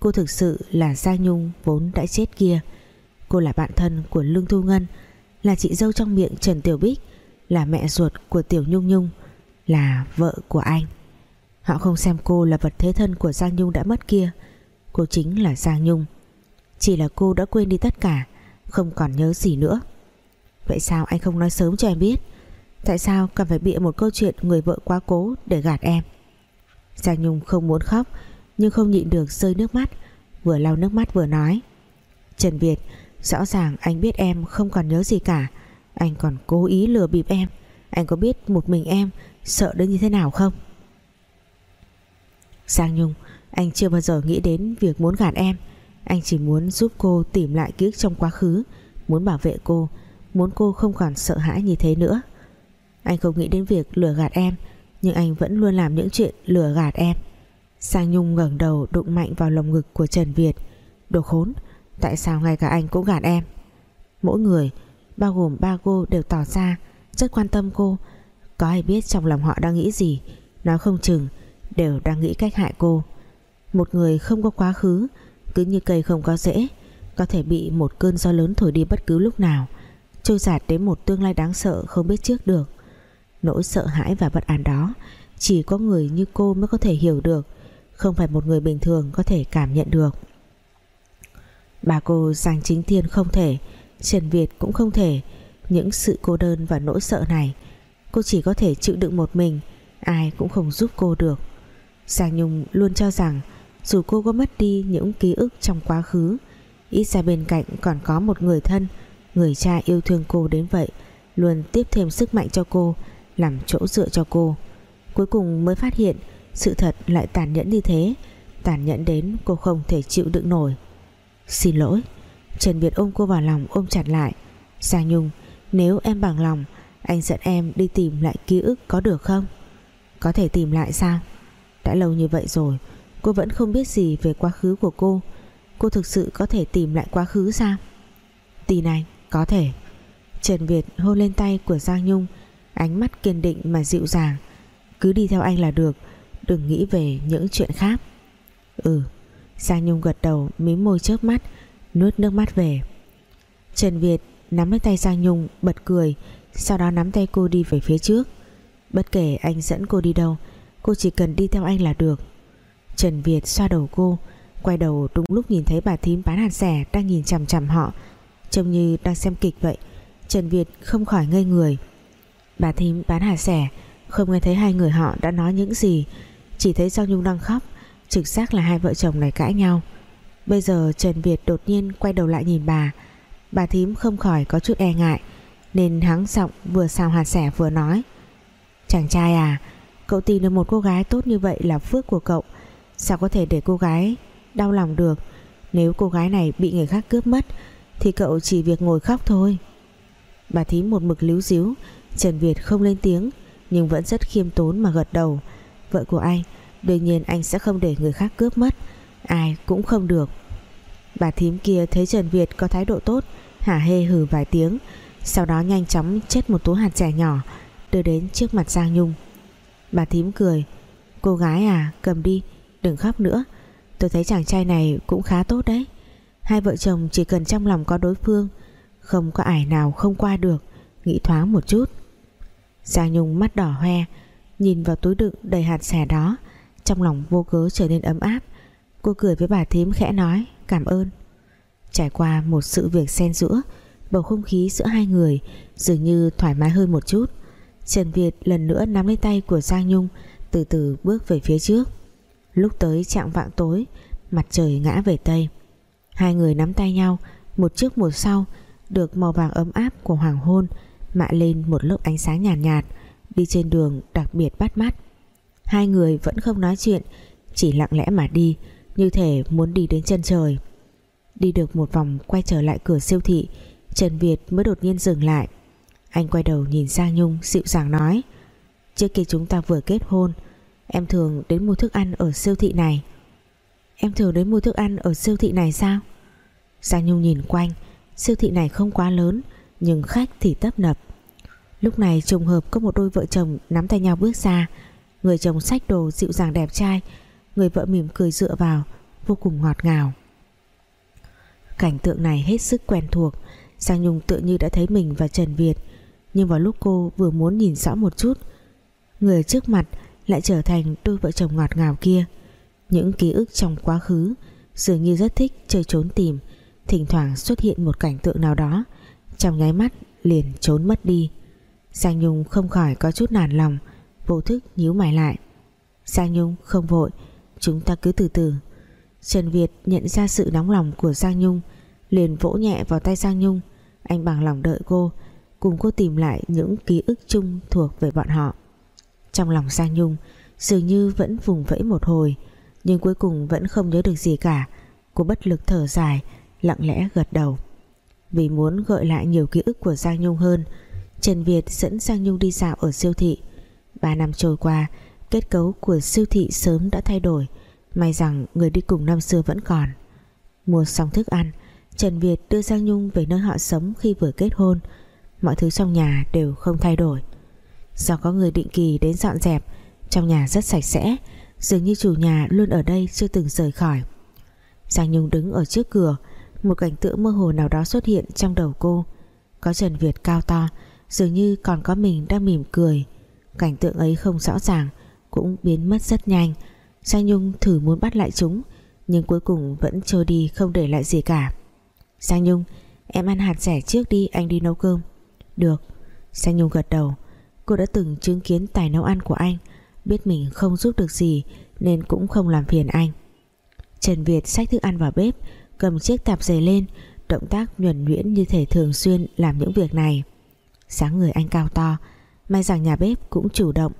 Cô thực sự là Giang Nhung vốn đã chết kia. Cô là bạn thân của Lương Thu Ngân, Là chị dâu trong miệng Trần Tiểu Bích, Là mẹ ruột của Tiểu Nhung Nhung, Là vợ của anh. Họ không xem cô là vật thế thân của Giang Nhung đã mất kia. Cô chính là Giang Nhung. Chỉ là cô đã quên đi tất cả, Không còn nhớ gì nữa. Vậy sao anh không nói sớm cho em biết? Tại sao cần phải bịa một câu chuyện Người vợ quá cố để gạt em? Giang Nhung không muốn khóc, Nhưng không nhịn được rơi nước mắt, Vừa lau nước mắt vừa nói. Trần Việt, Rõ ràng anh biết em không còn nhớ gì cả. Anh còn cố ý lừa bịp em. Anh có biết một mình em Sợ đến như thế nào không? Giang Nhung, Anh chưa bao giờ nghĩ đến việc muốn gạt em. Anh chỉ muốn giúp cô tìm lại ký ức trong quá khứ, Muốn bảo vệ cô, Muốn cô không còn sợ hãi như thế nữa. Anh không nghĩ đến việc lừa gạt em, Nhưng anh vẫn luôn làm những chuyện lừa gạt em. Sang Nhung ngẩng đầu đụng mạnh vào lồng ngực của Trần Việt. Đồ khốn, Tại sao ngay cả anh cũng gạt em? Mỗi người, Bao gồm ba cô đều tỏ ra Rất quan tâm cô. Có ai biết trong lòng họ đang nghĩ gì? Nói không chừng đều đang nghĩ cách hại cô. Một người không có quá khứ, cứ như cây không có rễ, có thể bị một cơn gió lớn thổi đi bất cứ lúc nào, trôi giạt đến một tương lai đáng sợ không biết trước được. Nỗi sợ hãi và bất an đó, chỉ có người như cô mới có thể hiểu được, không phải một người bình thường có thể cảm nhận được. Bà cô Giang Chính Thiên không thể, Trần Việt cũng không thể. Những sự cô đơn và nỗi sợ này, cô chỉ có thể chịu đựng một mình, ai cũng không giúp cô được. Giang Nhung luôn cho rằng dù cô có mất đi những ký ức trong quá khứ, ít ra bên cạnh còn có một người thân, người cha yêu thương cô đến vậy, luôn tiếp thêm sức mạnh cho cô, làm chỗ dựa cho cô. Cuối cùng mới phát hiện sự thật lại tàn nhẫn như thế, tàn nhẫn đến cô không thể chịu đựng nổi. Xin lỗi. Trần Việt ôm cô vào lòng ôm chặt lại. Giang Nhung, nếu em bằng lòng, anh dẫn em đi tìm lại ký ức có được không? Có thể tìm lại sao? Đã lâu như vậy rồi, Cô vẫn không biết gì về quá khứ của cô. Cô thực sự có thể tìm lại quá khứ sao? Tì anh Có thể. Trần Việt hôn lên tay của Giang Nhung, Ánh mắt kiên định mà dịu dàng. Cứ đi theo anh là được, Đừng nghĩ về những chuyện khác. Ừ Giang Nhung gật đầu mím môi chớp mắt, Nuốt nước mắt về. Trần Việt nắm lấy tay Giang Nhung, bật cười, Sau đó nắm tay cô đi về phía trước. Bất kể anh dẫn cô đi đâu Cô chỉ cần đi theo anh là được. Trần Việt xoa đầu cô, Quay đầu đúng lúc nhìn thấy bà thím bán hạt rẻ Đang nhìn chằm chằm họ. Trông như đang xem kịch vậy, Trần Việt không khỏi ngây người. Bà thím bán hạt rẻ, Không nghe thấy hai người họ đã nói những gì. Chỉ thấy Giang Nhung đang khóc, Trực giác là hai vợ chồng này cãi nhau. Bây giờ Trần Việt đột nhiên quay đầu lại nhìn bà. Bà thím không khỏi có chút e ngại, Nên hắng giọng vừa xào hạt sẻ vừa nói. Chàng trai à Cậu tìm được một cô gái tốt như vậy là phước của cậu. Sao có thể để cô gái đau lòng được? Nếu cô gái này bị người khác cướp mất, Thì cậu chỉ việc ngồi khóc thôi. Bà thím một mực líu díu Trần Việt không lên tiếng, Nhưng vẫn rất khiêm tốn mà gật đầu. Vợ của anh, Đương nhiên anh sẽ không để người khác cướp mất. Ai cũng không được. Bà thím kia thấy Trần Việt có thái độ tốt, Hả hê hừ vài tiếng. Sau đó nhanh chóng chết một túi hạt trẻ nhỏ, Đưa đến trước mặt Giang Nhung. Bà thím cười. Cô gái à cầm đi, Đừng khóc nữa. Tôi thấy chàng trai này cũng khá tốt đấy. Hai vợ chồng chỉ cần trong lòng có đối phương, Không có ải nào không qua được. Nghĩ thoáng một chút. Giang Nhung mắt đỏ hoe, Nhìn vào túi đựng đầy hạt xẻ đó. Trong lòng vô cớ trở nên ấm áp. Cô cười với bà thím khẽ nói, Cảm ơn. Trải qua một sự việc xen giữa, Bầu không khí giữa hai người Dường như thoải mái hơn một chút. Trần Việt lần nữa nắm lấy tay của Giang Nhung Từ từ bước về phía trước. Lúc tới trạng vạng tối Mặt trời ngã về Tây. Hai người nắm tay nhau Một trước một sau Được màu vàng ấm áp của hoàng hôn Mạ lên một lớp ánh sáng nhàn nhạt, nhạt Đi trên đường đặc biệt bắt mắt. Hai người vẫn không nói chuyện Chỉ lặng lẽ mà đi Như thể muốn đi đến chân trời. Đi được một vòng quay trở lại cửa siêu thị Trần Việt mới đột nhiên dừng lại. Anh quay đầu nhìn sang Nhung, dịu dàng nói, Trước kia chúng ta vừa kết hôn, Em thường đến mua thức ăn ở siêu thị này. Em thường đến mua thức ăn ở siêu thị này sao? Giang Nhung nhìn quanh, Siêu thị này không quá lớn, Nhưng khách thì tấp nập. Lúc này trùng hợp có một đôi vợ chồng Nắm tay nhau bước ra. Người chồng xách đồ dịu dàng đẹp trai, Người vợ mỉm cười dựa vào, Vô cùng ngọt ngào. Cảnh tượng này hết sức quen thuộc. Giang Nhung tự như đã thấy mình và Trần Việt nhưng vào lúc cô vừa muốn nhìn rõ một chút, Người trước mặt lại trở thành đôi vợ chồng ngọt ngào kia. Những ký ức trong quá khứ dường như rất thích chơi trốn tìm, thỉnh thoảng xuất hiện một cảnh tượng nào đó, trong nháy mắt liền trốn mất đi. Giang Nhung không khỏi có chút nản lòng, vô thức nhíu mày lại. Giang Nhung, không vội, chúng ta cứ từ từ. Trần Việt nhận ra sự nóng lòng của Giang Nhung, liền vỗ nhẹ vào tay Giang Nhung. Anh bằng lòng đợi cô cùng cô tìm lại những ký ức chung thuộc về bọn họ. Trong lòng Giang Nhung, dường như vẫn vùng vẫy một hồi, nhưng cuối cùng vẫn không nhớ được gì cả. Cô bất lực thở dài, lặng lẽ gật đầu. Vì muốn gợi lại nhiều ký ức của Giang Nhung hơn, Trần Việt dẫn Giang Nhung đi dạo ở siêu thị. Ba năm trôi qua, kết cấu của siêu thị sớm đã thay đổi, may rằng người đi cùng năm xưa vẫn còn. Mua xong thức ăn, Trần Việt đưa Giang Nhung về nơi họ sống khi vừa kết hôn mọi thứ trong nhà đều không thay đổi. Do có người định kỳ đến dọn dẹp, trong nhà rất sạch sẽ, dường như chủ nhà luôn ở đây chưa từng rời khỏi. Giang Nhung đứng ở trước cửa, một cảnh tượng mơ hồ nào đó xuất hiện trong đầu cô. Có Trần Việt cao to, dường như còn có mình đang mỉm cười. Cảnh tượng ấy không rõ ràng, cũng biến mất rất nhanh. Giang Nhung thử muốn bắt lại chúng, nhưng cuối cùng vẫn trôi đi không để lại gì cả. Giang Nhung, em ăn hạt rẻ trước đi, anh đi nấu cơm được. Sang Nhung gật đầu. Cô đã từng chứng kiến tài nấu ăn của anh. Biết mình không giúp được gì, nên cũng không làm phiền anh. Trần Việt xách thức ăn vào bếp, cầm chiếc tạp dề lên, động tác nhuẩn nhuyễn như thể thường xuyên làm những việc này. Sáng người anh cao to, may rằng nhà bếp cũng chủ động.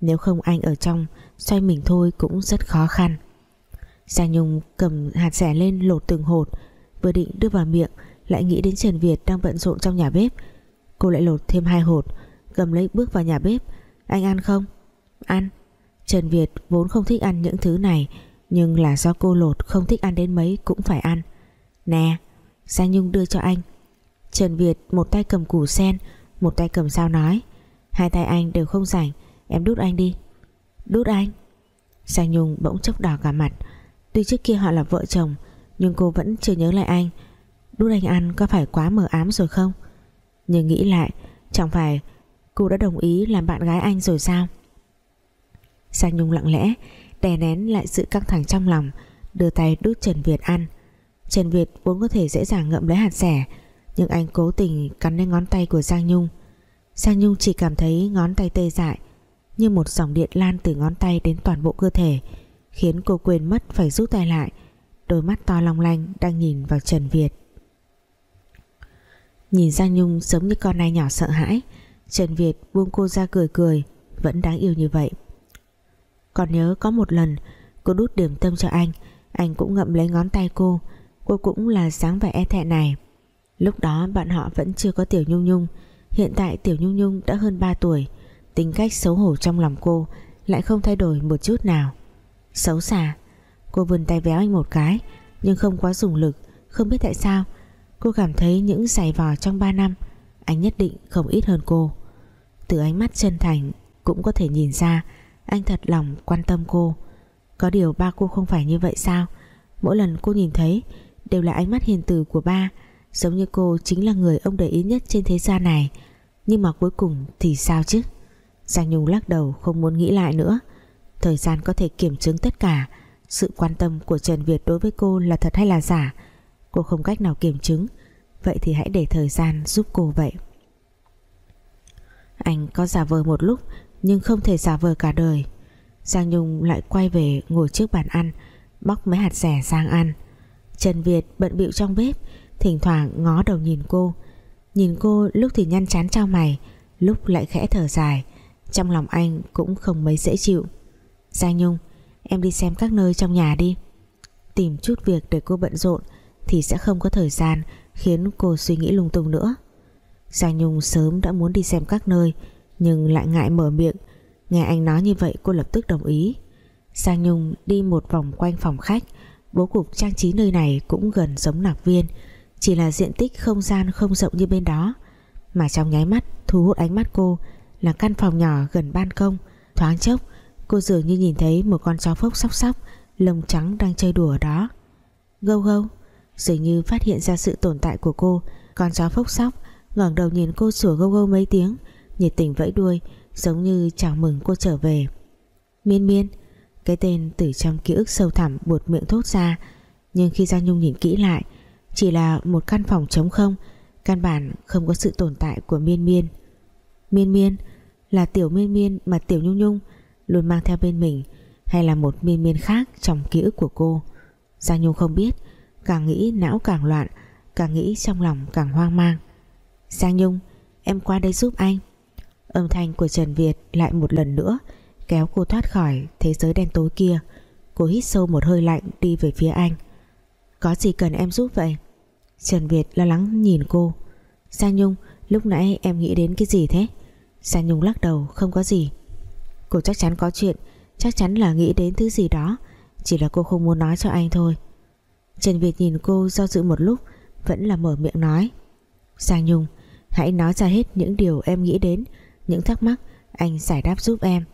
Nếu không anh ở trong, xoay mình thôi cũng rất khó khăn. Giang Nhung cầm hạt rẻ lên lột từng hột, vừa định đưa vào miệng, lại nghĩ đến Trần Việt đang bận rộn trong nhà bếp cô lại lột thêm hai hột, cầm lấy bước vào nhà bếp. Anh ăn không? Ăn. Trần Việt vốn không thích ăn những thứ này, nhưng là do cô lột không thích ăn đến mấy cũng phải ăn. Nè Giang Nhung đưa cho anh. Trần Việt một tay cầm củ sen, một tay cầm dao nói. Hai tay anh đều không rảnh, em đút anh đi. Đút anh? Giang Nhung bỗng chốc đỏ cả mặt. Tuy trước kia họ là vợ chồng, nhưng cô vẫn chưa nhớ lại anh. Đút anh ăn có phải quá mờ ám rồi không? Nhưng nghĩ lại chẳng phải cô đã đồng ý làm bạn gái anh rồi sao? Giang Nhung lặng lẽ đè nén lại sự căng thẳng trong lòng đưa tay đút Trần Việt ăn. Trần Việt vốn có thể dễ dàng ngậm lấy hạt sẻ, nhưng anh cố tình cắn lên ngón tay của Giang Nhung. Giang Nhung chỉ cảm thấy ngón tay tê dại như một dòng điện lan từ ngón tay đến toàn bộ cơ thể khiến cô quên mất phải rút tay lại. Đôi mắt to long lanh đang nhìn vào Trần Việt nhìn Giang Nhung giống như con nai nhỏ sợ hãi. Trần Việt buông cô ra cười cười, vẫn đáng yêu như vậy. Còn nhớ có một lần, cô đút điểm tâm cho anh anh cũng ngậm lấy ngón tay cô. Cô cũng là dáng vẻ e thẹn này. Lúc đó bạn họ vẫn chưa có Tiểu Nhung Nhung. Hiện tại Tiểu Nhung Nhung đã hơn 3 tuổi. Tính cách xấu hổ trong lòng cô Lại không thay đổi một chút nào. Xấu xa. Cô vươn tay véo anh một cái, Nhưng không quá dùng lực, Không biết tại sao Cô cảm thấy những giày vò trong 3 năm, Anh nhất định không ít hơn cô. Từ ánh mắt chân thành Cũng có thể nhìn ra, Anh thật lòng quan tâm cô. Có điều ba cô không phải như vậy sao? Mỗi lần cô nhìn thấy, Đều là ánh mắt hiền từ của ba, Giống như cô chính là người ông để ý nhất trên thế gian này. Nhưng mà cuối cùng thì sao chứ? Giang Nhung lắc đầu không muốn nghĩ lại nữa. Thời gian có thể kiểm chứng tất cả, Sự quan tâm của Trần Việt đối với cô là thật hay là giả? Cô không cách nào kiểm chứng. Vậy thì hãy để thời gian giúp cô vậy. Anh có giả vờ một lúc, Nhưng không thể giả vờ cả đời. Giang Nhung lại quay về ngồi trước bàn ăn, Bóc mấy hạt rẻ sang ăn. Trần Việt bận bịu trong bếp, Thỉnh thoảng ngó đầu nhìn cô. Nhìn cô lúc thì nhăn chán trao mày, Lúc lại khẽ thở dài. Trong lòng anh cũng không mấy dễ chịu. Giang Nhung, Em đi xem các nơi trong nhà đi. Tìm chút việc để cô bận rộn. Thì sẽ không có thời gian Khiến cô suy nghĩ lung tung nữa. Giang Nhung sớm đã muốn đi xem các nơi, Nhưng lại ngại mở miệng. Nghe anh nói như vậy, cô lập tức đồng ý. Giang Nhung đi một vòng quanh phòng khách. Bố cục trang trí nơi này cũng gần giống nạc viên, Chỉ là diện tích không gian không rộng như bên đó. Mà trong nháy mắt, thu hút ánh mắt cô Là căn phòng nhỏ gần ban công. Thoáng chốc, Cô dường như nhìn thấy một con chó phốc sóc sóc, Lông trắng đang chơi đùa ở đó. Gâu gâu Dường như phát hiện ra sự tồn tại của cô. Con chó phốc sóc, ngẩng đầu nhìn cô sủa gâu gâu mấy tiếng, Nhiệt tình vẫy đuôi, Giống như chào mừng cô trở về. Miên miên, Cái tên từ trong ký ức sâu thẳm buột miệng thốt ra. Nhưng khi Giang Nhung nhìn kỹ lại, Chỉ là một căn phòng trống không, Căn bản không có sự tồn tại của miên miên. Miên miên Là tiểu miên miên mà tiểu nhung nhung Luôn mang theo bên mình, Hay là một miên miên khác trong ký ức của cô? Giang Nhung không biết Càng nghĩ não càng loạn, Càng nghĩ trong lòng càng hoang mang. Giang Nhung, Em qua đây giúp anh. Âm thanh của Trần Việt lại một lần nữa Kéo cô thoát khỏi thế giới đen tối kia. Cô hít sâu một hơi lạnh đi về phía anh. Có gì cần em giúp vậy? Trần Việt lo lắng nhìn cô. Giang Nhung, lúc nãy em nghĩ đến cái gì thế? Giang Nhung lắc đầu, không có gì. Cô chắc chắn có chuyện, Chắc chắn là nghĩ đến thứ gì đó. Chỉ là cô không muốn nói cho anh thôi. Trần Việt nhìn cô do dự một lúc, Vẫn là mở miệng nói. Giang Nhung, Hãy nói ra hết những điều em nghĩ đến, Những thắc mắc anh giải đáp giúp em.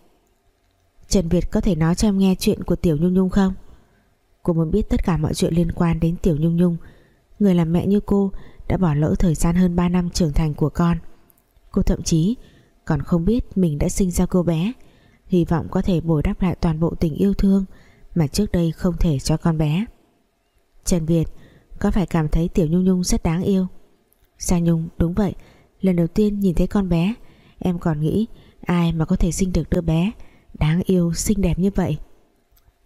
Trần Việt có thể nói cho em nghe chuyện của Tiểu Nhung Nhung không? Cô muốn biết tất cả mọi chuyện liên quan đến Tiểu Nhung Nhung. Người làm mẹ như cô Đã bỏ lỡ thời gian hơn 3 năm trưởng thành của con. Cô thậm chí Còn không biết mình đã sinh ra cô bé. Hy vọng có thể bồi đắp lại toàn bộ tình yêu thương Mà trước đây không thể cho con bé. Trần Việt, Có phải cảm thấy Tiểu Nhung Nhung rất đáng yêu? Giang Nhung, đúng vậy. Lần đầu tiên nhìn thấy con bé, Em còn nghĩ ai mà có thể sinh được đứa bé Đáng yêu, xinh đẹp như vậy?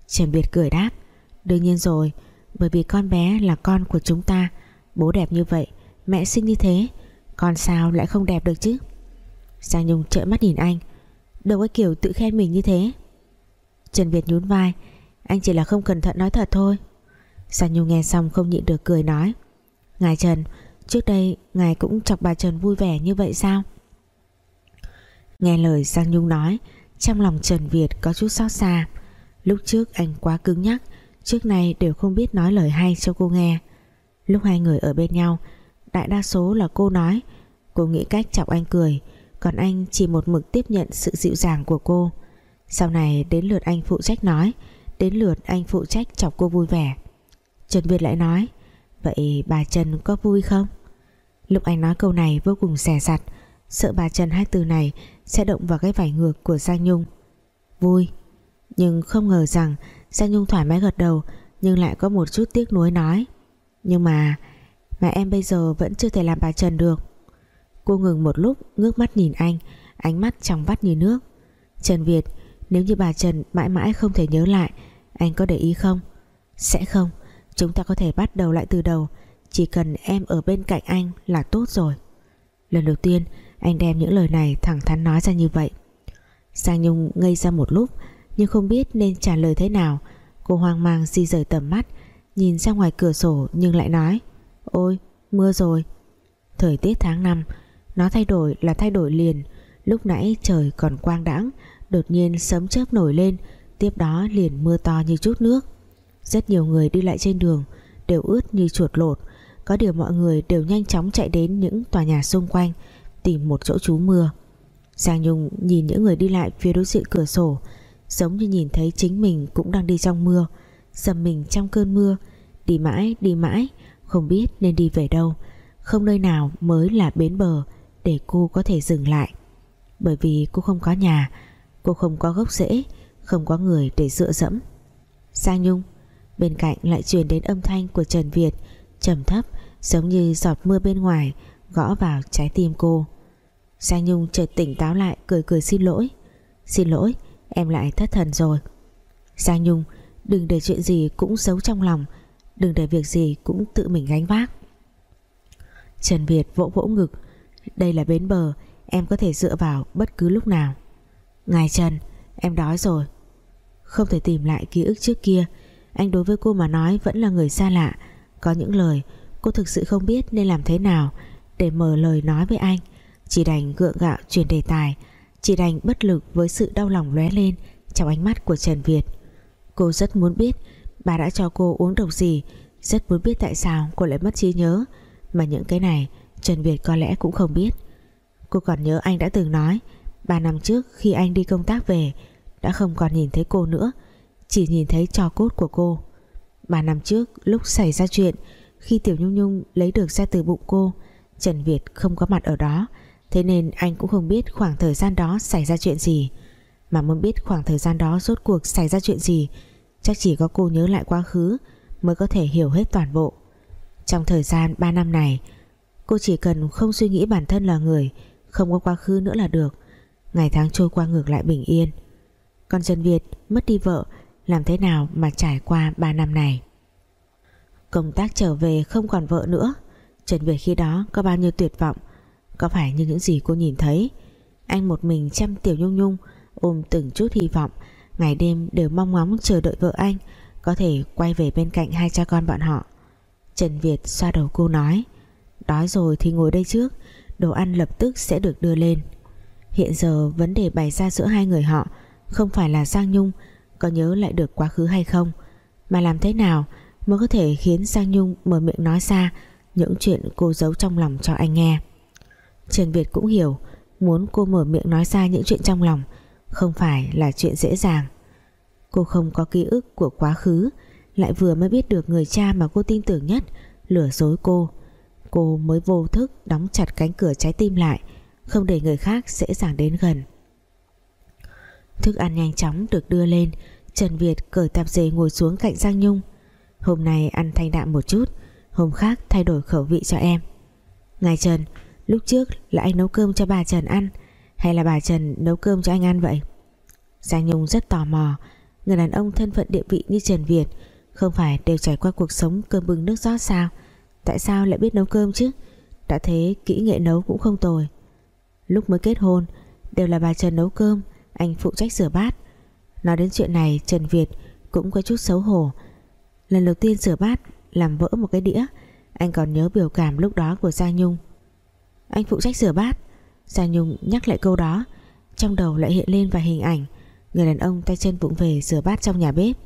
Trần Việt cười đáp, Đương nhiên rồi, Bởi vì con bé là con của chúng ta. Bố đẹp như vậy, Mẹ sinh như thế, Con sao lại không đẹp được chứ? Giang Nhung trợn mắt nhìn anh, Đâu có kiểu tự khen mình như thế. Trần Việt nhún vai, Anh chỉ là không cẩn thận nói thật thôi. Giang Nhung nghe xong không nhịn được cười nói. Ngài Trần, Trước đây ngài cũng chọc bà Trần vui vẻ như vậy sao? Nghe lời Giang Nhung nói, Trong lòng Trần Việt có chút xót xa. Lúc trước anh quá cứng nhắc, Trước nay đều không biết nói lời hay cho cô nghe. Lúc hai người ở bên nhau, Đại đa số là cô nói, Cô nghĩ cách chọc anh cười, Còn anh chỉ một mực tiếp nhận sự dịu dàng của cô. Sau này đến lượt anh phụ trách nói, Đến lượt anh phụ trách chọc cô vui vẻ. Trần Việt lại nói, Vậy bà Trần có vui không? Lúc anh nói câu này vô cùng xẻ sặt Sợ bà Trần hai từ này Sẽ động vào cái vải ngược của Giang Nhung. Vui, Nhưng không ngờ rằng Giang Nhung thoải mái gật đầu, Nhưng lại có một chút tiếc nuối nói, Nhưng mà Mà em bây giờ vẫn chưa thể làm bà Trần được. Cô ngừng một lúc, Ngước mắt nhìn anh, Ánh mắt trong vắt như nước. Trần Việt, Nếu như bà Trần mãi mãi không thể nhớ lại, Anh có để ý không? Sẽ không. Chúng ta có thể bắt đầu lại từ đầu. Chỉ cần em ở bên cạnh anh là tốt rồi. Lần đầu tiên, Anh đem những lời này thẳng thắn nói ra như vậy. Giang Nhung ngây ra một lúc, Nhưng không biết nên trả lời thế nào. Cô hoang mang di rời tầm mắt, Nhìn ra ngoài cửa sổ nhưng lại nói, Ôi, mưa rồi. Thời tiết tháng 5 Nó thay đổi là thay đổi liền. Lúc nãy trời còn quang đãng, Đột nhiên sấm chớp nổi lên, Tiếp đó liền mưa to như chút nước. Rất nhiều người đi lại trên đường Đều ướt như chuột lột. Có điều mọi người đều nhanh chóng chạy đến Những tòa nhà xung quanh, Tìm một chỗ trú mưa. Giang Nhung nhìn những người đi lại phía đối diện cửa sổ, Giống như nhìn thấy chính mình Cũng đang đi trong mưa. Dầm mình trong cơn mưa, Đi mãi đi mãi, Không biết nên đi về đâu. Không nơi nào mới là bến bờ Để cô có thể dừng lại. Bởi vì cô không có nhà, Cô không có gốc rễ, Không có người để dựa dẫm. Giang Nhung Bên cạnh lại truyền đến âm thanh của Trần Việt, trầm thấp, giống như giọt mưa bên ngoài, Gõ vào trái tim cô. Giang Nhung chợt tỉnh táo lại, Cười cười xin lỗi. Xin lỗi, em lại thất thần rồi. Giang Nhung, đừng để chuyện gì cũng giấu trong lòng, Đừng để việc gì cũng tự mình gánh vác. Trần Việt vỗ vỗ ngực, Đây là bến bờ, Em có thể dựa vào bất cứ lúc nào. Ngài Trần, Em đói rồi. Không thể tìm lại ký ức trước kia anh đối với cô mà nói vẫn là người xa lạ. Có những lời cô thực sự không biết nên làm thế nào Để mở lời nói với anh. Chỉ đành gượng gạo chuyển đề tài, Chỉ đành bất lực với sự đau lòng lóe lên Trong ánh mắt của Trần Việt. Cô rất muốn biết Bà đã cho cô uống độc gì, Rất muốn biết tại sao cô lại mất trí nhớ. Mà những cái này, Trần Việt có lẽ cũng không biết. Cô còn nhớ anh đã từng nói 3 năm trước khi anh đi công tác về, Đã không còn nhìn thấy cô nữa. Chỉ nhìn thấy trò cốt của cô. Ba năm trước, lúc xảy ra chuyện, Khi Tiểu Nhung Nhung lấy được ra từ bụng cô, Trần Việt không có mặt ở đó, Thế nên anh cũng không biết khoảng thời gian đó xảy ra chuyện gì. Mà muốn biết khoảng thời gian đó rốt cuộc xảy ra chuyện gì, Chắc chỉ có cô nhớ lại quá khứ Mới có thể hiểu hết toàn bộ. Trong thời gian 3 năm này, Cô chỉ cần không suy nghĩ bản thân là người, Không có quá khứ nữa là được. Ngày tháng trôi qua ngược lại bình yên. Còn Trần Việt mất đi vợ làm thế nào mà trải qua 3 năm này? Công tác trở về không còn vợ nữa. Trần Việt khi đó có bao nhiêu tuyệt vọng? Có phải như những gì cô nhìn thấy, Anh một mình chăm tiểu nhung nhung, Ôm từng chút hy vọng, Ngày đêm đều mong ngóng chờ đợi vợ anh, Có thể quay về bên cạnh hai cha con bọn họ. Trần Việt xoa đầu cô nói, Đói rồi thì ngồi đây trước, Đồ ăn lập tức sẽ được đưa lên. Hiện giờ vấn đề bày ra giữa hai người họ Không phải là Giang Nhung có nhớ lại được quá khứ hay không? Mà làm thế nào mới có thể khiến Giang Nhung mở miệng nói ra Những chuyện cô giấu trong lòng cho anh nghe? Trần Việt cũng hiểu, Muốn cô mở miệng nói ra những chuyện trong lòng Không phải là chuyện dễ dàng. Cô không có ký ức của quá khứ, Lại vừa mới biết được người cha mà cô tin tưởng nhất, Lừa dối cô. Cô mới vô thức đóng chặt cánh cửa trái tim lại, không để người khác dễ dàng đến gần thức ăn nhanh chóng được đưa lên. Trần Việt cởi tạp dề ngồi xuống cạnh Giang Nhung. Hôm nay ăn thanh đạm một chút, hôm khác thay đổi khẩu vị cho em. Ngài Trần, lúc trước là anh nấu cơm cho bà Trần ăn, hay là bà Trần nấu cơm cho anh ăn vậy? Giang Nhung rất tò mò. Người đàn ông thân phận địa vị như Trần Việt không phải đều trải qua cuộc sống cơm bưng nước rót sao? Tại sao lại biết nấu cơm chứ? Đã thế kỹ nghệ nấu cũng không tồi. Lúc mới kết hôn, Đều là bà Trần nấu cơm anh phụ trách rửa bát. Nói đến chuyện này, Trần Việt cũng có chút xấu hổ. Lần đầu tiên rửa bát Làm vỡ một cái đĩa, Anh còn nhớ biểu cảm lúc đó của Giang Nhung. Anh phụ trách rửa bát. Giang Nhung nhắc lại câu đó. Trong đầu lại hiện lên vài hình ảnh. Người đàn ông tay chân vụng về rửa bát trong nhà bếp.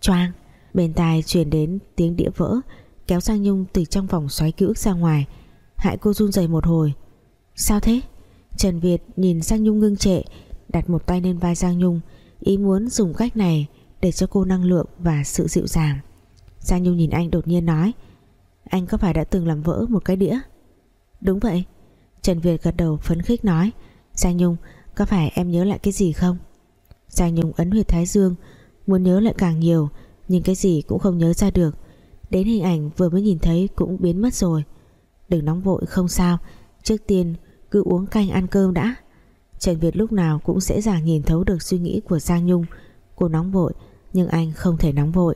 Choang! Bên tai truyền đến tiếng đĩa vỡ, Kéo Giang Nhung từ trong vòng xoáy ký ức ra ngoài. Hại cô run rẩy một hồi. Sao thế? Trần Việt nhìn Giang Nhung ngưng trệ Đặt một tay lên vai Giang Nhung, Ý muốn dùng cách này Để cho cô năng lượng và sự dịu dàng. Giang Nhung nhìn anh đột nhiên nói, Anh có phải đã từng làm vỡ một cái đĩa? Đúng vậy. Trần Việt gật đầu phấn khích nói, Giang Nhung, có phải em nhớ lại cái gì không? Giang Nhung ấn huyệt thái dương, Muốn nhớ lại càng nhiều, Nhưng cái gì cũng không nhớ ra được. Đến hình ảnh vừa mới nhìn thấy cũng biến mất rồi. Đừng nóng vội, không sao. Trước tiên cứ uống canh ăn cơm đã. Trần Việt lúc nào cũng dễ dàng nhìn thấu được suy nghĩ của Giang Nhung. Cô nóng vội, Nhưng anh không thể nóng vội.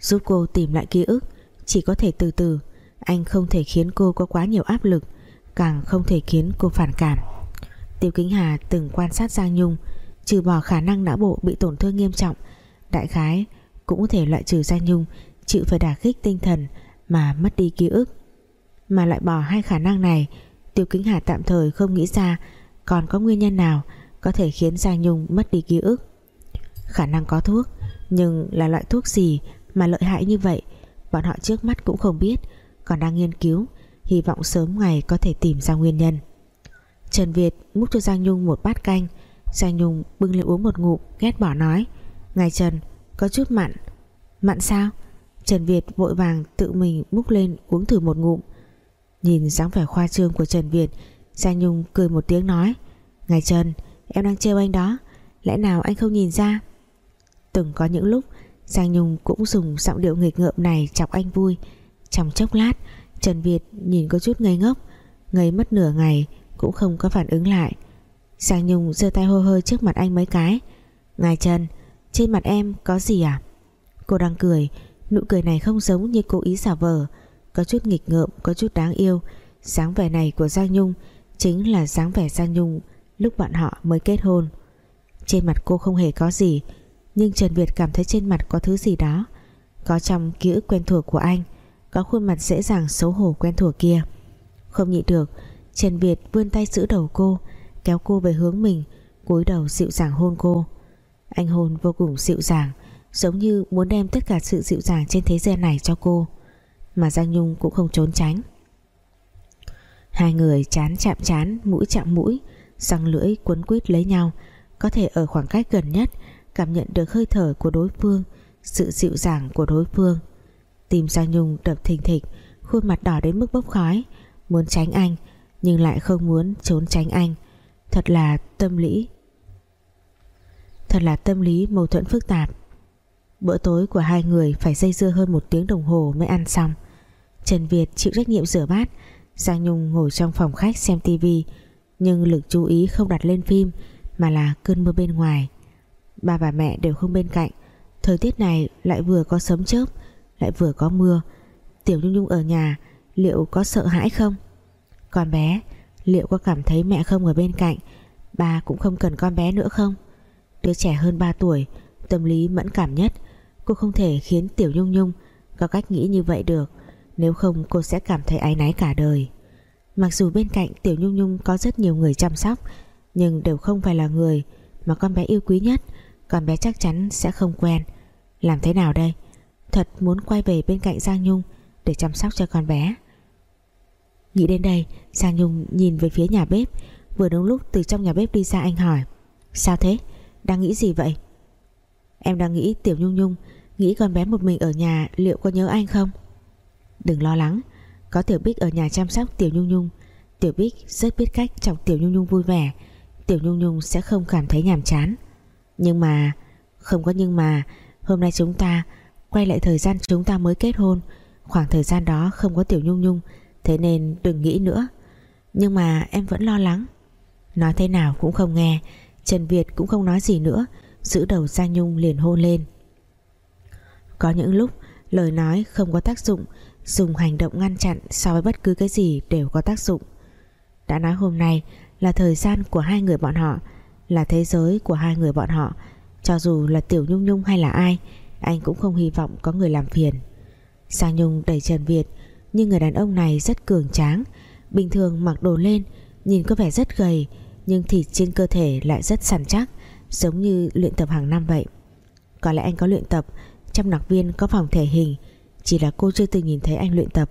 Giúp cô tìm lại ký ức, Chỉ có thể từ từ. Anh không thể khiến cô có quá nhiều áp lực, Càng không thể khiến cô phản cảm. Tiêu Kính Hà từng quan sát Giang Nhung, Trừ bỏ khả năng não bộ bị tổn thương nghiêm trọng, Đại khái cũng có thể loại trừ Giang Nhung, Chịu phải đả kích tinh thần Mà mất đi ký ức. Mà lại bỏ hai khả năng này Tiêu Kính Hà tạm thời không nghĩ ra Còn có nguyên nhân nào Có thể khiến Giang Nhung mất đi ký ức. Khả năng có thuốc, Nhưng là loại thuốc gì mà lợi hại như vậy, Bọn họ trước mắt cũng không biết, Còn đang nghiên cứu, Hy vọng sớm ngày có thể tìm ra nguyên nhân. Trần Việt múc cho Giang Nhung một bát canh, Giang Nhung bưng lên uống một ngụm, Ghét bỏ nói, Ngài Trần, có chút mặn. Mặn sao? Trần Việt vội vàng tự mình múc lên uống thử một ngụm. Nhìn dáng vẻ khoa trương của Trần Việt Giang Nhung cười một tiếng nói, Ngài Trần, em đang trêu anh đó, Lẽ nào anh không nhìn ra? Từng có những lúc Giang Nhung cũng dùng giọng điệu nghịch ngợm này chọc anh vui. Trong chốc lát, Trần Việt nhìn có chút ngây ngốc, Ngây mất nửa ngày cũng không có phản ứng lại. Giang Nhung giơ tay hô hơi trước mặt anh mấy cái, Ngài Trần, Trên mặt em có gì à? Cô đang cười, Nụ cười này không giống như cố ý giả vờ có chút nghịch ngợm, Có chút đáng yêu. Dáng vẻ này của Giang Nhung Chính là dáng vẻ Giang Nhung Lúc bọn họ mới kết hôn. Trên mặt cô không hề có gì, Nhưng Trần Việt cảm thấy trên mặt có thứ gì đó. Có trong ký ức quen thuộc của anh, Có khuôn mặt dễ dàng xấu hổ quen thuộc kia. Không nhịn được, Trần Việt vươn tay giữ đầu cô, Kéo cô về hướng mình, cúi đầu dịu dàng hôn cô. Anh hôn vô cùng dịu dàng, Giống như muốn đem tất cả sự dịu dàng trên thế gian này cho cô. Mà Giang Nhung cũng không trốn tránh. Hai người chán chạm chán, Mũi chạm mũi, Răng lưỡi quấn quýt lấy nhau, Có thể ở khoảng cách gần nhất, Cảm nhận được hơi thở của đối phương, Sự dịu dàng của đối phương. Tim Giang Nhung đập thình thịch, Khuôn mặt đỏ đến mức bốc khói, Muốn tránh anh, Nhưng lại không muốn trốn tránh anh. Thật là tâm lý. Thật là tâm lý mâu thuẫn phức tạp. Bữa tối của hai người phải dây dưa hơn một tiếng đồng hồ mới ăn xong. Trần Việt chịu trách nhiệm rửa bát. Giang Nhung ngồi trong phòng khách xem tivi Nhưng lực chú ý không đặt lên phim, Mà là cơn mưa bên ngoài. Ba và mẹ đều không bên cạnh. Thời tiết này lại vừa có sấm chớp, Lại vừa có mưa. Tiểu Nhung Nhung ở nhà, Liệu có sợ hãi không? Con bé, Liệu có cảm thấy mẹ không ở bên cạnh? Ba cũng không cần con bé nữa không? Đứa trẻ hơn 3 tuổi, Tâm lý mẫn cảm nhất. Cô không thể khiến Tiểu Nhung Nhung Có cách nghĩ như vậy được. Nếu không, cô sẽ cảm thấy áy náy cả đời. Mặc dù bên cạnh Tiểu Nhung Nhung Có rất nhiều người chăm sóc, Nhưng đều không phải là người Mà con bé yêu quý nhất, Con bé chắc chắn sẽ không quen. Làm thế nào đây? Thật muốn quay về bên cạnh Giang Nhung Để chăm sóc cho con bé. Nghĩ đến đây, Giang Nhung nhìn về phía nhà bếp. Vừa đúng lúc từ trong nhà bếp đi ra anh hỏi, Sao thế? Đang nghĩ gì vậy? Em đang nghĩ Tiểu Nhung Nhung, Nghĩ con bé một mình ở nhà liệu có nhớ anh không? Đừng lo lắng. Có Tiểu Bích ở nhà chăm sóc Tiểu Nhung Nhung. Tiểu Bích rất biết cách chọc Tiểu Nhung Nhung vui vẻ. Tiểu Nhung Nhung sẽ không cảm thấy nhàm chán. Nhưng mà, Không có nhưng mà, Hôm nay chúng ta Quay lại thời gian chúng ta mới kết hôn. Khoảng thời gian đó không có Tiểu Nhung Nhung, Thế nên đừng nghĩ nữa. Nhưng mà em vẫn lo lắng. Nói thế nào cũng không nghe. Trần Việt cũng không nói gì nữa. Giữ đầu Giang Nhung liền hôn lên. Có những lúc Lời nói không có tác dụng Dùng hành động ngăn chặn so với bất cứ cái gì đều có tác dụng. Đã nói hôm nay là thời gian của hai người bọn họ, Là thế giới của hai người bọn họ. Cho dù là Tiểu Nhung Nhung hay là ai, Anh cũng không hy vọng có người làm phiền. Sang Nhung đẩy Trần Việt, Nhưng người đàn ông này rất cường tráng. Bình thường mặc đồ lên, Nhìn có vẻ rất gầy, Nhưng thịt trên cơ thể lại rất săn chắc, Giống như luyện tập hàng năm vậy. Có lẽ anh có luyện tập, Trong đặc viên có phòng thể hình chỉ là cô chưa từng nhìn thấy anh luyện tập.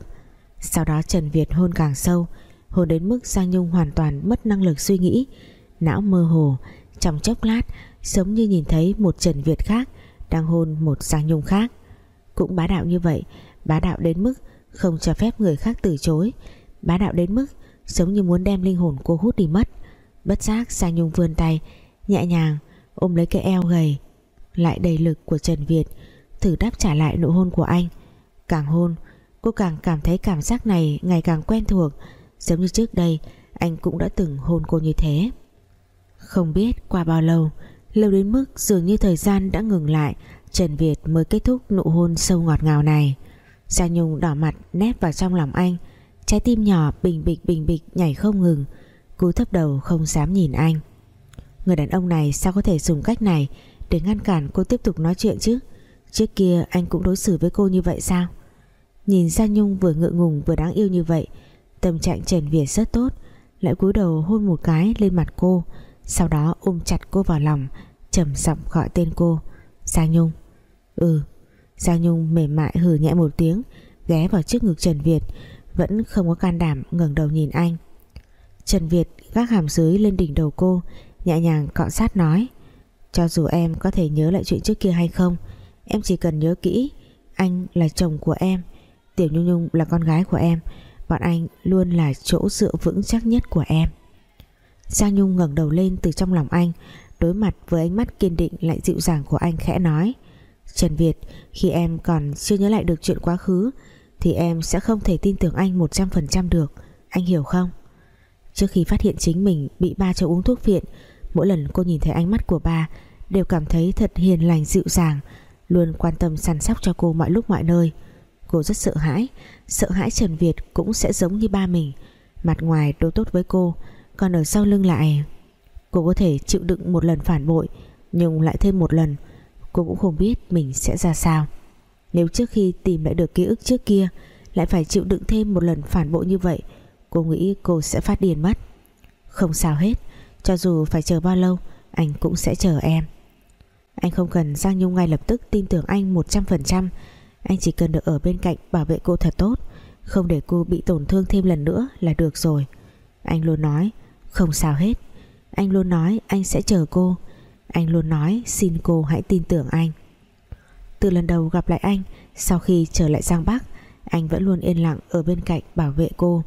Sau đó Trần Việt hôn càng sâu, Hôn đến mức Giang Nhung hoàn toàn mất năng lực suy nghĩ. Não mơ hồ. Trong chốc lát, Giống như nhìn thấy một Trần Việt khác Đang hôn một Giang Nhung khác. Cũng bá đạo như vậy, Bá đạo đến mức không cho phép người khác từ chối. Bá đạo đến mức Giống như muốn đem linh hồn cô hút đi mất. Bất giác Giang Nhung vươn tay, Nhẹ nhàng ôm lấy cái eo gầy, lại đầy lực của Trần Việt, thử đáp trả lại nụ hôn của anh càng hôn, cô càng cảm thấy cảm giác này ngày càng quen thuộc. Giống như trước đây, anh cũng đã từng hôn cô như thế. Không biết qua bao lâu lâu đến mức dường như thời gian đã ngừng lại, Trần Việt mới kết thúc nụ hôn sâu ngọt ngào này. Gia Nhung đỏ mặt nép vào trong lòng anh, Trái tim nhỏ bình bịch bình bịch nhảy không ngừng, Cú thấp đầu không dám nhìn anh. Người đàn ông này sao có thể dùng cách này Để ngăn cản cô tiếp tục nói chuyện chứ? Trước kia anh cũng đối xử với cô như vậy sao? Nhìn Giang Nhung vừa ngượng ngùng vừa đáng yêu như vậy, Tâm trạng Trần Việt rất tốt, Lại cúi đầu hôn một cái lên mặt cô, Sau đó ôm chặt cô vào lòng, trầm giọng gọi tên cô Giang Nhung. Ừ Giang Nhung mềm mại hừ nhẹ một tiếng, ghé vào trước ngực Trần Việt, vẫn không có can đảm ngẩng đầu nhìn anh. Trần Việt gác hàm dưới lên đỉnh đầu cô, nhẹ nhàng cọ sát nói, cho dù em có thể nhớ lại chuyện trước kia hay không, em chỉ cần nhớ kỹ, anh là chồng của em. Tiểu Nhung Nhung là con gái của em. Bọn anh luôn là chỗ dựa vững chắc nhất của em. Giang Nhung ngẩng đầu lên từ trong lòng anh, đối mặt với ánh mắt kiên định lại dịu dàng của anh khẽ nói, Trần Việt, khi em còn chưa nhớ lại được chuyện quá khứ, thì em sẽ không thể tin tưởng anh 100% được. Anh hiểu không? Trước khi phát hiện chính mình bị ba cho uống thuốc phiện, mỗi lần cô nhìn thấy ánh mắt của ba, đều cảm thấy thật hiền lành dịu dàng, luôn quan tâm săn sóc cho cô mọi lúc mọi nơi cô rất sợ hãi. Sợ hãi Trần Việt cũng sẽ giống như ba mình. Mặt ngoài đối tốt với cô, còn ở sau lưng lại, cô có thể chịu đựng một lần phản bội, nhưng lại thêm một lần, cô cũng không biết mình sẽ ra sao. Nếu trước khi tìm lại được ký ức trước kia, lại phải chịu đựng thêm một lần phản bội như vậy, cô nghĩ cô sẽ phát điên mất. Không sao hết, cho dù phải chờ bao lâu, anh cũng sẽ chờ em. Anh không cần Giang Nhung ngay lập tức tin tưởng anh 100% anh chỉ cần được ở bên cạnh bảo vệ cô thật tốt, không để cô bị tổn thương thêm lần nữa là được rồi. Anh luôn nói, không sao hết. Anh luôn nói, anh sẽ chờ cô. Anh luôn nói, xin cô hãy tin tưởng anh. Từ lần đầu gặp lại anh, sau khi trở lại Giang Bắc, anh vẫn luôn yên lặng ở bên cạnh bảo vệ cô.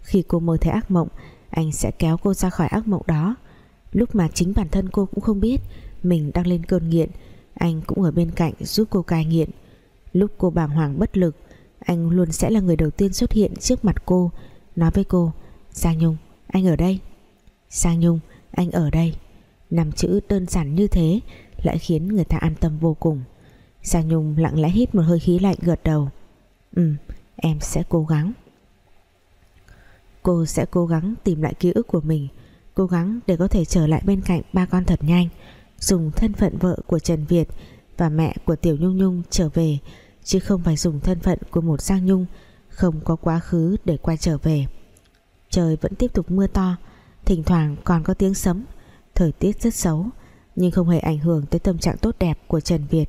Khi cô mơ thấy ác mộng, anh sẽ kéo cô ra khỏi ác mộng đó. Lúc mà chính bản thân cô cũng không biết mình đang lên cơn nghiện, anh cũng ở bên cạnh giúp cô cai nghiện lúc cô bàng hoàng bất lực, anh luôn sẽ là người đầu tiên xuất hiện trước mặt cô. Nói với cô, Giang Nhung, anh ở đây. Giang Nhung, anh ở đây. Nằm chữ đơn giản như thế lại khiến người ta an tâm vô cùng. Giang Nhung lặng lẽ hít một hơi khí lạnh gật đầu. Ừ em sẽ cố gắng. Cô sẽ cố gắng tìm lại ký ức của mình, Cố gắng để có thể trở lại bên cạnh ba con thật nhanh, Dùng thân phận vợ của Trần Việt Và mẹ của Tiểu Nhung Nhung trở về Chứ không phải dùng thân phận của một Giang Nhung Không có quá khứ để quay trở về Trời vẫn tiếp tục mưa to Thỉnh thoảng còn có tiếng sấm Thời tiết rất xấu Nhưng không hề ảnh hưởng tới tâm trạng tốt đẹp của Trần Việt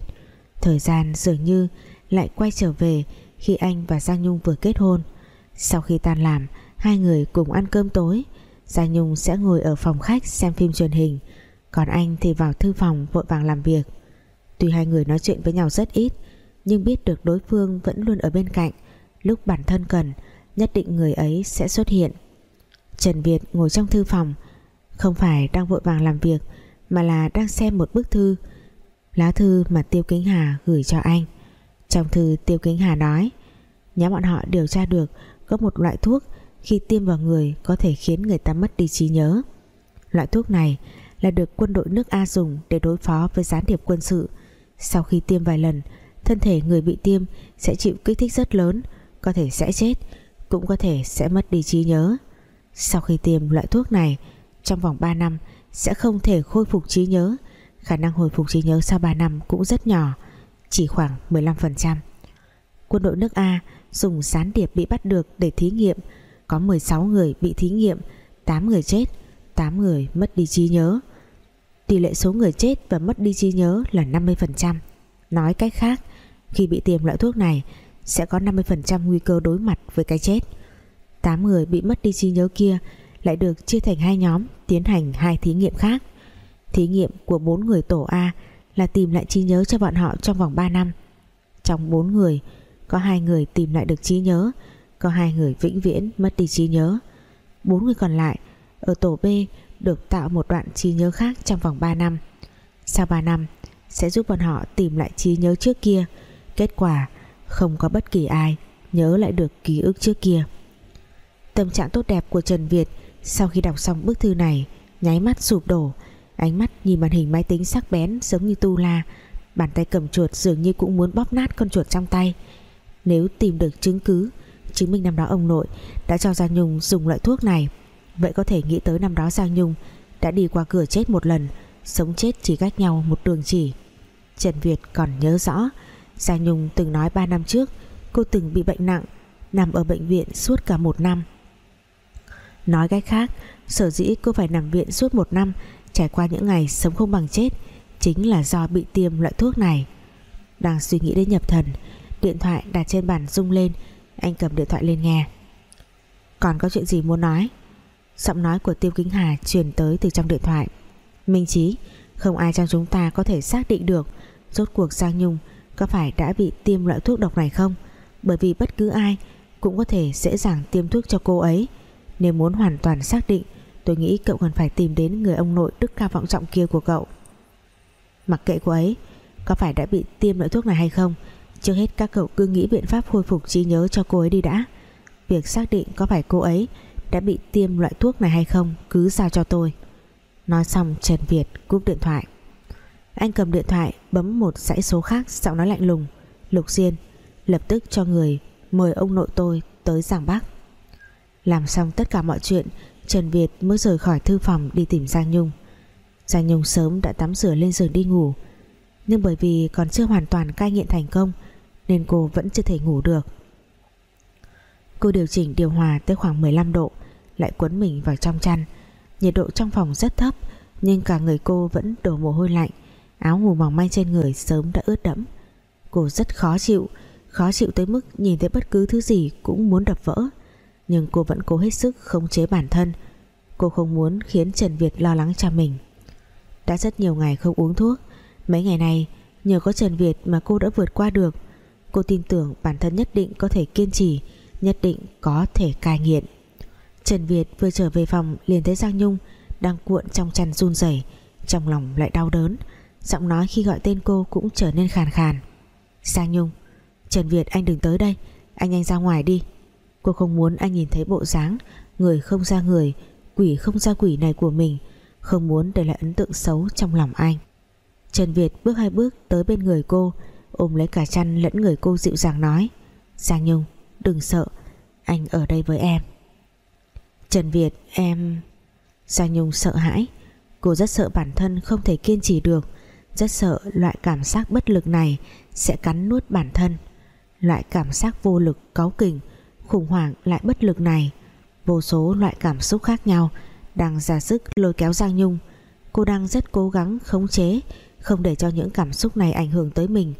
Thời gian dường như lại quay trở về khi anh và Giang Nhung vừa kết hôn. Sau khi tan làm, hai người cùng ăn cơm tối. Giang Nhung sẽ ngồi ở phòng khách xem phim truyền hình, còn anh thì vào thư phòng vội vàng làm việc. Tuy hai người nói chuyện với nhau rất ít, nhưng biết được đối phương vẫn luôn ở bên cạnh. Lúc bản thân cần, nhất định người ấy sẽ xuất hiện. Trần Việt ngồi trong thư phòng, không phải đang vội vàng làm việc, mà là đang xem một bức thư lá thư mà Tiêu Kính Hà gửi cho anh. Trong thư Tiêu Kính Hà nói Nhóm bọn họ điều tra được có một loại thuốc khi tiêm vào người có thể khiến người ta mất đi trí nhớ. Loại thuốc này là được quân đội nước A dùng để đối phó với gián điệp quân sự. Sau khi tiêm vài lần, thân thể người bị tiêm sẽ chịu kích thích rất lớn, có thể sẽ chết, cũng có thể sẽ mất đi trí nhớ. Sau khi tiêm loại thuốc này, trong vòng 3 năm sẽ không thể khôi phục trí nhớ. Khả năng hồi phục trí nhớ sau 3 năm cũng rất nhỏ chỉ khoảng 15% quân đội nước A dùng gián điệp bị bắt được để thí nghiệm. Có 16 người bị thí nghiệm 8 người chết 8 người mất đi trí nhớ. Tỷ lệ số người chết và mất đi trí nhớ là 50% nói cách khác khi bị tiêm loại thuốc này sẽ có 50% nguy cơ đối mặt với cái chết 8 người bị mất đi trí nhớ kia lại được chia thành hai nhóm tiến hành hai thí nghiệm khác Thí nghiệm của bốn người tổ A là tìm lại trí nhớ cho bọn họ trong vòng 3 năm. Trong bốn người, có hai người tìm lại được trí nhớ, có hai người vĩnh viễn mất đi trí nhớ. Bốn người còn lại ở tổ B được tạo một đoạn trí nhớ khác trong vòng 3 năm. Sau 3 năm sẽ giúp bọn họ tìm lại trí nhớ trước kia. Kết quả, không có bất kỳ ai nhớ lại được ký ức trước kia. Tâm trạng tốt đẹp của Trần Việt sau khi đọc xong bức thư này nháy mắt sụp đổ, Ánh mắt nhìn màn hình máy tính sắc bén giống như tu la, Bàn tay cầm chuột dường như cũng muốn bóp nát con chuột trong tay Nếu tìm được chứng cứ, Chứng minh năm đó ông nội Đã cho Giang Nhung dùng loại thuốc này, Vậy có thể nghĩ tới năm đó Giang Nhung Đã đi qua cửa chết một lần, Sống chết chỉ cách nhau một đường chỉ Trần Việt còn nhớ rõ Giang Nhung từng nói 3 năm trước, Cô từng bị bệnh nặng, Nằm ở bệnh viện suốt cả một năm. Nói cách khác, Sở dĩ cô phải nằm viện suốt một năm, Trải qua những ngày sống không bằng chết, Chính là do bị tiêm loại thuốc này. Đang suy nghĩ đến nhập thần, Điện thoại đặt trên bàn rung lên, Anh cầm điện thoại lên nghe. Còn có chuyện gì muốn nói? Giọng nói của Tiêu Kính Hà truyền tới từ trong điện thoại. Minh Chí, Không ai trong chúng ta có thể xác định được, Rốt cuộc Giang Nhung có phải đã bị tiêm loại thuốc độc này không? Bởi vì bất cứ ai Cũng có thể dễ dàng tiêm thuốc cho cô ấy. Nếu muốn hoàn toàn xác định, Tôi nghĩ cậu cần phải tìm đến người ông nội đức cao vọng trọng kia của cậu. Mặc kệ cô ấy, Có phải đã bị tiêm loại thuốc này hay không, Trước hết các cậu cứ nghĩ biện pháp khôi phục trí nhớ cho cô ấy đi đã. Việc xác định có phải cô ấy Đã bị tiêm loại thuốc này hay không Cứ giao cho tôi. Nói xong, Trần Việt cúp điện thoại. Anh cầm điện thoại, bấm một dãy số khác, Giọng nói lạnh lùng. Lục Diên lập tức cho người Mời ông nội tôi tới Giang Bắc Làm xong tất cả mọi chuyện, Trần Việt mới rời khỏi thư phòng đi tìm Giang Nhung. Giang Nhung sớm đã tắm rửa lên giường đi ngủ. Nhưng bởi vì còn chưa hoàn toàn cai nghiện thành công, Nên cô vẫn chưa thể ngủ được. Cô điều chỉnh điều hòa tới khoảng 15 độ, Lại quấn mình vào trong chăn. Nhiệt độ trong phòng rất thấp, Nhưng cả người cô vẫn đổ mồ hôi lạnh. Áo ngủ mỏng manh trên người sớm đã ướt đẫm. Cô rất khó chịu Khó chịu tới mức nhìn thấy bất cứ thứ gì Cũng muốn đập vỡ. Nhưng cô vẫn cố hết sức khống chế bản thân. Cô không muốn khiến Trần Việt lo lắng cho mình. Đã rất nhiều ngày không uống thuốc. Mấy ngày này Nhờ có Trần Việt mà cô đã vượt qua được. Cô tin tưởng bản thân nhất định có thể kiên trì Nhất định có thể cai nghiện. Trần Việt vừa trở về phòng liền thấy Giang Nhung đang cuộn trong chăn run rẩy, trong lòng lại đau đớn, giọng nói khi gọi tên cô cũng trở nên khàn khàn. Giang Nhung, Trần Việt anh đừng tới đây, anh anh ra ngoài đi. Cô không muốn anh nhìn thấy bộ dáng người không ra người, quỷ không ra quỷ này của mình, không muốn để lại ấn tượng xấu trong lòng anh. Trần Việt bước hai bước tới bên người cô, ôm lấy cả chăn lẫn người cô dịu dàng nói: "Giang Nhung, đừng sợ, anh ở đây với em." Trần Việt em Giang Nhung sợ hãi Cô rất sợ bản thân không thể kiên trì được rất sợ loại cảm giác bất lực này Sẽ cắn nuốt bản thân. Loại cảm giác vô lực, cáu kỉnh, Khủng hoảng lại bất lực này, Vô số loại cảm xúc khác nhau Đang ra sức lôi kéo Giang Nhung. Cô đang rất cố gắng, khống chế, Không để cho những cảm xúc này ảnh hưởng tới mình.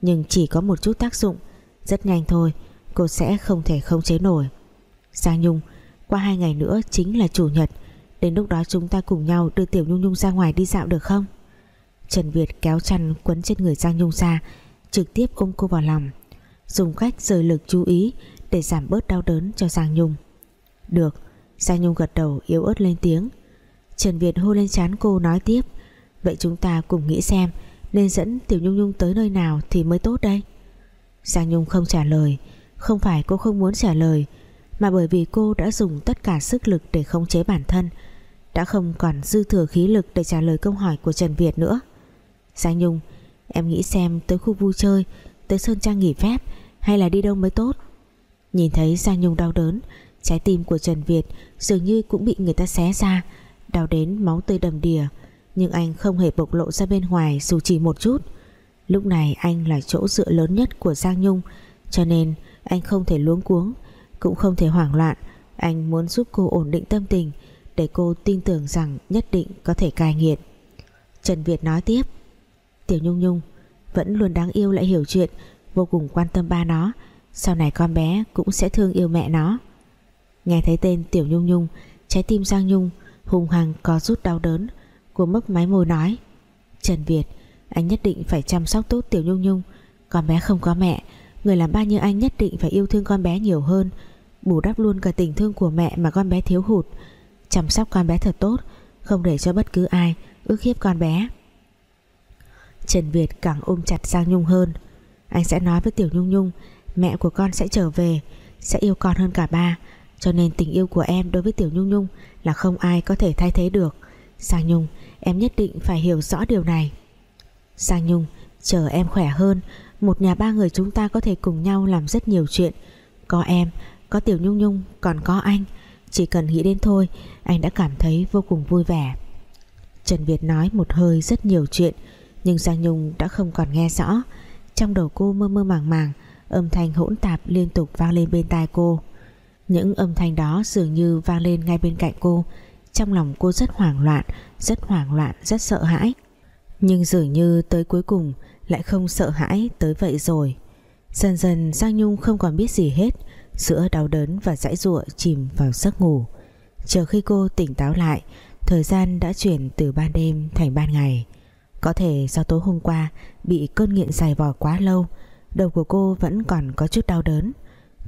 Nhưng chỉ có một chút tác dụng, Rất nhanh thôi, Cô sẽ không thể khống chế nổi. Giang Nhung, qua hai ngày nữa chính là chủ nhật, Đến lúc đó chúng ta cùng nhau đưa Tiểu Nhung Nhung ra ngoài đi dạo được không? Trần Việt kéo chăn quấn trên người Giang Nhung ra, Trực tiếp ôm cô vào lòng. Dùng cách rời lực chú ý Để giảm bớt đau đớn cho Giang Nhung. Được. Giang Nhung gật đầu yếu ớt lên tiếng. Trần Việt hôn lên chán cô nói tiếp, Vậy chúng ta cùng nghĩ xem Nên dẫn Tiểu Nhung Nhung tới nơi nào Thì mới tốt đây. Giang Nhung không trả lời, Không phải cô không muốn trả lời, mà bởi vì cô đã dùng tất cả sức lực để khống chế bản thân, đã không còn dư thừa khí lực để trả lời câu hỏi của Trần Việt nữa. Giang Nhung, em nghĩ xem tới khu vui chơi, tới Sơn Trang nghỉ phép hay là đi đâu mới tốt? Nhìn thấy Giang Nhung đau đớn, trái tim của Trần Việt dường như cũng bị người ta xé ra, đau đến máu tươi đầm đìa, nhưng anh không hề bộc lộ ra bên ngoài dù chỉ một chút. Lúc này anh là chỗ dựa lớn nhất của Giang Nhung, cho nên anh không thể luống cuống, cũng không thể hoảng loạn. Anh muốn giúp cô ổn định tâm tình để cô tin tưởng rằng nhất định có thể cai nghiện. Trần Việt nói tiếp. Tiểu Nhung Nhung vẫn luôn đáng yêu lại hiểu chuyện, vô cùng quan tâm ba nó. Sau này con bé cũng sẽ thương yêu mẹ nó. Nghe thấy tên Tiểu Nhung Nhung, trái tim Giang Nhung hùng hằng có rút đau đớn cô mấp máy môi nói, Trần Việt, anh nhất định phải chăm sóc tốt Tiểu Nhung Nhung. Con bé không có mẹ, người làm ba như anh nhất định phải yêu thương con bé nhiều hơn. Bù đắp luôn cả tình thương của mẹ mà con bé thiếu hụt. Chăm sóc con bé thật tốt, không để cho bất cứ ai ước hiếp con bé. Trần Việt càng ôm chặt Giang Nhung hơn. Anh sẽ nói với Tiểu Nhung Nhung, mẹ của con sẽ trở về, sẽ yêu con hơn cả ba. Cho nên tình yêu của em đối với Tiểu Nhung Nhung là không ai có thể thay thế được. Giang Nhung, em nhất định phải hiểu rõ điều này. Giang Nhung, chờ em khỏe hơn. Một nhà ba người chúng ta có thể cùng nhau làm rất nhiều chuyện. Có em, có Tiểu Nhung Nhung, Còn có anh. Chỉ cần nghĩ đến thôi, Anh đã cảm thấy vô cùng vui vẻ. Trần Việt nói một hơi rất nhiều chuyện. Nhưng Giang Nhung đã không còn nghe rõ. Trong đầu cô mơ mơ màng màng Âm thanh hỗn tạp liên tục vang lên bên tai cô. Những âm thanh đó dường như vang lên ngay bên cạnh cô. Trong lòng cô rất hoảng loạn Rất hoảng loạn, rất sợ hãi. Nhưng dường như tới cuối cùng Lại không sợ hãi tới vậy rồi. Dần dần Giang Nhung không còn biết gì hết Giữa đau đớn và dãy rụa chìm vào giấc ngủ. Chờ khi cô tỉnh táo lại Thời gian đã chuyển từ ban đêm thành ban ngày. Có thể do tối hôm qua Bị cơn nghiện dài vò quá lâu, Đầu của cô vẫn còn có chút đau đớn.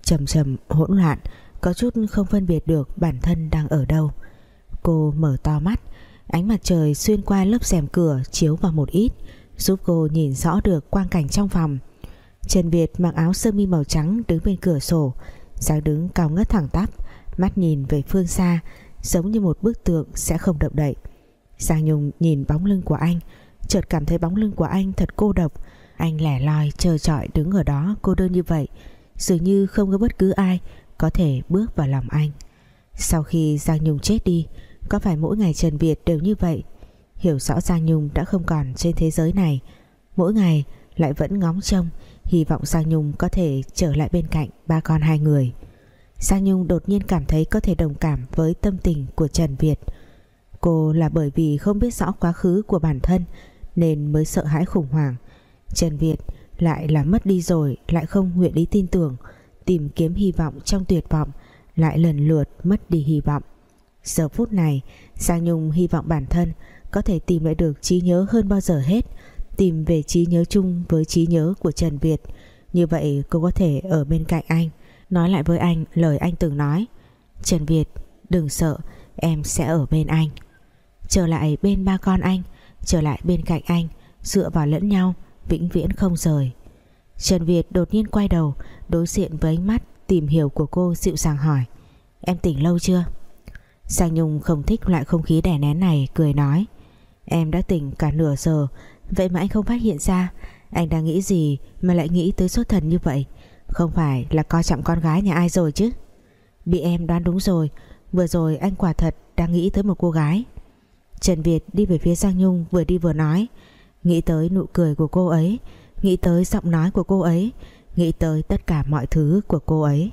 Trầm trầm hỗn loạn, Có chút không phân biệt được bản thân đang ở đâu. Cô mở to mắt, Ánh mặt trời xuyên qua lớp rèm cửa Chiếu vào một ít, Giúp cô nhìn rõ được quang cảnh trong phòng. Trần Việt mặc áo sơ mi màu trắng Đứng bên cửa sổ, dáng đứng cao ngất thẳng tắp, Mắt nhìn về phương xa, Giống như một bức tượng sẽ không động đậy. Giang Nhung nhìn bóng lưng của anh Chợt cảm thấy bóng lưng của anh thật cô độc. Anh lẻ loi, chờ trọi đứng ở đó, cô đơn như vậy. Dường như không có bất cứ ai Có thể bước vào lòng anh. Sau khi Giang Nhung chết đi, Có phải mỗi ngày Trần Việt đều như vậy? Hiểu rõ Giang Nhung đã không còn trên thế giới này. Mỗi ngày lại vẫn ngóng trông, Hy vọng Giang Nhung có thể trở lại bên cạnh ba con hai người. Giang Nhung đột nhiên cảm thấy có thể đồng cảm với tâm tình của Trần Việt. Cô là bởi vì không biết rõ quá khứ của bản thân nên mới sợ hãi khủng hoảng. Trần Việt lại là mất đi rồi, Lại không nguyện ý tin tưởng, Tìm kiếm hy vọng trong tuyệt vọng, Lại lần lượt mất đi hy vọng. Giờ phút này, Giang Nhung hy vọng bản thân Có thể tìm lại được trí nhớ hơn bao giờ hết, Tìm về trí nhớ chung với trí nhớ của Trần Việt. Như vậy cô có thể ở bên cạnh anh, Nói lại với anh lời anh từng nói. Trần Việt, đừng sợ, Em sẽ ở bên anh. Trở lại bên ba con anh Trở lại bên cạnh anh, Dựa vào lẫn nhau, Vĩnh viễn không rời. Trần Việt đột nhiên quay đầu, Đối diện với ánh mắt tìm hiểu của cô dịu dàng hỏi, Em tỉnh lâu chưa? Giang Nhung không thích loại không khí đè nén này, Cười nói, Em đã tỉnh cả nửa giờ, Vậy mà anh không phát hiện ra. Anh đang nghĩ gì mà lại nghĩ tới số thần như vậy? Không phải là coi trọng con gái nhà ai rồi chứ? Bị em đoán đúng rồi, Vừa rồi anh quả thật đang nghĩ tới một cô gái. Trần Việt đi về phía Giang Nhung Vừa đi vừa nói. Nghĩ tới nụ cười của cô ấy, Nghĩ tới giọng nói của cô ấy, Nghĩ tới tất cả mọi thứ của cô ấy.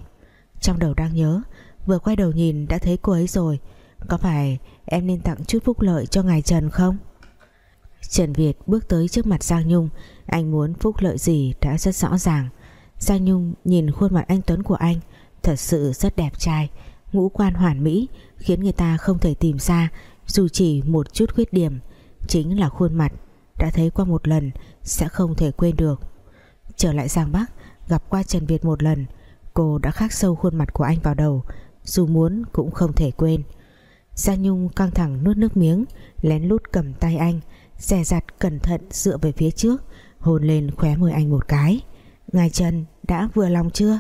Trong đầu đang nhớ, Vừa quay đầu nhìn đã thấy cô ấy rồi. Có phải em nên tặng chút phúc lợi cho ngài Trần không? Trần Việt bước tới trước mặt Giang Nhung. Anh muốn phúc lợi gì đã rất rõ ràng. Giang Nhung nhìn khuôn mặt anh Tuấn của anh, Thật sự rất đẹp trai, Ngũ quan hoàn mỹ, Khiến người ta không thể tìm ra. Dù chỉ một chút khuyết điểm, Chính là khuôn mặt, Đã thấy qua một lần Sẽ không thể quên được. Trở lại Giang Bắc, Gặp qua Trần Việt một lần, Cô đã khắc sâu khuôn mặt của anh vào đầu, Dù muốn cũng không thể quên. Giang Nhung căng thẳng nuốt nước miếng, Lén lút cầm tay anh, Dè dặt cẩn thận dựa về phía trước, Hôn lên khóe môi anh một cái. Ngài Trần đã vừa lòng chưa?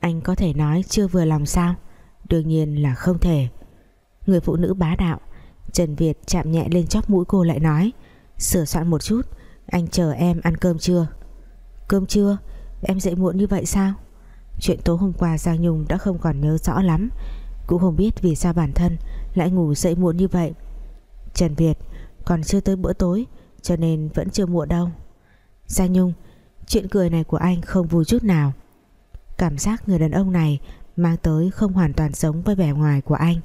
Anh có thể nói chưa vừa lòng sao? Đương nhiên là không thể. Người phụ nữ bá đạo. Trần Việt chạm nhẹ lên chóp mũi cô lại nói, Sửa soạn một chút, Anh chờ em ăn cơm chưa Cơm chưa Em dậy muộn như vậy sao? Chuyện tối hôm qua Giang Nhung đã không còn nhớ rõ lắm, Cũng không biết vì sao bản thân Lại ngủ dậy muộn như vậy. Trần Việt, còn chưa tới bữa tối, Cho nên vẫn chưa muộn đâu. Giang Nhung, Chuyện cười này của anh không vui chút nào. Cảm giác người đàn ông này Mang tới không hoàn toàn giống với vẻ ngoài của anh.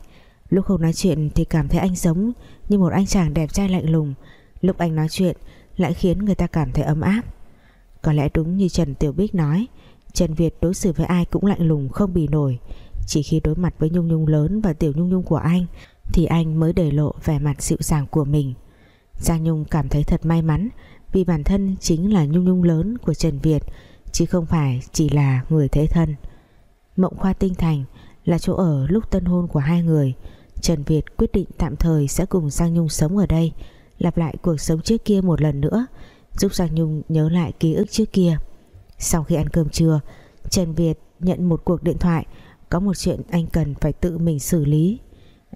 Lúc không nói chuyện Thì cảm thấy anh giống như một anh chàng đẹp trai lạnh lùng Lúc anh nói chuyện Lại khiến người ta cảm thấy ấm áp Có lẽ đúng như Trần Tiểu Bích nói, Trần Việt đối xử với ai cũng lạnh lùng, không bì nổi Chỉ khi đối mặt với Nhung Nhung lớn Và Tiểu Nhung Nhung của anh, Thì anh mới để lộ vẻ mặt dịu dàng của mình Giang Nhung cảm thấy thật may mắn, vì bản thân chính là Nhung Nhung lớn của Trần Việt, chứ không phải chỉ là người thế thân. Mộng Khoa Tinh Thành là chỗ ở lúc tân hôn của hai người. Trần Việt quyết định tạm thời sẽ cùng Giang Nhung sống ở đây, lặp lại cuộc sống trước kia một lần nữa, giúp Giang Nhung nhớ lại ký ức trước kia. Sau khi ăn cơm trưa, Trần Việt nhận một cuộc điện thoại, có một chuyện anh cần phải tự mình xử lý.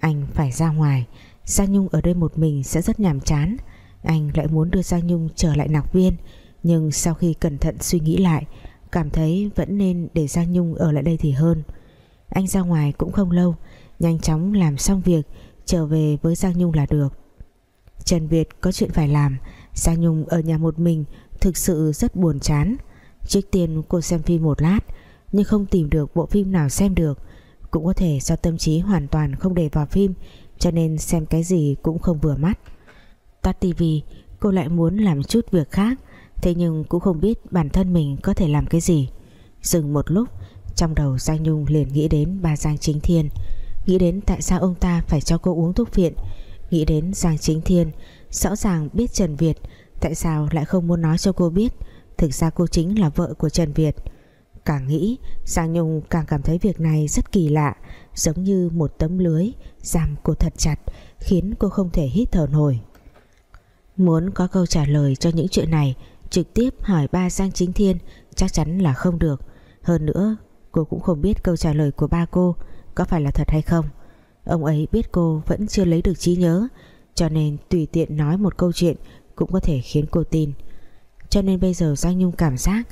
Anh phải ra ngoài, Giang Nhung ở đây một mình sẽ rất nhàm chán Anh lại muốn đưa Giang Nhung trở lại nạc viên Nhưng sau khi cẩn thận suy nghĩ lại Cảm thấy vẫn nên để Giang Nhung ở lại đây thì hơn Anh ra ngoài cũng không lâu Nhanh chóng làm xong việc, Trở về với Giang Nhung là được. Trần Việt có chuyện phải làm, Giang Nhung ở nhà một mình Thực sự rất buồn chán. Trước tiên cô xem phim một lát, nhưng không tìm được bộ phim nào xem được. Cũng có thể do tâm trí hoàn toàn không để vào phim, cho nên xem cái gì cũng không vừa mắt. Tắt tivi cô lại muốn làm chút việc khác, thế nhưng cũng không biết bản thân mình có thể làm cái gì. Dừng một lúc, trong đầu Giang Nhung liền nghĩ đến ba Giang Chính Thiên. Nghĩ đến tại sao ông ta phải cho cô uống thuốc viện Nghĩ đến Giang Chính Thiên. Rõ ràng biết Trần Việt. Tại sao lại không muốn nói cho cô biết? Thực ra cô chính là vợ của Trần Việt. Càng nghĩ Giang Nhung càng cảm thấy việc này rất kỳ lạ. Giống như một tấm lưới, Giam cô thật chặt, Khiến cô không thể hít thở nổi. Muốn có câu trả lời cho những chuyện này, Trực tiếp hỏi ba Giang Chính Thiên Chắc chắn là không được. Hơn nữa, cô cũng không biết câu trả lời của ba cô. Có phải là thật hay không? Ông ấy biết cô vẫn chưa lấy được trí nhớ, Cho nên tùy tiện nói một câu chuyện Cũng có thể khiến cô tin. Cho nên bây giờ Giang Nhung cảm giác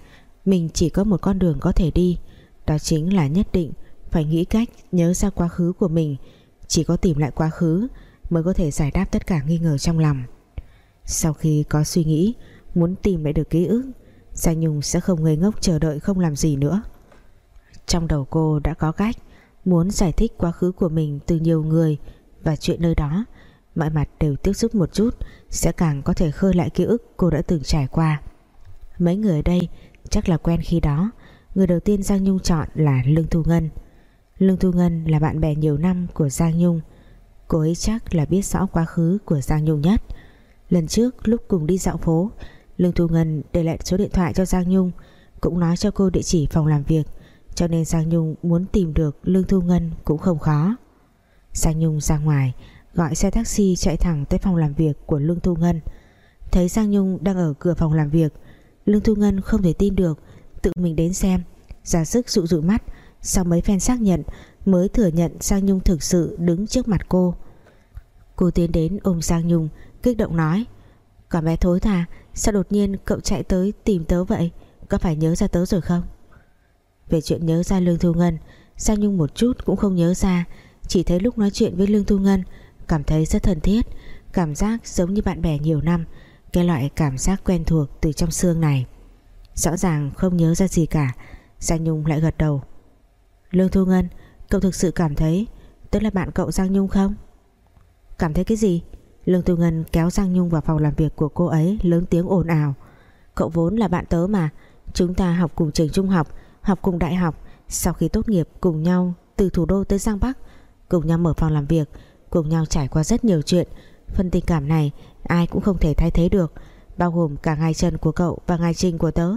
Mình chỉ có một con đường có thể đi, Đó chính là nhất định Phải nghĩ cách nhớ ra quá khứ của mình, Chỉ có tìm lại quá khứ Mới có thể giải đáp tất cả nghi ngờ trong lòng. Sau khi có suy nghĩ, Muốn tìm lại được ký ức, Giang Nhung sẽ không ngây ngốc chờ đợi không làm gì nữa. Trong đầu cô đã có cách Muốn giải thích quá khứ của mình từ nhiều người Và chuyện nơi đó, Mọi mặt đều tiếp xúc một chút, Sẽ càng có thể khơi lại ký ức cô đã từng trải qua. Mấy người ở đây Chắc là quen khi đó, Người đầu tiên Giang Nhung chọn là Lương Thu Ngân. Lương Thu Ngân là bạn bè nhiều năm của Giang Nhung. Cô ấy chắc là biết rõ quá khứ của Giang Nhung nhất. Lần trước lúc cùng đi dạo phố, Lương Thu Ngân để lại số điện thoại cho Giang Nhung, Cũng nói cho cô địa chỉ phòng làm việc. Cho nên Giang Nhung muốn tìm được Lương Thu Ngân cũng không khó. Giang Nhung ra ngoài, Gọi xe taxi chạy thẳng tới phòng làm việc của Lương Thu Ngân. Thấy Giang Nhung đang ở cửa phòng làm việc, Lương Thu Ngân không thể tin được, Tự mình đến xem Giả sức dụ dụ mắt, Sau mấy phen xác nhận Mới thừa nhận Giang Nhung thực sự đứng trước mặt cô. Cô tiến đến ôm Giang Nhung, Kích động nói, Còn bé thối thà Sao đột nhiên cậu chạy tới tìm tớ vậy? Có phải nhớ ra tớ rồi không? Về chuyện nhớ ra Lương Thu Ngân. Giang Nhung một chút cũng không nhớ ra. Chỉ thấy lúc nói chuyện với Lương Thu Ngân, Cảm thấy rất thân thiết. Cảm giác giống như bạn bè nhiều năm. Cái loại cảm giác quen thuộc từ trong xương này. Rõ ràng không nhớ ra gì cả. Giang Nhung lại gật đầu. Lương Thu Ngân, Cậu thực sự cảm thấy Tớ là bạn cậu Giang Nhung không? Cảm thấy cái gì? Lương thu Ngân kéo Giang Nhung vào phòng làm việc của cô ấy, lớn tiếng ồn ào. Cậu vốn là bạn tớ mà. Chúng ta học cùng trường trung học. Học cùng đại học. Sau khi tốt nghiệp cùng nhau từ thủ đô tới Giang Bắc, Cùng nhau mở phòng làm việc, Cùng nhau trải qua rất nhiều chuyện. Phần tình cảm này ai cũng không thể thay thế được, Bao gồm cả ngài Trần của cậu và ngài Trình của tớ.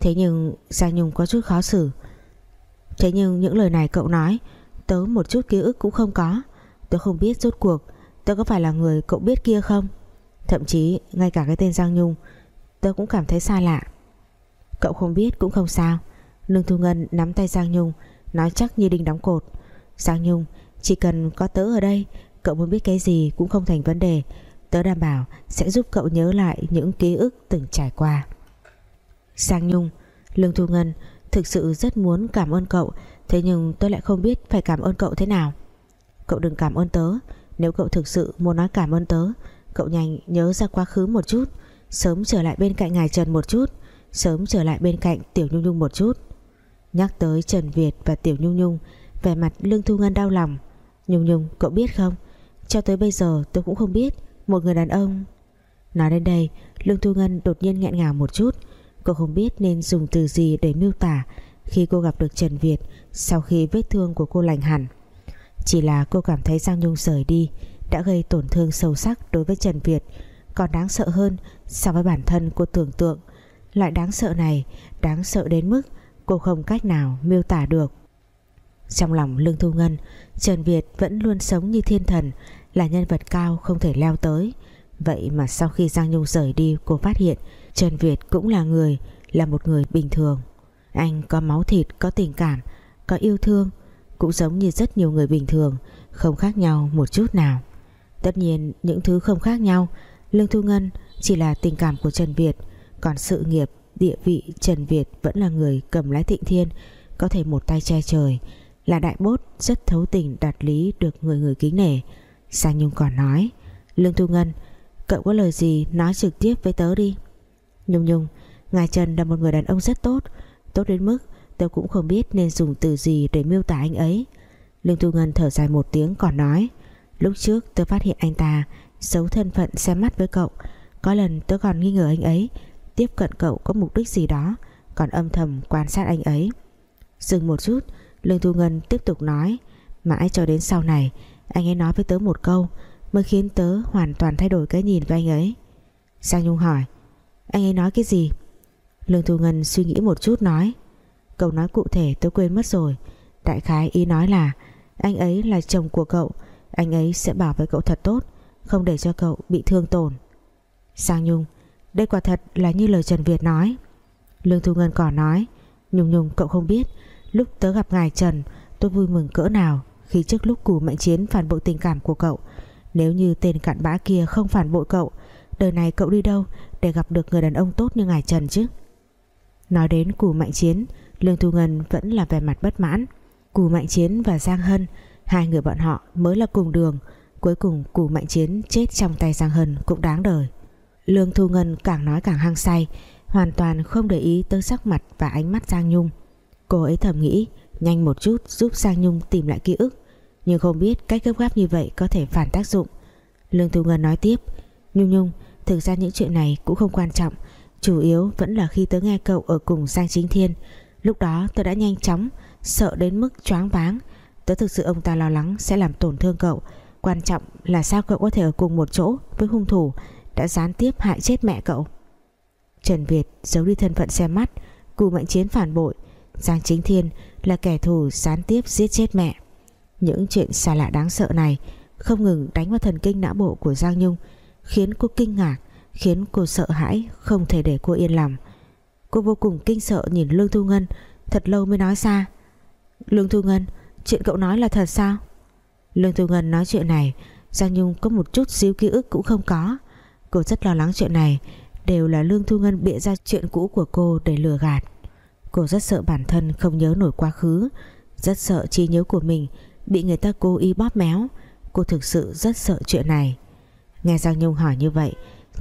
Thế nhưng Giang Nhung có chút khó xử. Thế nhưng những lời này cậu nói, Tớ một chút ký ức cũng không có. Tớ không biết rốt cuộc Tớ có phải là người cậu biết kia không. Thậm chí, ngay cả cái tên Giang Nhung, Tớ cũng cảm thấy xa lạ. Cậu không biết cũng không sao. Lương Thu Ngân nắm tay Giang Nhung, Nói chắc như đinh đóng cột. Giang Nhung, chỉ cần có tớ ở đây, Cậu muốn biết cái gì cũng không thành vấn đề. Tớ đảm bảo sẽ giúp cậu nhớ lại Những ký ức từng trải qua. Giang Nhung, Lương Thu Ngân thực sự rất muốn cảm ơn cậu, Thế nhưng tôi lại không biết phải cảm ơn cậu thế nào. Cậu đừng cảm ơn tớ, nếu cậu thực sự muốn nói cảm ơn tớ, Cậu nhanh nhớ ra quá khứ một chút, Sớm trở lại bên cạnh ngài Trần một chút, Sớm trở lại bên cạnh Tiểu Nhung Nhung một chút. Nhắc tới Trần Việt và Tiểu Nhung Nhung Về mặt Lương Thu Ngân đau lòng. Nhung Nhung, cậu biết không? Cho tới bây giờ tôi cũng không biết, Một người đàn ông. Nói đến đây, Lương Thu Ngân đột nhiên nghẹn ngào một chút. Cô không biết nên dùng từ gì để miêu tả Khi cô gặp được Trần Việt Sau khi vết thương của cô lành hẳn. Chỉ là cô cảm thấy Giang Nhung rời đi, Đã gây tổn thương sâu sắc đối với Trần Việt. Còn đáng sợ hơn So với bản thân cô tưởng tượng. Loại đáng sợ này, Đáng sợ đến mức cô không cách nào miêu tả được. Trong lòng Lương Thu Ngân Trần Việt vẫn luôn sống như thiên thần Là nhân vật cao không thể leo tới. Vậy mà sau khi Giang Nhung rời đi Cô phát hiện Trần Việt cũng là người Là một người bình thường. Anh có máu thịt, có tình cảm Có yêu thương cũng giống như rất nhiều người bình thường không khác nhau một chút nào. Tất nhiên những thứ không khác nhau Lương Thu Ngân chỉ là tình cảm của Trần Việt còn sự nghiệp địa vị Trần Việt vẫn là người cầm lái thịnh thiên, có thể một tay che trời, là đại bốt rất thấu tình đạt lý được người người kính nể. Sang Nhung còn nói, Lương Thu Ngân, cậu có lời gì nói trực tiếp với tớ đi. Nhung Nhung, Ngài Trần là một người đàn ông rất tốt Tốt đến mức tớ cũng không biết nên dùng từ gì để miêu tả anh ấy. Lương Thu Ngân thở dài một tiếng còn nói, Lúc trước tớ phát hiện anh ta Giấu thân phận xem mắt với cậu, Có lần tớ còn nghi ngờ anh ấy Tiếp cận cậu có mục đích gì đó, Còn âm thầm quan sát anh ấy. Dừng một chút, Lương Thu Ngân tiếp tục nói, Mãi cho đến sau này, Anh ấy nói với tớ một câu, Mới khiến tớ hoàn toàn thay đổi cái nhìn với anh ấy. Giang Nhung hỏi, Anh ấy nói cái gì? Lương Thu Ngân suy nghĩ một chút nói Cậu nói cụ thể tôi quên mất rồi. Đại khái ý nói là, Anh ấy là chồng của cậu, Anh ấy sẽ bảo với cậu thật tốt, Không để cho cậu bị thương tổn. Sang Nhung đây quả thật là như lời Trần Việt nói. Lương Thu Ngân còn nói, Nhung Nhung, cậu không biết, Lúc tớ gặp ngài Trần, tôi vui mừng cỡ nào Khi trước lúc cù mạnh chiến phản bội tình cảm của cậu. Nếu như tên cặn bã kia không phản bội cậu, Đời này cậu đi đâu Để gặp được người đàn ông tốt như ngài Trần chứ? Nói đến cù mạnh chiến, Lương Thu Ngân vẫn là vẻ mặt bất mãn. Cù Mạnh Chiến và Giang Hân, Hai người bọn họ mới là cùng đường, Cuối cùng Cù Mạnh Chiến chết trong tay Giang Hân Cũng đáng đời. Lương Thu Ngân càng nói càng hăng say, Hoàn toàn không để ý tới sắc mặt Và ánh mắt Giang Nhung. Cô ấy thầm nghĩ, nhanh một chút giúp Giang Nhung tìm lại ký ức, Nhưng không biết cách gấp gáp như vậy Có thể phản tác dụng. Lương Thu Ngân nói tiếp, Nhung Nhung, thực ra những chuyện này cũng không quan trọng, Chủ yếu vẫn là khi tớ nghe cậu ở cùng Giang Chính Thiên. Lúc đó tôi đã nhanh chóng, Sợ đến mức choáng váng. Tớ thực sự ông ta lo lắng sẽ làm tổn thương cậu, Quan trọng là sao cậu có thể ở cùng một chỗ Với hung thủ. Đã gián tiếp hại chết mẹ cậu. Trần Việt giấu đi thân phận xem mắt Cù mạnh chiến phản bội. Giang Chính Thiên là kẻ thù gián tiếp giết chết mẹ. Những chuyện xa lạ đáng sợ này Không ngừng đánh vào thần kinh não bộ của Giang Nhung, Khiến cô kinh ngạc, Khiến cô sợ hãi, Không thể để cô yên lòng. Cô vô cùng kinh sợ nhìn Lương Thu Ngân, Thật lâu mới nói ra, Lương Thu Ngân, Chuyện cậu nói là thật sao? Lương Thu Ngân nói chuyện này, Giang Nhung có một chút xíu ký ức cũng không có. Cô rất lo lắng chuyện này, Đều là Lương Thu Ngân bịa ra chuyện cũ của cô để lừa gạt. Cô rất sợ bản thân không nhớ nổi quá khứ, Rất sợ trí nhớ của mình Bị người ta cố ý bóp méo. Cô thực sự rất sợ chuyện này. Nghe Giang Nhung hỏi như vậy,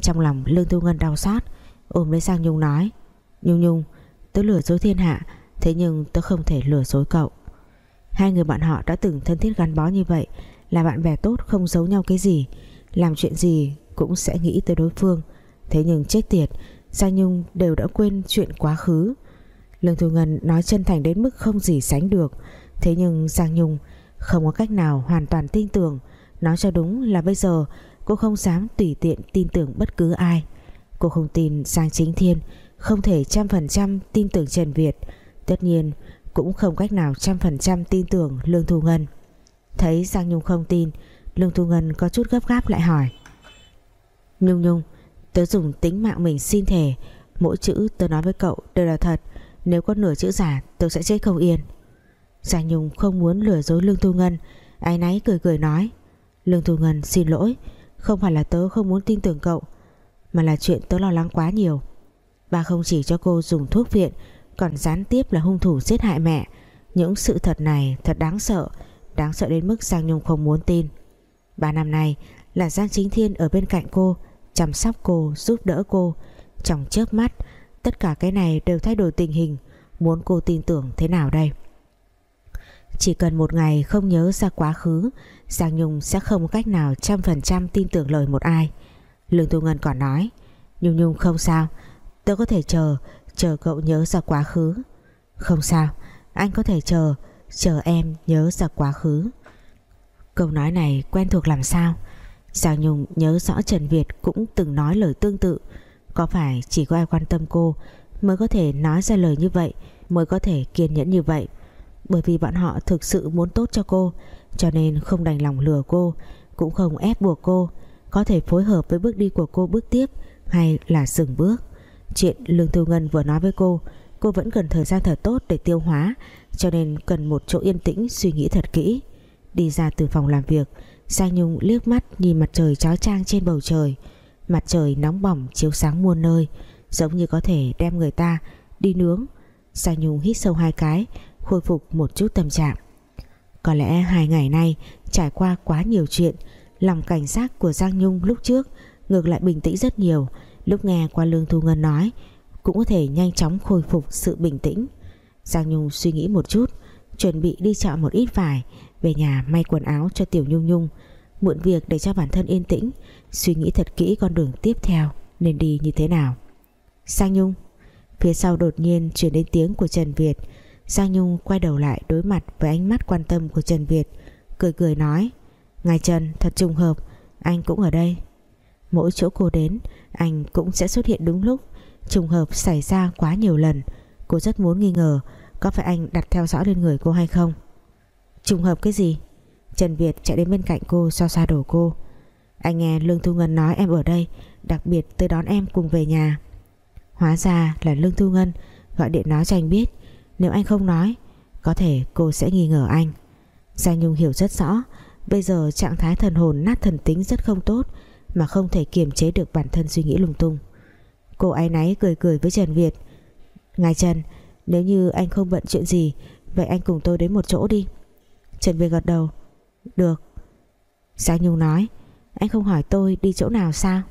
Trong lòng Lương Thu Ngân đau xót, Ôm lấy Giang Nhung nói, Nhung Nhung, tớ lừa dối thiên hạ, Thế nhưng tớ không thể lừa dối cậu. Hai người bọn họ đã từng thân thiết gắn bó như vậy, Là bạn bè tốt không giấu nhau cái gì, Làm chuyện gì cũng sẽ nghĩ tới đối phương. Thế nhưng chết tiệt, Giang Nhung đều đã quên chuyện quá khứ. Lương Thu Ngân nói chân thành đến mức không gì sánh được. Thế nhưng Giang Nhung không có cách nào hoàn toàn tin tưởng. Nói cho đúng là bây giờ, cô không dám tùy tiện tin tưởng bất cứ ai. Cô không tin Giang Chính Thiên, Không thể trăm phần trăm tin tưởng Trần Việt. Tất nhiên, cũng không cách nào trăm phần trăm tin tưởng Lương Thu Ngân. Thấy Giang Nhung không tin, Lương Thu Ngân có chút gấp gáp lại hỏi. Nhung Nhung, Tớ dùng tính mạng mình xin thề, Mỗi chữ tớ nói với cậu đều là thật. Nếu có nửa chữ giả, tớ sẽ chết không yên. Giang Nhung không muốn lừa dối Lương Thu Ngân Ái náy cười cười nói, Lương Thu Ngân, xin lỗi, Không phải là tớ không muốn tin tưởng cậu, Mà là chuyện tớ lo lắng quá nhiều. Ba không chỉ cho cô dùng thuốc viện, còn gián tiếp là hung thủ giết hại mẹ. Những sự thật này thật đáng sợ đáng sợ đến mức Giang Nhung không muốn tin. Ba năm nay là Giang Chính Thiên ở bên cạnh cô, chăm sóc cô, giúp đỡ cô. Trong chớp mắt, tất cả cái này đều thay đổi tình hình. Muốn cô tin tưởng thế nào đây? Chỉ cần một ngày không nhớ ra quá khứ, Giang Nhung sẽ không có cách nào trăm phần trăm tin tưởng lời một ai. Lương Thu Ngân còn nói, Nhung Nhung, không sao. Tôi có thể chờ Chờ cậu nhớ ra quá khứ. Không sao. Anh có thể chờ Chờ em nhớ ra quá khứ. Câu nói này quen thuộc làm sao? Giang Nhung nhớ rõ Trần Việt Cũng từng nói lời tương tự. Có phải chỉ có ai quan tâm cô Mới có thể nói ra lời như vậy, Mới có thể kiên nhẫn như vậy? Bởi vì bọn họ thực sự muốn tốt cho cô, Cho nên không đành lòng lừa cô, Cũng không ép buộc cô Có thể phối hợp với bước đi của cô bước tiếp Hay là dừng bước. Chuyện Lương Thu Ngân vừa nói với cô Cô vẫn cần thời gian thật tốt để tiêu hóa, Cho nên cần một chỗ yên tĩnh suy nghĩ thật kỹ. Đi ra từ phòng làm việc Giang Nhung liếc mắt nhìn mặt trời chói chang trên bầu trời. Mặt trời nóng bỏng chiếu sáng muôn nơi, Giống như có thể đem người ta đi nướng. Giang Nhung hít sâu hai cái, Khôi phục một chút tâm trạng. Có lẽ hai ngày nay Trải qua quá nhiều chuyện, Lòng cảnh giác của Giang Nhung lúc trước Ngược lại bình tĩnh rất nhiều. Lúc nghe qua Lương Thu Ngân nói, Cũng có thể nhanh chóng khôi phục sự bình tĩnh. Giang Nhung suy nghĩ một chút, Chuẩn bị đi chọn một ít vải về nhà may quần áo cho Tiểu Nhung Nhung, mượn việc để cho bản thân yên tĩnh, Suy nghĩ thật kỹ con đường tiếp theo Nên đi như thế nào. Sang Nhung, Phía sau đột nhiên chuyển đến tiếng của Trần Việt. Giang Nhung quay đầu lại đối mặt Với ánh mắt quan tâm của Trần Việt, Cười cười nói, Ngài Trần, thật trùng hợp, Anh cũng ở đây. Mỗi chỗ cô đến, Anh cũng sẽ xuất hiện đúng lúc. Trùng hợp xảy ra quá nhiều lần, Cô rất muốn nghi ngờ Có phải anh đặt theo dõi lên người cô hay không. Trùng hợp cái gì? Trần Việt chạy đến bên cạnh cô, xoa xa đổ cô. Anh nghe Lương Thu Ngân nói em ở đây, Đặc biệt tới đón em cùng về nhà. Hóa ra là Lương Thu Ngân Gọi điện nói cho anh biết. Nếu anh không nói, Có thể cô sẽ nghi ngờ anh. Giang Nhung hiểu rất rõ, Bây giờ trạng thái thần hồn nát thần tính rất không tốt Mà không thể kiềm chế được bản thân suy nghĩ lung tung. Cô ái náy cười cười với Trần Việt. Ngài Trần, Nếu như anh không bận chuyện gì, Vậy anh cùng tôi đến một chỗ đi. Trần Việt gật đầu. Được. Giang Nhung nói, Anh không hỏi tôi đi chỗ nào sao?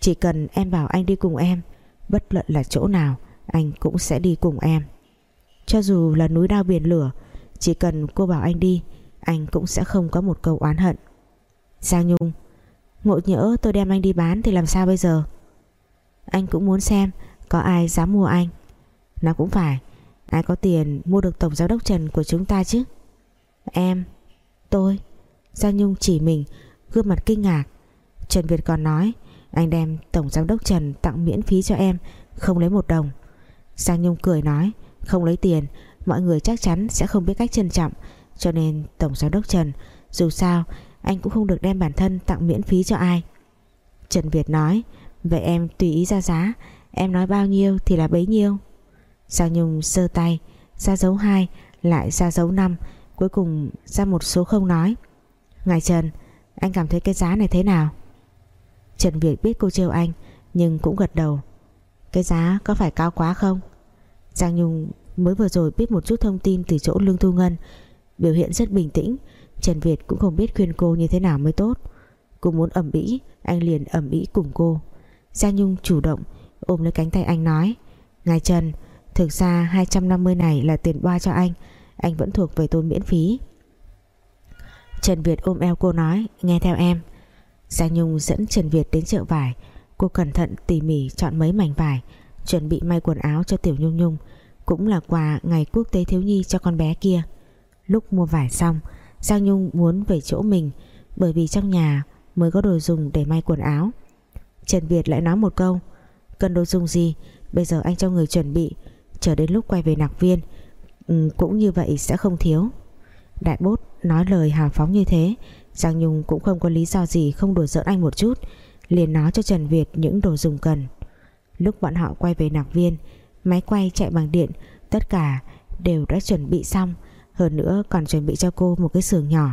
Chỉ cần em bảo anh đi cùng em, Bất luận là chỗ nào, Anh cũng sẽ đi cùng em. Cho dù là núi đao biển lửa, Chỉ cần cô bảo anh đi, Anh cũng sẽ không có một câu oán hận. Giang Nhung, Ngộ nhỡ tôi đem anh đi bán thì làm sao bây giờ? Anh cũng muốn xem Có ai dám mua anh. Nó cũng phải, Ai có tiền mua được tổng giám đốc Trần của chúng ta chứ? Em, Tôi Giang Nhung chỉ mình, Gương mặt kinh ngạc. Trần Việt còn nói, Anh đem Tổng Giám đốc Trần tặng miễn phí cho em, Không lấy một đồng. Giang Nhung cười nói, Không lấy tiền, Mọi người chắc chắn sẽ không biết cách trân trọng. Cho nên Tổng Giám đốc Trần, Dù sao, anh cũng không được đem bản thân tặng miễn phí cho ai. Trần Việt nói, Vậy em tùy ý ra giá, Em nói bao nhiêu thì là bấy nhiêu. Giang Nhung sơ tay, Ra dấu 2 Lại ra dấu 5 Cuối cùng ra một số không nói. Ngài Trần, Anh cảm thấy cái giá này thế nào? Trần Việt biết cô trêu anh, Nhưng cũng gật đầu. Cái giá có phải cao quá không? Giang Nhung mới vừa rồi biết một chút thông tin Từ chỗ Lương Thu Ngân, Biểu hiện rất bình tĩnh. Trần Việt cũng không biết khuyên cô như thế nào mới tốt. Cô muốn ẩm bĩ Anh liền ẩm bĩ cùng cô. Giang Nhung chủ động ôm lấy cánh tay anh nói, Ngài Trần, Thực ra 250 này là tiền boa cho anh anh vẫn thuộc về tôi miễn phí. Trần Việt ôm eo cô nói, Nghe theo em. Giang Nhung dẫn Trần Việt đến chợ vải. Cô cẩn thận tỉ mỉ chọn mấy mảnh vải, Chuẩn bị may quần áo cho Tiểu Nhung Nhung. Cũng là quà ngày quốc tế thiếu nhi cho con bé kia. Lúc mua vải xong, Giang Nhung muốn về chỗ mình, Bởi vì trong nhà mới có đồ dùng để may quần áo. Trần Việt lại nói một câu, Cần đồ dùng gì? Bây giờ anh cho người chuẩn bị, Chờ đến lúc quay về nạc viên ừ, Cũng như vậy sẽ không thiếu. Đại bốt nói lời hào phóng như thế Giang Nhung cũng không có lý do gì Không đùa giỡn anh một chút liền nói cho Trần Việt những đồ dùng cần. Lúc bọn họ quay về nạc viên Máy quay chạy bằng điện Tất cả đều đã chuẩn bị xong Hơn nữa còn chuẩn bị cho cô một cái xưởng nhỏ.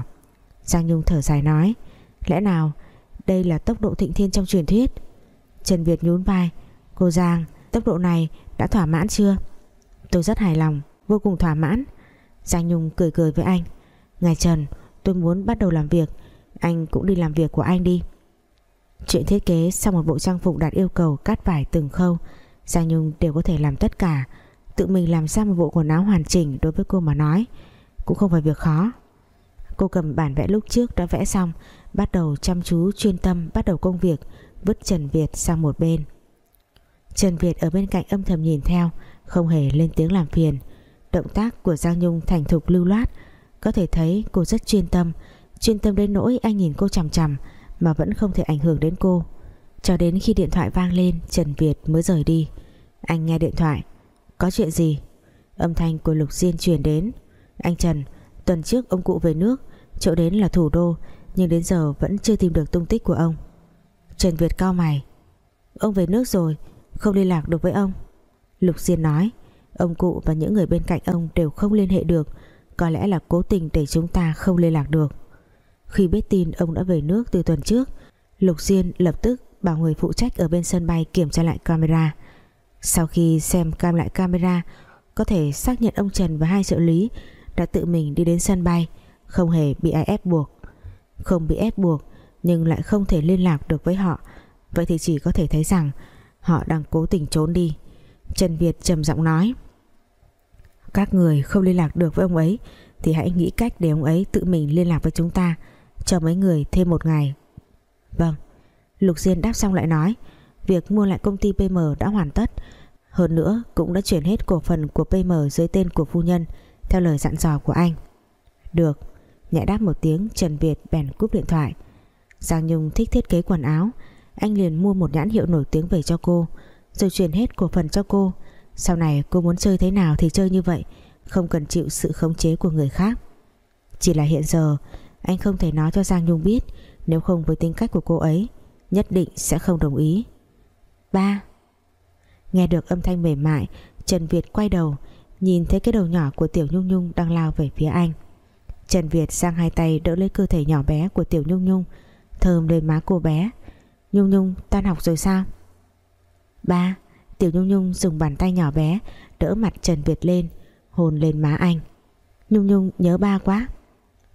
Giang Nhung thở dài nói Lẽ nào đây là tốc độ thịnh thiên trong truyền thuyết? Trần Việt nhún vai Cô Giang tốc độ này đã thỏa mãn chưa? Tôi rất hài lòng. Vô cùng thỏa mãn. Giang Nhung cười cười với anh. Ngài Trần, tôi muốn bắt đầu làm việc. Anh cũng đi làm việc của anh đi. Chuyện thiết kế sau một bộ trang phục đạt yêu cầu cắt vải từng khâu, Giang Nhung đều có thể làm tất cả. Tự mình làm ra một bộ quần áo hoàn chỉnh Đối với cô mà nói, Cũng không phải việc khó. Cô cầm bản vẽ lúc trước đã vẽ xong, Bắt đầu chăm chú chuyên tâm bắt đầu công việc, Vứt Trần Việt sang một bên. Trần Việt ở bên cạnh âm thầm nhìn theo, Không hề lên tiếng làm phiền. Động tác của Giang Nhung thành thục lưu loát. Có thể thấy cô rất chuyên tâm Chuyên tâm đến nỗi anh nhìn cô chằm chằm Mà vẫn không thể ảnh hưởng đến cô. Cho đến khi điện thoại vang lên, Trần Việt mới rời đi. Anh nghe điện thoại. Có chuyện gì? Âm thanh của Lục Diên truyền đến. Anh Trần, Tuần trước ông cụ về nước, Chỗ đến là thủ đô, Nhưng đến giờ vẫn chưa tìm được tung tích của ông. Trần Việt cao mày. Ông về nước rồi, Không liên lạc được với ông? Lục Diên nói. Ông cụ và những người bên cạnh ông đều không liên hệ được. Có lẽ là cố tình để chúng ta không liên lạc được. Khi biết tin ông đã về nước từ tuần trước, Lục Diên lập tức bảo người phụ trách ở bên sân bay kiểm tra lại camera. Sau khi xem cam lại camera, Có thể xác nhận ông Trần và hai trợ lý Đã tự mình đi đến sân bay, Không hề bị ai ép buộc. Không bị ép buộc, Nhưng lại không thể liên lạc được với họ. Vậy thì chỉ có thể thấy rằng Họ đang cố tình trốn đi. Trần Việt trầm giọng nói. Các người không liên lạc được với ông ấy, Thì hãy nghĩ cách để ông ấy tự mình liên lạc với chúng ta. Cho mấy người thêm một ngày. Vâng. Lục Diên đáp xong lại nói, Việc mua lại công ty PM đã hoàn tất. Hơn nữa, cũng đã chuyển hết cổ phần của PM dưới tên của phu nhân, Theo lời dặn dò của anh. Được. Nhẹ đáp một tiếng, Trần Việt bèn cúp điện thoại. Giang Nhung thích thiết kế quần áo, Anh liền mua một nhãn hiệu nổi tiếng về cho cô, Rồi chuyển hết cổ phần cho cô. Sau này cô muốn chơi thế nào thì chơi như vậy, Không cần chịu sự khống chế của người khác. Chỉ là hiện giờ, Anh không thể nói cho Giang Nhung biết, Nếu không với tính cách của cô ấy, Nhất định sẽ không đồng ý. Ba. Nghe được âm thanh mềm mại, Trần Việt quay đầu, Nhìn thấy cái đầu nhỏ của Tiểu Nhung Nhung đang lao về phía anh. Trần Việt sang hai tay đỡ lấy cơ thể nhỏ bé của Tiểu Nhung Nhung, Thơm lên má cô bé. Nhung Nhung, tan học rồi sao? Ba. Tiểu Nhung Nhung dùng bàn tay nhỏ bé, Đỡ mặt Trần Việt lên Hồn lên má anh. Nhung Nhung nhớ ba quá.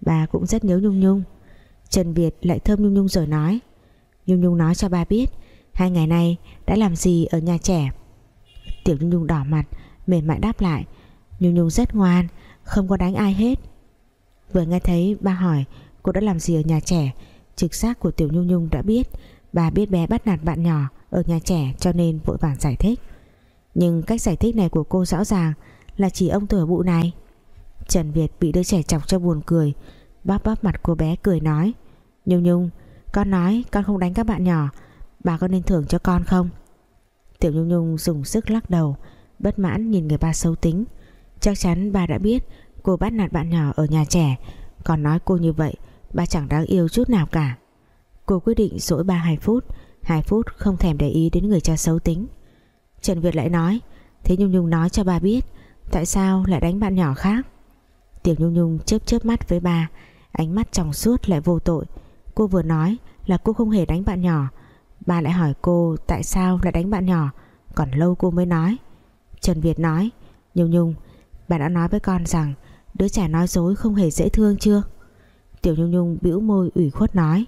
Ba cũng rất nhớ Nhung Nhung. Trần Việt lại thơm Nhung Nhung rồi nói, Nhung Nhung nói cho ba biết, Hai ngày nay đã làm gì ở nhà trẻ? Tiểu Nhung Nhung đỏ mặt, Mềm mại đáp lại, Nhung Nhung rất ngoan, Không có đánh ai hết. Vừa nghe thấy, ba hỏi, cô đã làm gì ở nhà trẻ? Trực giác của Tiểu Nhung Nhung đã biết Bà biết bé bắt nạt bạn nhỏ Ở nhà trẻ cho nên vội vàng giải thích. Nhưng cách giải thích này của cô rõ ràng Là chỉ ông thừa bụ này. Trần Việt bị đứa trẻ chọc cho buồn cười, Bóp bóp mặt cô bé cười nói, Nhung Nhung, Con nói con không đánh các bạn nhỏ, Bà có nên thưởng cho con không? Tiểu Nhung Nhung dùng sức lắc đầu, Bất mãn nhìn người ba xấu tính. Chắc chắn bà đã biết Cô bắt nạt bạn nhỏ ở nhà trẻ, Còn nói cô như vậy, Bà chẳng đáng yêu chút nào cả. Cô quyết định dỗi ba hai phút. Hai phút không thèm để ý đến người cha xấu tính. Trần Việt lại nói, Thế Nhung Nhung nói cho ba biết, Tại sao lại đánh bạn nhỏ khác? Tiểu Nhung Nhung chớp chớp mắt với bà Ánh mắt trong suốt lại vô tội. Cô vừa nói là cô không hề đánh bạn nhỏ. Bà lại hỏi cô tại sao lại đánh bạn nhỏ, Còn lâu cô mới nói. Trần Việt nói, Nhung Nhung, Bà đã nói với con rằng Đứa trẻ nói dối không hề dễ thương chưa? Tiểu Nhung Nhung bĩu môi ủy khuất nói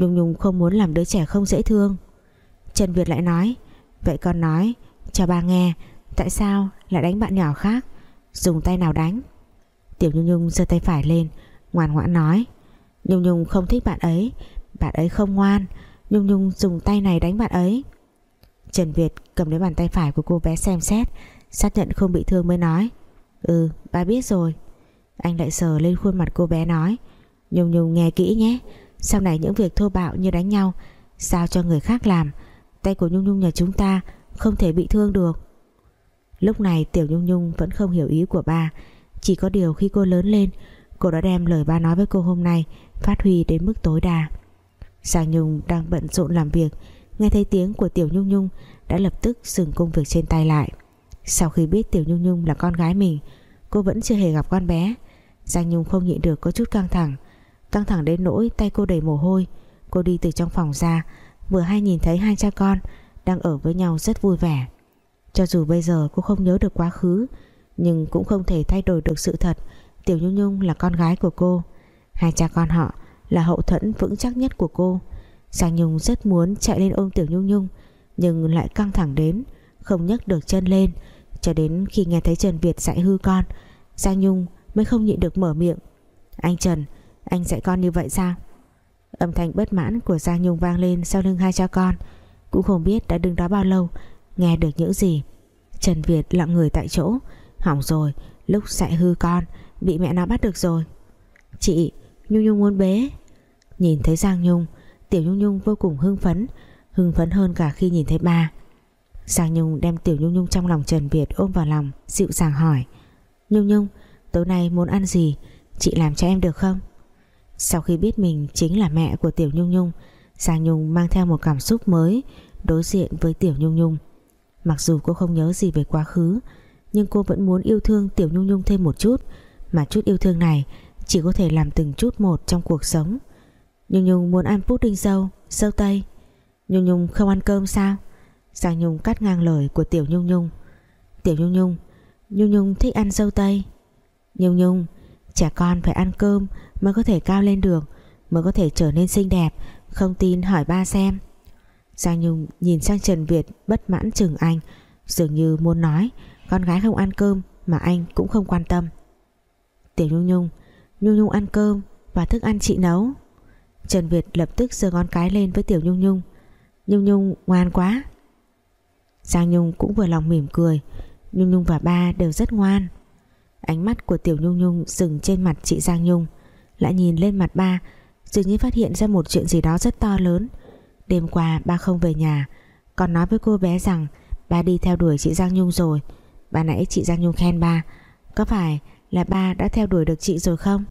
Nhung Nhung không muốn làm đứa trẻ không dễ thương. Trần Việt lại nói, Vậy con nói, cho ba nghe, Tại sao lại đánh bạn nhỏ khác? Dùng tay nào đánh? Tiểu Nhung Nhung giơ tay phải lên, Ngoan ngoãn nói, Nhung Nhung không thích bạn ấy Bạn ấy không ngoan, Nhung Nhung dùng tay này đánh bạn ấy. Trần Việt cầm lấy bàn tay phải của cô bé xem xét, Xác nhận không bị thương mới nói Ừ ba biết rồi. Anh lại sờ lên khuôn mặt cô bé nói, Nhung Nhung nghe kỹ nhé sau này những việc thô bạo như đánh nhau, Sao cho người khác làm? Tay của Nhung Nhung nhà chúng ta Không thể bị thương được. Lúc này Tiểu Nhung Nhung vẫn không hiểu ý của ba. Chỉ có điều khi cô lớn lên, Cô đã đem lời ba nói với cô hôm nay Phát huy đến mức tối đa. Giang Nhung đang bận rộn làm việc, Nghe thấy tiếng của Tiểu Nhung Nhung Đã lập tức dừng công việc trên tay lại. Sau khi biết Tiểu Nhung Nhung là con gái mình, Cô vẫn chưa hề gặp con bé. Giang Nhung không nhịn được có chút căng thẳng. Căng thẳng đến nỗi tay cô đầy mồ hôi. Cô đi từ trong phòng ra, Vừa hay nhìn thấy hai cha con Đang ở với nhau rất vui vẻ. Cho dù bây giờ cô không nhớ được quá khứ, Nhưng cũng không thể thay đổi được sự thật. Tiểu Nhung Nhung là con gái của cô. Hai cha con họ là hậu thuẫn vững chắc nhất của cô. Giang Nhung rất muốn chạy lên ôm Tiểu Nhung Nhung, Nhưng lại căng thẳng đến Không nhấc được chân lên. Cho đến khi nghe thấy Trần Việt dạy hư con, Giang Nhung mới không nhịn được mở miệng. Anh Trần anh dạy con như vậy sao? Âm thanh bất mãn của Giang Nhung vang lên Sau lưng hai cha con. Cũng không biết đã đứng đó bao lâu, Nghe được những gì. Trần Việt lặng người tại chỗ. Hỏng rồi, lúc dạy hư con, Bị mẹ nó bắt được rồi. Chị, Nhung Nhung muốn bế. Nhìn thấy Giang Nhung, Tiểu Nhung Nhung vô cùng hưng phấn Hưng phấn hơn cả khi nhìn thấy ba. Giang Nhung đem Tiểu Nhung Nhung trong lòng Trần Việt ôm vào lòng, dịu dàng hỏi. Nhung Nhung, tối nay muốn ăn gì? Chị làm cho em được không? Sau khi biết mình chính là mẹ của Tiểu Nhung Nhung, Giang Nhung mang theo một cảm xúc mới Đối diện với Tiểu Nhung Nhung. Mặc dù cô không nhớ gì về quá khứ, Nhưng cô vẫn muốn yêu thương Tiểu Nhung Nhung thêm một chút, Mà chút yêu thương này Chỉ có thể làm từng chút một trong cuộc sống. Nhung Nhung muốn ăn pudding dâu Dâu tây. Nhung Nhung không ăn cơm sao? Giang Nhung cắt ngang lời của Tiểu Nhung Nhung. Tiểu Nhung Nhung Nhung Nhung thích ăn dâu tây. Nhung Nhung, Trẻ con phải ăn cơm mới có thể cao lên được, Mới có thể trở nên xinh đẹp, Không tin hỏi ba xem. Giang Nhung nhìn sang Trần Việt bất mãn chừng anh, Dường như muốn nói, Con gái không ăn cơm mà anh cũng không quan tâm. Tiểu Nhung Nhung Nhung Nhung ăn cơm và thức ăn chị nấu. Trần Việt lập tức giơ ngón cái lên với Tiểu Nhung Nhung. Nhung Nhung ngoan quá. Giang Nhung cũng vừa lòng mỉm cười, Nhung Nhung và ba đều rất ngoan. Ánh mắt của Tiểu Nhung Nhung dừng trên mặt chị Giang Nhung. Lại nhìn lên mặt ba, Dường như phát hiện ra một chuyện gì đó rất to lớn. Đêm qua ba không về nhà, Còn nói với cô bé rằng Ba đi theo đuổi chị Giang Nhung rồi. Bà nãy chị Giang Nhung khen ba, Có phải là ba đã theo đuổi được chị rồi không?